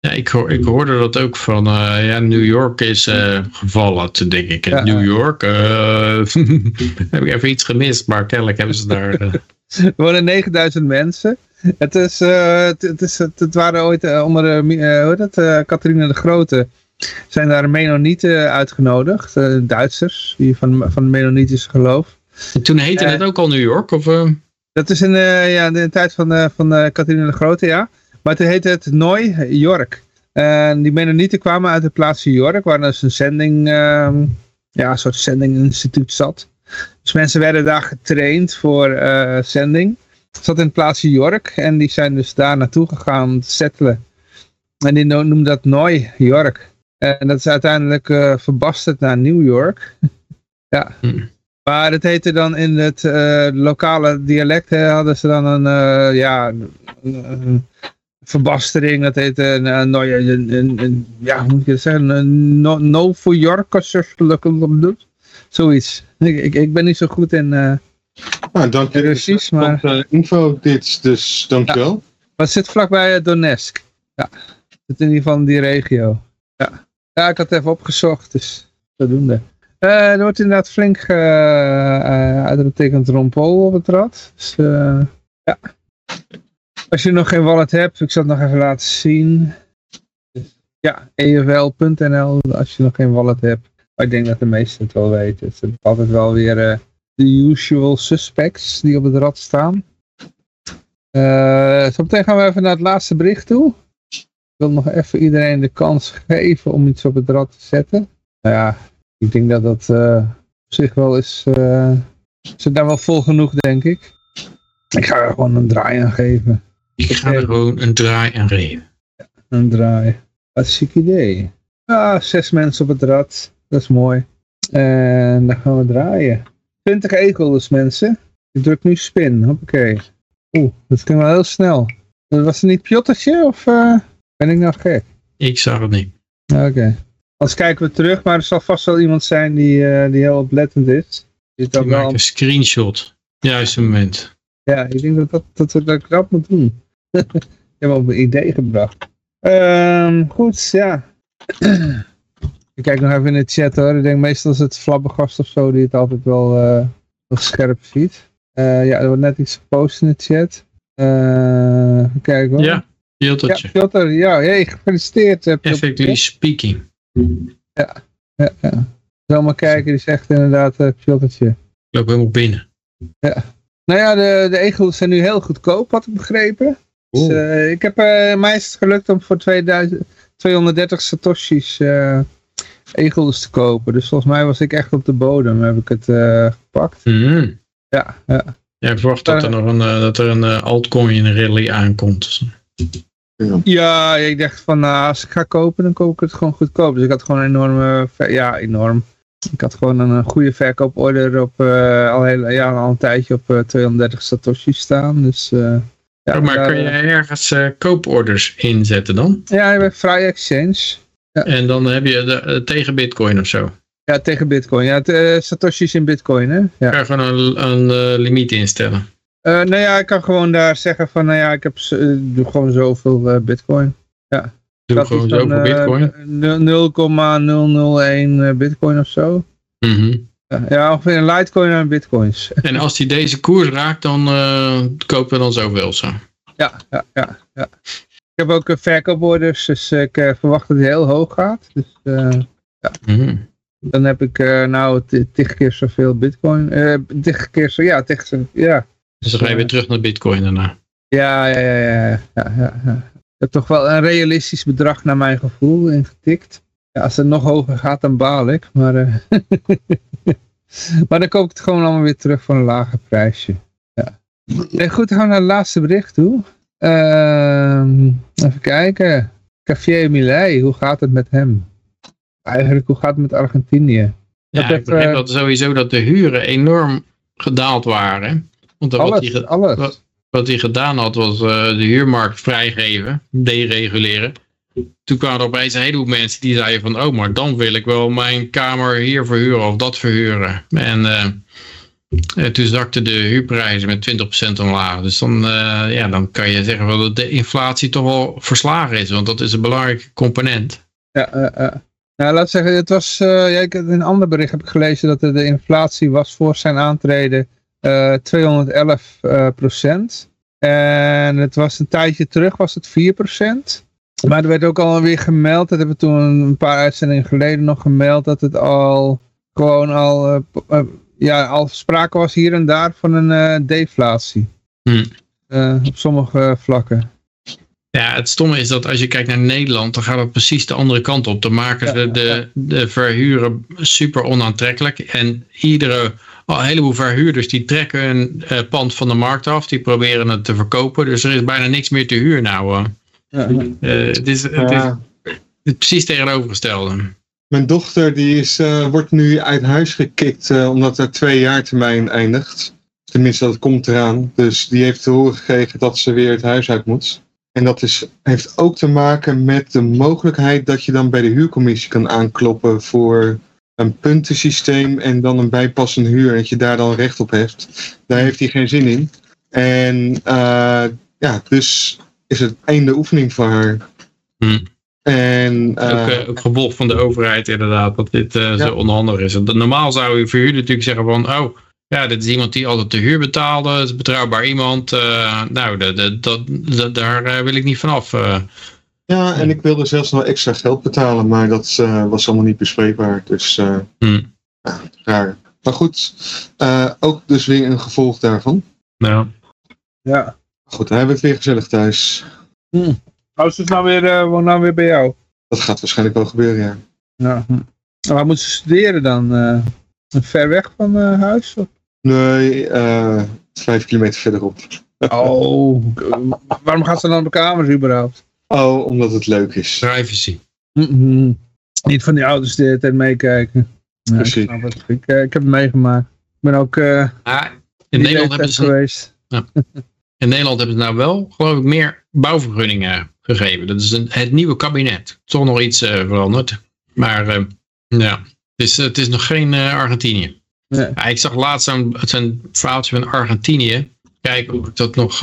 ja, ik, hoor, ik hoorde dat ook van, uh, ja, New York is gevallen, denk ik. Ja. New York, heb ik even iets gemist, maar kennelijk hebben ze daar... er wonen 9000 mensen. Het, is, het, het, is, het, waren ooit onder de, hoe dat, Catharina de Grote zijn daar Mennonieten uitgenodigd, Duitsers, die van, van Mennonitisch geloof. En toen heette het ook al New York? Of, uh... Dat is in, uh, ja, de tijd van, uh, van uh, Catharina de Grote, ja. Maar toen heette het Nooi York. En die Mennonieten kwamen uit het plaatsje York, waar dus een zending, ehm, ja, een soort zendinginstituut zat. Dus mensen werden daar getraind voor zending. Het zat in het plaatsje York en die zijn dus daar naartoe gegaan om te settelen. En die noemden dat Nooi York. En dat is uiteindelijk verbasterd naar New York. ja. Hm. Maar het heette dan in het uh, lokale dialect, hè, hadden ze dan een, uh, ja, een, een, verbastering. Dat heette een, een, nou een, een, ja, hoe moet je het zeggen, een no, Novo Yorkers, zoiets. Ik, ik, ik, ben niet zo goed in nou, dank Russisch, maar... Uh, info dit, dus dankjewel. Ja, maar het zit vlakbij Donetsk. Ja, het zit in ieder geval in die regio. Ja, ja ik had het even opgezocht, dus zodoende. Uh, er wordt inderdaad flink uh, uh, uitgetekend Ron Paul op het rad. Dus ja. Als je nog geen wallet hebt, ik zal het nog even laten zien. Dus, ja, efl.nl als je nog geen wallet hebt. Maar ik denk dat de meesten het wel weten. Het zijn altijd wel weer de usual suspects die op het rad staan. zometeen gaan we even naar het laatste bericht toe. Ik wil nog even iedereen de kans geven om iets op het rad te zetten. Nou ja, ik denk dat dat uh, op zich wel is, uh, zit daar wel vol genoeg, denk ik. Ik ga er gewoon een draai aan geven. Ik ga er gewoon een draai aan geven. Ja, een draai. Wat een ziek idee. Ah, zes mensen op het rad. Dat is mooi. En dan gaan we draaien. 20 egels mensen. Ik druk nu spin. Hoppakee. Oeh, dat ging wel heel snel. Was het niet Pjottertje of uh, ben ik nou gek? Ik zag het niet. Oké. Okay. Anders kijken we terug, maar er zal vast wel iemand zijn die, uh, die heel oplettend is. Die, die maakt een screenshot. Juist moment. Ja, ik denk dat, dat, dat, dat ik dat moet doen. Ik heb wel een idee gebracht. Um, goed, ja. ik kijk nog even in de chat hoor. Ik denk meestal is het Flabbergast of zo die het altijd wel, uh, wel scherp ziet. Uh, ja, er wordt net iets gepost in de chat. Uh, kijk hoor. Ja, Filtertje. Ja, filter. Ja, hey, gefeliciteerd. Effectively speaking. Ja, ja, ja. Zal maar kijken, die zegt inderdaad uh, filtertje. Ik loop helemaal binnen. Ja. Nou ja, de, de egels zijn nu heel goedkoop, had ik begrepen. Dus, uh, ik heb, uh, mij is het gelukt om voor 2000, 230 satoshis uh, egels te kopen. Dus volgens mij was ik echt op de bodem, heb ik het gepakt. Mm. Ja, ja. Ja, ik verwacht dat er nog een, dat er een altcoin rally aankomt. Ja, ik dacht van nou, als ik ga kopen, dan koop ik het gewoon goedkoop. Dus ik had gewoon een enorme, ja enorm. Ik had gewoon een goede verkooporder op uh, al, heel, ja, al een tijdje op uh, 230 satoshi staan. Dus, uh, ja, oh, maar daar, kun je ergens kooporders inzetten dan? Ja, bij Vrij Exchange. Ja. En dan heb je de, tegen bitcoin of zo? Ja, tegen bitcoin. Ja, het, satoshis in bitcoin hè. Ja. Kan je gewoon een, een limiet instellen? Uh, nou ja, ik kan gewoon daar zeggen van, nou ja, ik heb, uh, doe gewoon zoveel uh, bitcoin. Ja. Doe gewoon zoveel bitcoin? 0,001 bitcoin of zo. Mm -hmm. ja, ongeveer een litecoin aan bitcoins. En als die deze koers raakt, dan kopen we dan zoveel zo? Ja, Ja, ja, ja, heb ook verkooporders, dus ik verwacht dat het heel hoog gaat. Dus ja. Mhm. Dan heb ik nou tig keer zoveel bitcoin. Tig keer zo, ja, tig zo, ja. Dus dan ga je weer terug naar bitcoin daarna. Ja, ja, ja, ja, ja, ja, ja. Ik heb toch wel een realistisch bedrag naar mijn gevoel ingetikt. Ja, als het nog hoger gaat, dan baal ik. Maar, uh, maar dan koop ik het gewoon allemaal weer terug voor een lager prijsje. Ja. Nee, goed, dan gaan we naar het laatste bericht toe. Uh, even kijken. Café Millet, hoe gaat het met hem? Eigenlijk, hoe gaat het met Argentinië? Ja, ik begreep uh, dat sowieso dat de huren enorm gedaald waren. Want alles, wat, hij, alles. Wat, hij gedaan had, was uh, de huurmarkt vrijgeven, dereguleren. Toen kwamen er opeens een heleboel mensen die zeiden van, oh, maar dan wil ik wel mijn kamer hier verhuren of dat verhuren. En uh, toen zakten de huurprijzen met 20% omlaag. Dus dan, uh, ja, dan kan je zeggen wel dat de inflatie toch wel verslagen is, want dat is een belangrijke component. Ja, uh, nou, laat zeggen, het was, ik, in een ander bericht heb ik gelezen dat de inflatie was voor zijn aantreden 211 procent. En het was een tijdje terug, was het 4 procent. Maar er werd ook alweer gemeld, dat hebben we toen een paar uitzendingen geleden nog gemeld, dat het al gewoon al, uh, ja, al sprake was hier en daar van een uh, deflatie. Hmm. op sommige vlakken. Ja, het stomme is dat als je kijkt naar Nederland, dan gaat het precies de andere kant op. Dan maken ze de, de verhuren super onaantrekkelijk. En iedere, al een heleboel verhuurders die trekken een pand van de markt af. Die proberen het te verkopen. Dus er is bijna niks meer te huur nou. Ja. Uh, het, is, het, is, het precies tegenovergestelde. Mijn dochter die is, uh, wordt nu uit huis gekikt uh, omdat er twee jaar termijn eindigt. Tenminste, dat komt eraan. Dus die heeft te horen gekregen dat ze weer het huis uit moet. En dat is, heeft ook te maken met de mogelijkheid dat je dan bij de huurcommissie kan aankloppen voor een puntensysteem en dan een bijpassende huur. En dat je daar dan recht op hebt. Daar heeft hij geen zin in. En ja, dus is het einde oefening voor haar. Hm. En, ook, uh, ook, gevolg van de overheid inderdaad, dat dit uh, zo onhandig is. Normaal zou je verhuurder natuurlijk zeggen van, oh, ja, dit is iemand die altijd de huur betaalde, het is betrouwbaar iemand. Uh, nou, de, de, dat, daar wil ik niet vanaf. ja, en ik wilde zelfs nog extra geld betalen, maar dat was allemaal niet bespreekbaar. Dus hm. ja, raar. Maar goed, ook dus weer een gevolg daarvan. Ja. Ja. Goed, dan hebben we het weer gezellig thuis. Hm. Oh, ze nou weer, uh, nou weer bij jou? Dat gaat waarschijnlijk wel gebeuren, ja. ja. Hm. Waar moet ze studeren dan? Uh, ver weg van uh, huis? Of? Nee, vijf kilometer verderop. Oh, waarom gaat ze dan op de kamers überhaupt? Oh, omdat het leuk is. Privacy. Mm Niet van die ouders die het meekijken. Precies. Ik, ik, ik, heb het meegemaakt. Ik ben ook ah, in Nederland hebben ze geweest. Ja. In Nederland hebben ze nou wel, geloof ik, meer bouwvergunningen gegeven. Dat is een, het nieuwe kabinet. Toch nog iets uh, veranderd. Maar uh, ja, het is, het is nog geen uh, Argentinië. Ja, ik zag laatst zo'n een verhaaltje van Argentinië. Kijken of ik dat nog,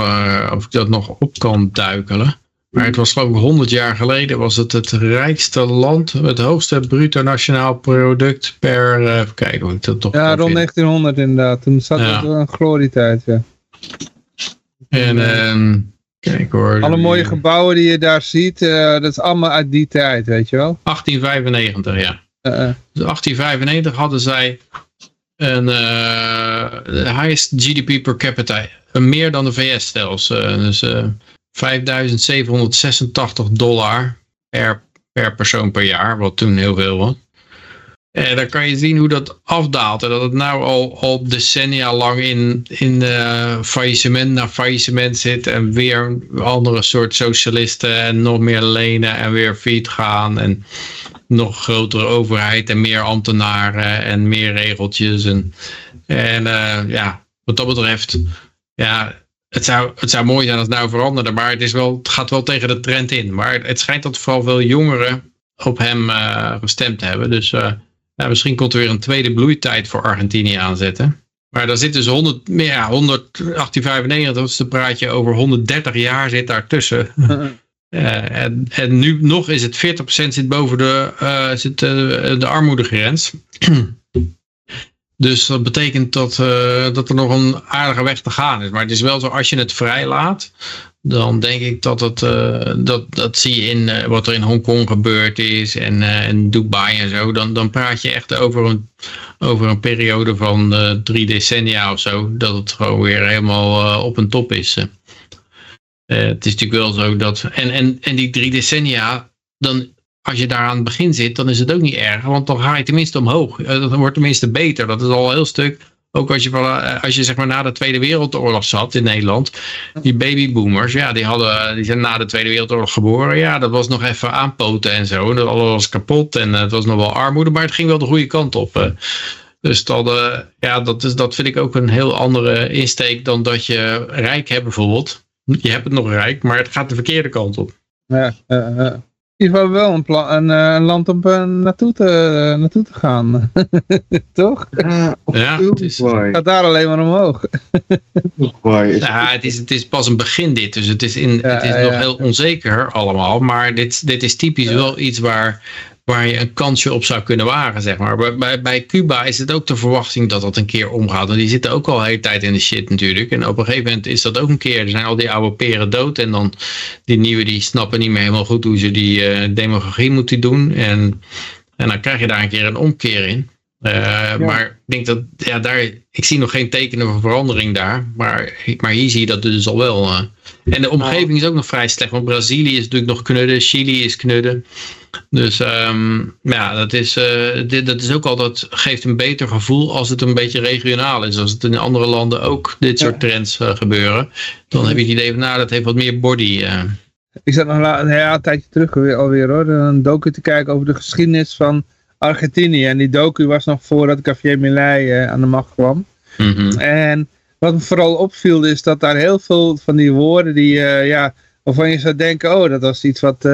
of ik dat nog op kan duikelen. Maar het was geloof ik 100 jaar geleden was het het rijkste land. Het hoogste bruto nationaal product per... even kijken of ik dat toch Ja, rond 1900 inderdaad. Toen zat ja. het een glorietijd, ja. En uh, kijk hoor. Alle mooie gebouwen die je daar ziet, uh, dat is allemaal uit die tijd, weet je wel? 1895, ja. Uh, dus 1895 hadden zij een uh, highest GDP per capita. Meer dan de VS zelfs. dus 5786 dollar per, per persoon per jaar, wat toen heel veel was. En dan kan je zien hoe dat afdaalt. En dat het nou al, al decennia lang in, in uh, faillissement na faillissement zit. En weer een andere soort socialisten. En nog meer lenen en weer fiet gaan. En nog grotere overheid en meer ambtenaren en meer regeltjes. En, en uh, ja, wat dat betreft, ja, het zou, het zou mooi zijn als het nou veranderde. Maar het, is wel, het gaat wel tegen de trend in. Maar het schijnt dat vooral veel jongeren op hem gestemd hebben. Dus... Nou, misschien komt er weer een tweede bloeitijd voor Argentinië aanzetten. Maar daar zit dus 100, ja, 100, 1895, dat is de praatje over 130 jaar zit daartussen. uh, en, en nu nog is het 40% zit boven de, uh, zit, uh, de armoedegrens. dus dat betekent dat, dat er nog een aardige weg te gaan is. Maar het is wel zo, als je het vrijlaat, dan denk ik dat het, uh, dat, dat zie je in uh, wat er in Hongkong gebeurd is en, en Dubai en zo. Dan, dan praat je echt over een, over een periode van drie decennia of zo. Dat het gewoon weer helemaal op een top is. het is natuurlijk wel zo dat. En, en, en die drie decennia, dan, als je daar aan het begin zit, dan is het ook niet erg. Want dan ga je tenminste omhoog. Dan wordt tenminste beter. Dat is al een heel stuk ook als je, eh, als je zeg maar na de Tweede Wereldoorlog zat in Nederland. Die babyboomers, ja, die, hadden, die zijn na de Tweede Wereldoorlog geboren. Ja, dat was nog even aanpoten en zo. Dat alles was kapot en eh, het was nog wel armoede. Maar het ging wel de goede kant op. Dus dat, ja, dat, is, dat vind ik ook een heel andere insteek dan dat je rijk hebt bijvoorbeeld. Je hebt het nog rijk, maar het gaat de verkeerde kant op. Ja, ieder geval wel een, plan, een, eh, een land om uh, naartoe, te, uh, naartoe te gaan. Toch? Ja, het, is, gaat daar alleen maar omhoog. ja, het, is, het is pas een begin dit, dus het is, in, het is nog heel onzeker allemaal. Maar dit, dit is typisch wel iets waar waar je een kansje op zou kunnen wagen, zeg maar. Bij, bij Cuba is het ook de verwachting dat dat een keer omgaat. Want die zitten ook al de hele tijd in de shit natuurlijk. En op een gegeven moment is dat ook een keer. Er zijn al die oude peren dood. En dan die nieuwe die snappen niet meer helemaal goed hoe ze die uh, demagogie moeten doen. En, en dan krijg je daar een keer een omkeer in. Uh, Maar ik denk dat, ja, daar, ik zie nog geen tekenen van verandering daar. Maar, maar hier zie je dat dus al wel. Uh. En de omgeving is ook nog vrij slecht. Want Brazilië is natuurlijk nog knudden. Chili is knudden. Dus um, ja, dat is, uh, dit, dat is ook al, dat geeft een beter gevoel als het een beetje regionaal is. Als het in andere landen ook dit soort trends gebeuren. Dan heb je het idee van, nou, dat heeft wat meer body. Ik zat nog ja, een tijdje terug alweer hoor, een docu te kijken over de geschiedenis van Argentinië. En die docu was nog voordat Javier Milei aan de macht kwam. Mm -hmm. En wat me vooral opviel is dat daar heel veel van die woorden die, ja, waarvan je zou denken, oh, dat was iets wat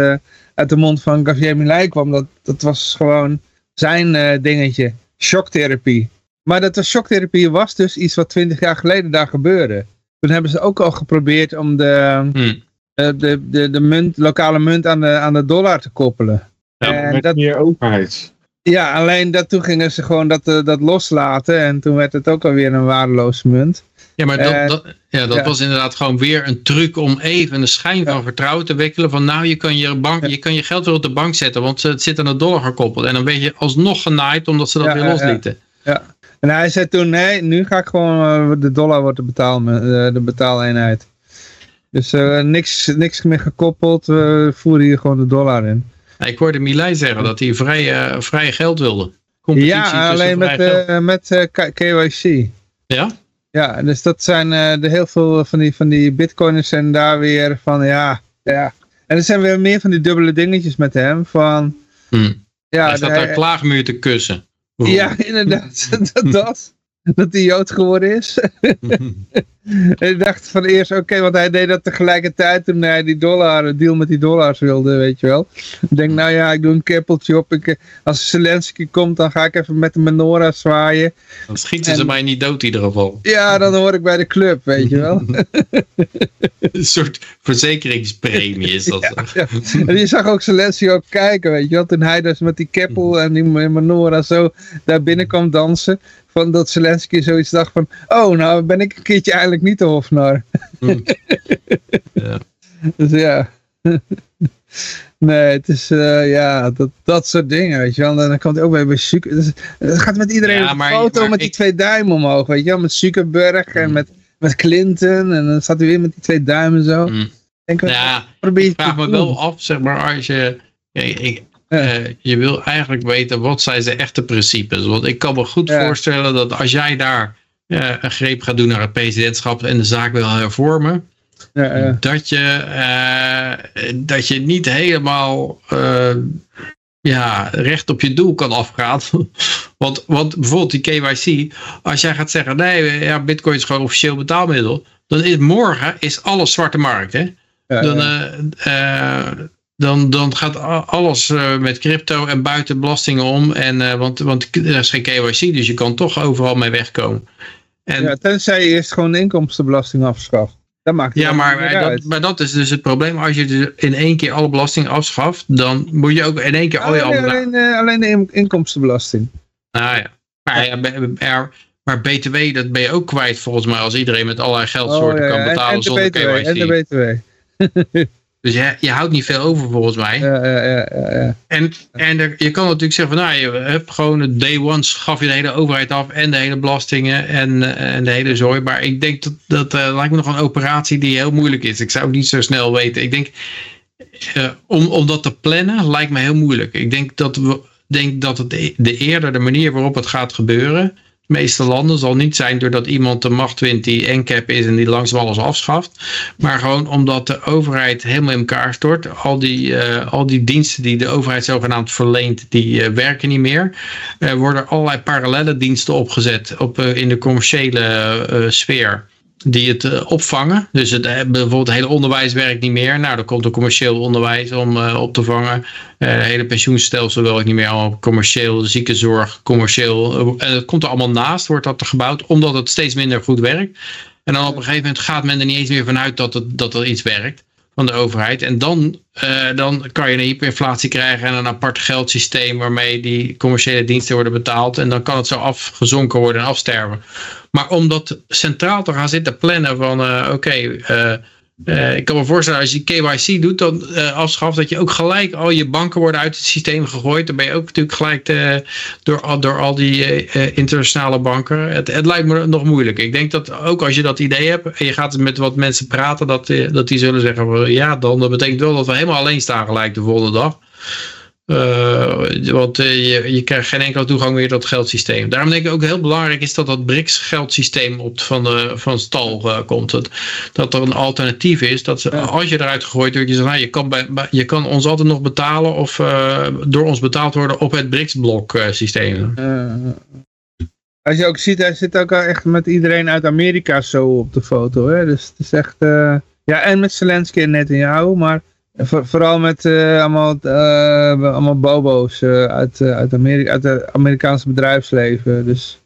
uit de mond van Javier Milei kwam, dat, dat was gewoon zijn uh, dingetje. Shocktherapie. Maar dat was shocktherapie was dus iets wat twintig jaar geleden daar gebeurde. Toen hebben ze ook al geprobeerd om de, hmm. uh, de, de, de munt, lokale munt aan de, aan de dollar te koppelen. Ja, en met dat, meer overheid. Ja, alleen dat, toen gingen ze gewoon dat, uh, dat loslaten en toen werd het ook alweer een waardeloze munt. Ja, maar dat, dat, ja, dat was inderdaad gewoon weer een truc om even een schijn van vertrouwen te wikkelen. Van nou, je kan je, bank, je kan je geld weer op de bank zetten, want het zit aan de dollar gekoppeld. En dan ben je alsnog genaaid omdat ze dat weer loslieten. Ja. En hij zei toen, nee, nu ga ik gewoon, uh, de dollar wordt de, betaal, de betaaleenheid. Dus uh, niks, niks meer gekoppeld, we voeren hier gewoon de dollar in. Ik hoorde Milei zeggen dat hij vrij, vrije geld wilde. Ja, alleen met, met KYC. Ja? Ja, dus dat zijn de heel veel van die, van die bitcoiners en daar weer van ja, ja. En er zijn weer meer van die dubbele dingetjes met hem van... Hmm. Ja, hij staat daar klaagmuur te kussen. Ja, inderdaad. dat, dat dat hij Jood geworden is. ik dacht van eerst, oké, want hij deed dat tegelijkertijd toen hij die dollar, deal met die dollars wilde, weet je wel. Ik denk, nou ja, ik doe een keppeltje op. Ik, als Zelensky komt, dan ga ik even met de menorah zwaaien. Dan schieten ze mij niet dood in ieder geval. Ja, dan hoor ik bij de club, weet je wel. een soort verzekeringspremie is dat. Ja, En je zag ook Zelensky ook kijken, weet je wel. Toen hij dus met die keppel en die menorah zo daar binnen kwam dansen van dat Zelensky zoiets dacht van, oh, nou ben ik een keertje eigenlijk niet de hofnar. Mm. ja. Dus ja. nee, het is, uh, ja, dat, dat soort dingen, weet je wel. En dan komt hij ook weer bij Zucker. Dus, het gaat met iedereen ja, maar, een foto maar met die twee duimen omhoog, weet je wel. Met Zuckerberg mm. en met, met Clinton. En dan staat hij weer met die twee duimen zo. Mm. Denk, ja, probeer ik vraag me wel af, zeg maar, als je... ik, uh, je wil eigenlijk weten wat zijn de echte principes. Want ik kan me goed ja. voorstellen dat als jij daar uh, een greep gaat doen naar het presidentschap en de zaak wil hervormen, ja, dat, je, uh, dat je niet helemaal ja, recht op je doel kan afgaan. want, want bijvoorbeeld die KYC, als jij gaat zeggen, nee, ja, bitcoin is gewoon officieel betaalmiddel, dan is morgen is alles zwarte markt. Hè? dan, dan, dan gaat alles uh, met crypto en buiten belastingen om. En, uh, want, want er is geen KYC, dus je kan toch overal mee wegkomen. En, ja, tenzij je eerst gewoon de inkomstenbelasting afschaft. Dat maakt ja, maar, maar dat, maar dat is dus het probleem. Als je dus in één keer alle belasting afschaft, dan moet je ook in één keer al je andere... Alleen, uh, alleen de inkomstenbelasting. Nou ja. Maar, ja, maar BTW, dat ben je ook kwijt volgens mij als iedereen met allerlei geldsoorten oh, ja, ja. kan betalen en, en zonder BTW, KYC. En de BTW. Dus je, je houdt niet veel over volgens mij. Ja, ja, ja, ja. En, en er, je kan natuurlijk zeggen van nou, je hebt gewoon de day one gaf je de hele overheid af en de hele belastingen en, en de hele zooi. Maar ik denk dat dat uh, lijkt me nog een operatie die heel moeilijk is. Ik zou het niet zo snel weten. Ik denk uh, om, om dat te plannen lijkt me heel moeilijk. Ik denk dat we denk dat het de, de eerder de manier waarop het gaat gebeuren meeste landen zal niet zijn doordat iemand de macht wint die NCAP is en die langzaam alles afschaft. Maar gewoon omdat de overheid helemaal in elkaar stort. Al die, uh, al die diensten die de overheid zogenaamd verleent, die uh, werken niet meer. Er worden allerlei parallele diensten opgezet op, in de commerciële sfeer die het uh, opvangen. Dus het, bijvoorbeeld het hele onderwijs werkt niet meer. Nou, dan komt er commercieel onderwijs om uh, op te vangen. Het hele pensioenstelsel werkt niet meer. Allemaal commercieel, ziekenzorg, commercieel. En het komt er allemaal naast, wordt dat er gebouwd. Omdat het steeds minder goed werkt. En dan op een gegeven moment gaat men er niet eens meer vanuit dat, het, dat er iets werkt van de overheid. En dan, uh, dan kan je een hyperinflatie krijgen en een apart geldsysteem waarmee die commerciële diensten worden betaald. En dan kan het zo afgezonken worden en afsterven. Maar om dat centraal te gaan zitten plannen van uh, oké, okay, uh, ik kan me voorstellen als je KYC doet, dan uh, afschaft dat je ook gelijk al je banken worden uit het systeem gegooid. Dan ben je ook natuurlijk gelijk de, door, door al die internationale banken. Het, het, lijkt me nog moeilijk. Ik denk dat ook als je dat idee hebt en je gaat met wat mensen praten, dat, dat die zullen zeggen, ja dan dat betekent wel dat we helemaal alleen staan gelijk de volgende dag. Uh, want uh, je, je krijgt geen enkele toegang meer tot het geldsysteem. Daarom denk ik ook heel belangrijk is dat dat BRICS geldsysteem op van, de, van stal uh, komt. Dat, dat er een alternatief is. Dat ja. als je eruit gegooid wordt, je, zegt, nou, je, kan bij, je kan ons altijd nog betalen of door ons betaald worden op het BRICS-blok systeem. als je ook ziet, hij zit ook echt met iedereen uit Amerika zo op de foto. Hè? Dus het is echt... ja, en met Zelensky en Netanyahu, maar... Voor, vooral met uh, allemaal, uh, allemaal bobo's uh, uit, uit, Amerika, uit het Amerikaanse bedrijfsleven. Dus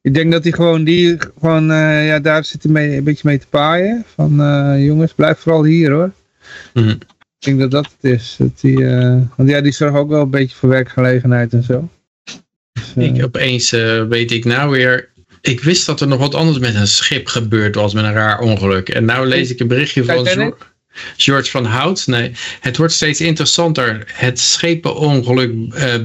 ik denk dat hij gewoon die, gewoon, ja, daar zit hij mee, een beetje mee te paaien. Van jongens, blijf vooral hier hoor. Mm -hmm. Ik denk dat dat het is. Dat die, want ja, die zorgt ook wel een beetje voor werkgelegenheid en zo. Dus, ik, opeens weet ik nou weer ik wist dat er nog wat anders met een schip gebeurd was met een raar ongeluk. En nou lees ik een berichtje van... George van Hout. Nee, het wordt steeds interessanter. Het schepenongeluk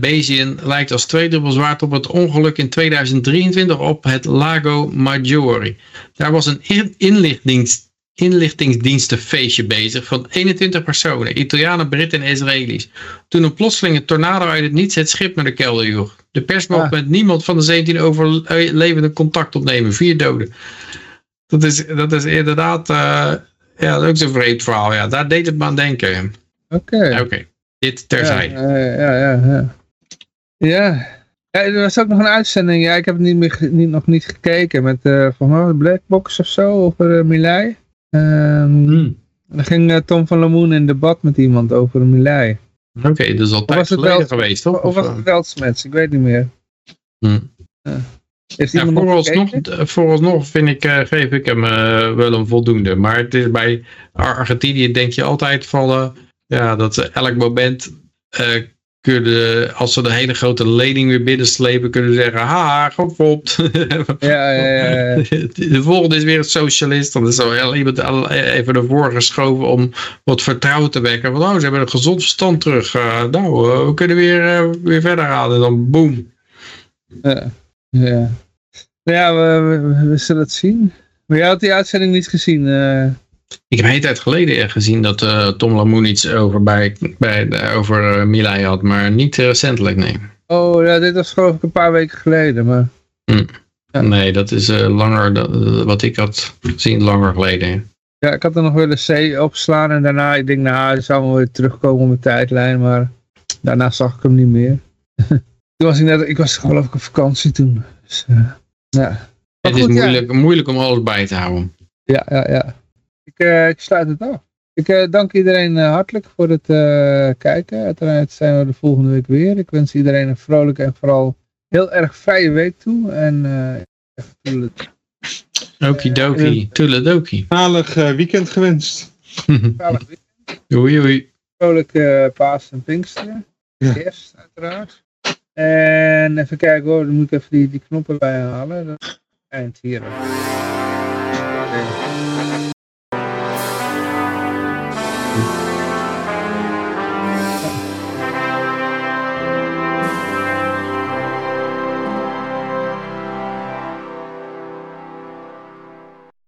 uh, lijkt als tweedubbel zwaard op het ongeluk in 2023 op het Lago Maggiore. Daar was een inlichtings, inlichtingsdienstenfeestje bezig van 21 personen, Italianen, Britten en Israëli's. Toen een plotselinge tornado uit het niets het schip naar de kelder joeg. De pers mocht ah. met niemand van de 17 overlevenden contact opnemen. Vier doden. Dat is, dat is inderdaad... Uh, ja, dat is ook zo'n vreemd verhaal. Ja, daar deed het me aan denken. Oké. Okay. Oké, okay. dit terzijde. Ja, ja, ja. Ja, ja. ja. er was ook nog een uitzending. Ja, ik heb het niet meer, niet, nog niet gekeken. Met uh, van oh, Blackbox of zo, over uh, Milei. Um, hmm. Dan ging uh, Tom van Lamoen in debat met iemand over Milei. Oké, okay, dat is al tijd geleden geweest, toch? Of, was het Weltsmets? Ik weet niet meer. Hmm. Ja, vooralsnog, vooralsnog vind ik, uh, geef ik hem uh, wel een voldoende. Maar het is bij Argentinië denk je altijd van ja, dat ze elk moment uh, kunnen, als ze de hele grote lening weer binnenslepen, kunnen zeggen, ha, gefopt. Ja, ja, ja, De volgende is weer een socialist. Dan is er iemand even ervoor geschoven om wat vertrouwen te wekken. Want oh, ze hebben een gezond verstand terug. nou, we kunnen weer, weer verder gaan. En dan boom. Ja. Ja, ja we, we, we, zullen het zien. Maar jij had die uitzending niet gezien? Uh... Ik heb een hele tijd geleden gezien dat uh, Tom Lamoen iets over, bij, bij, over uh, Milai had, maar niet recentelijk, nee. Oh ja, dit was geloof ik een paar weken geleden, maar... Hm. Ja. Nee, dat is langer, dat, wat ik had gezien, langer geleden. Ja, ik had er nog willen C opslaan en daarna, ik denk, nou, hij zou wel weer terugkomen op mijn tijdlijn, maar daarna zag ik hem niet meer. Toen was ik net, ik was geloof ik op vakantie toen. Dus, uh, ja. het is moeilijk, ja. moeilijk om alles bij te houden. Ja, ja, ja. Ik, uh, ik sluit het af. Ik uh, dank iedereen hartelijk voor het kijken. Uiteraard zijn we de volgende week weer. Ik wens iedereen een vrolijke en vooral heel erg vrije week toe. En uh, Okidoki, toeledoki. Zalig weekend gewenst. Zalig weekend. Oei, oei. Vrolijke paas en pinksteren. Ja. Eerst uiteraard. En even kijken hoor, dan moet ik even die, die knoppen bijhalen. Eind hier.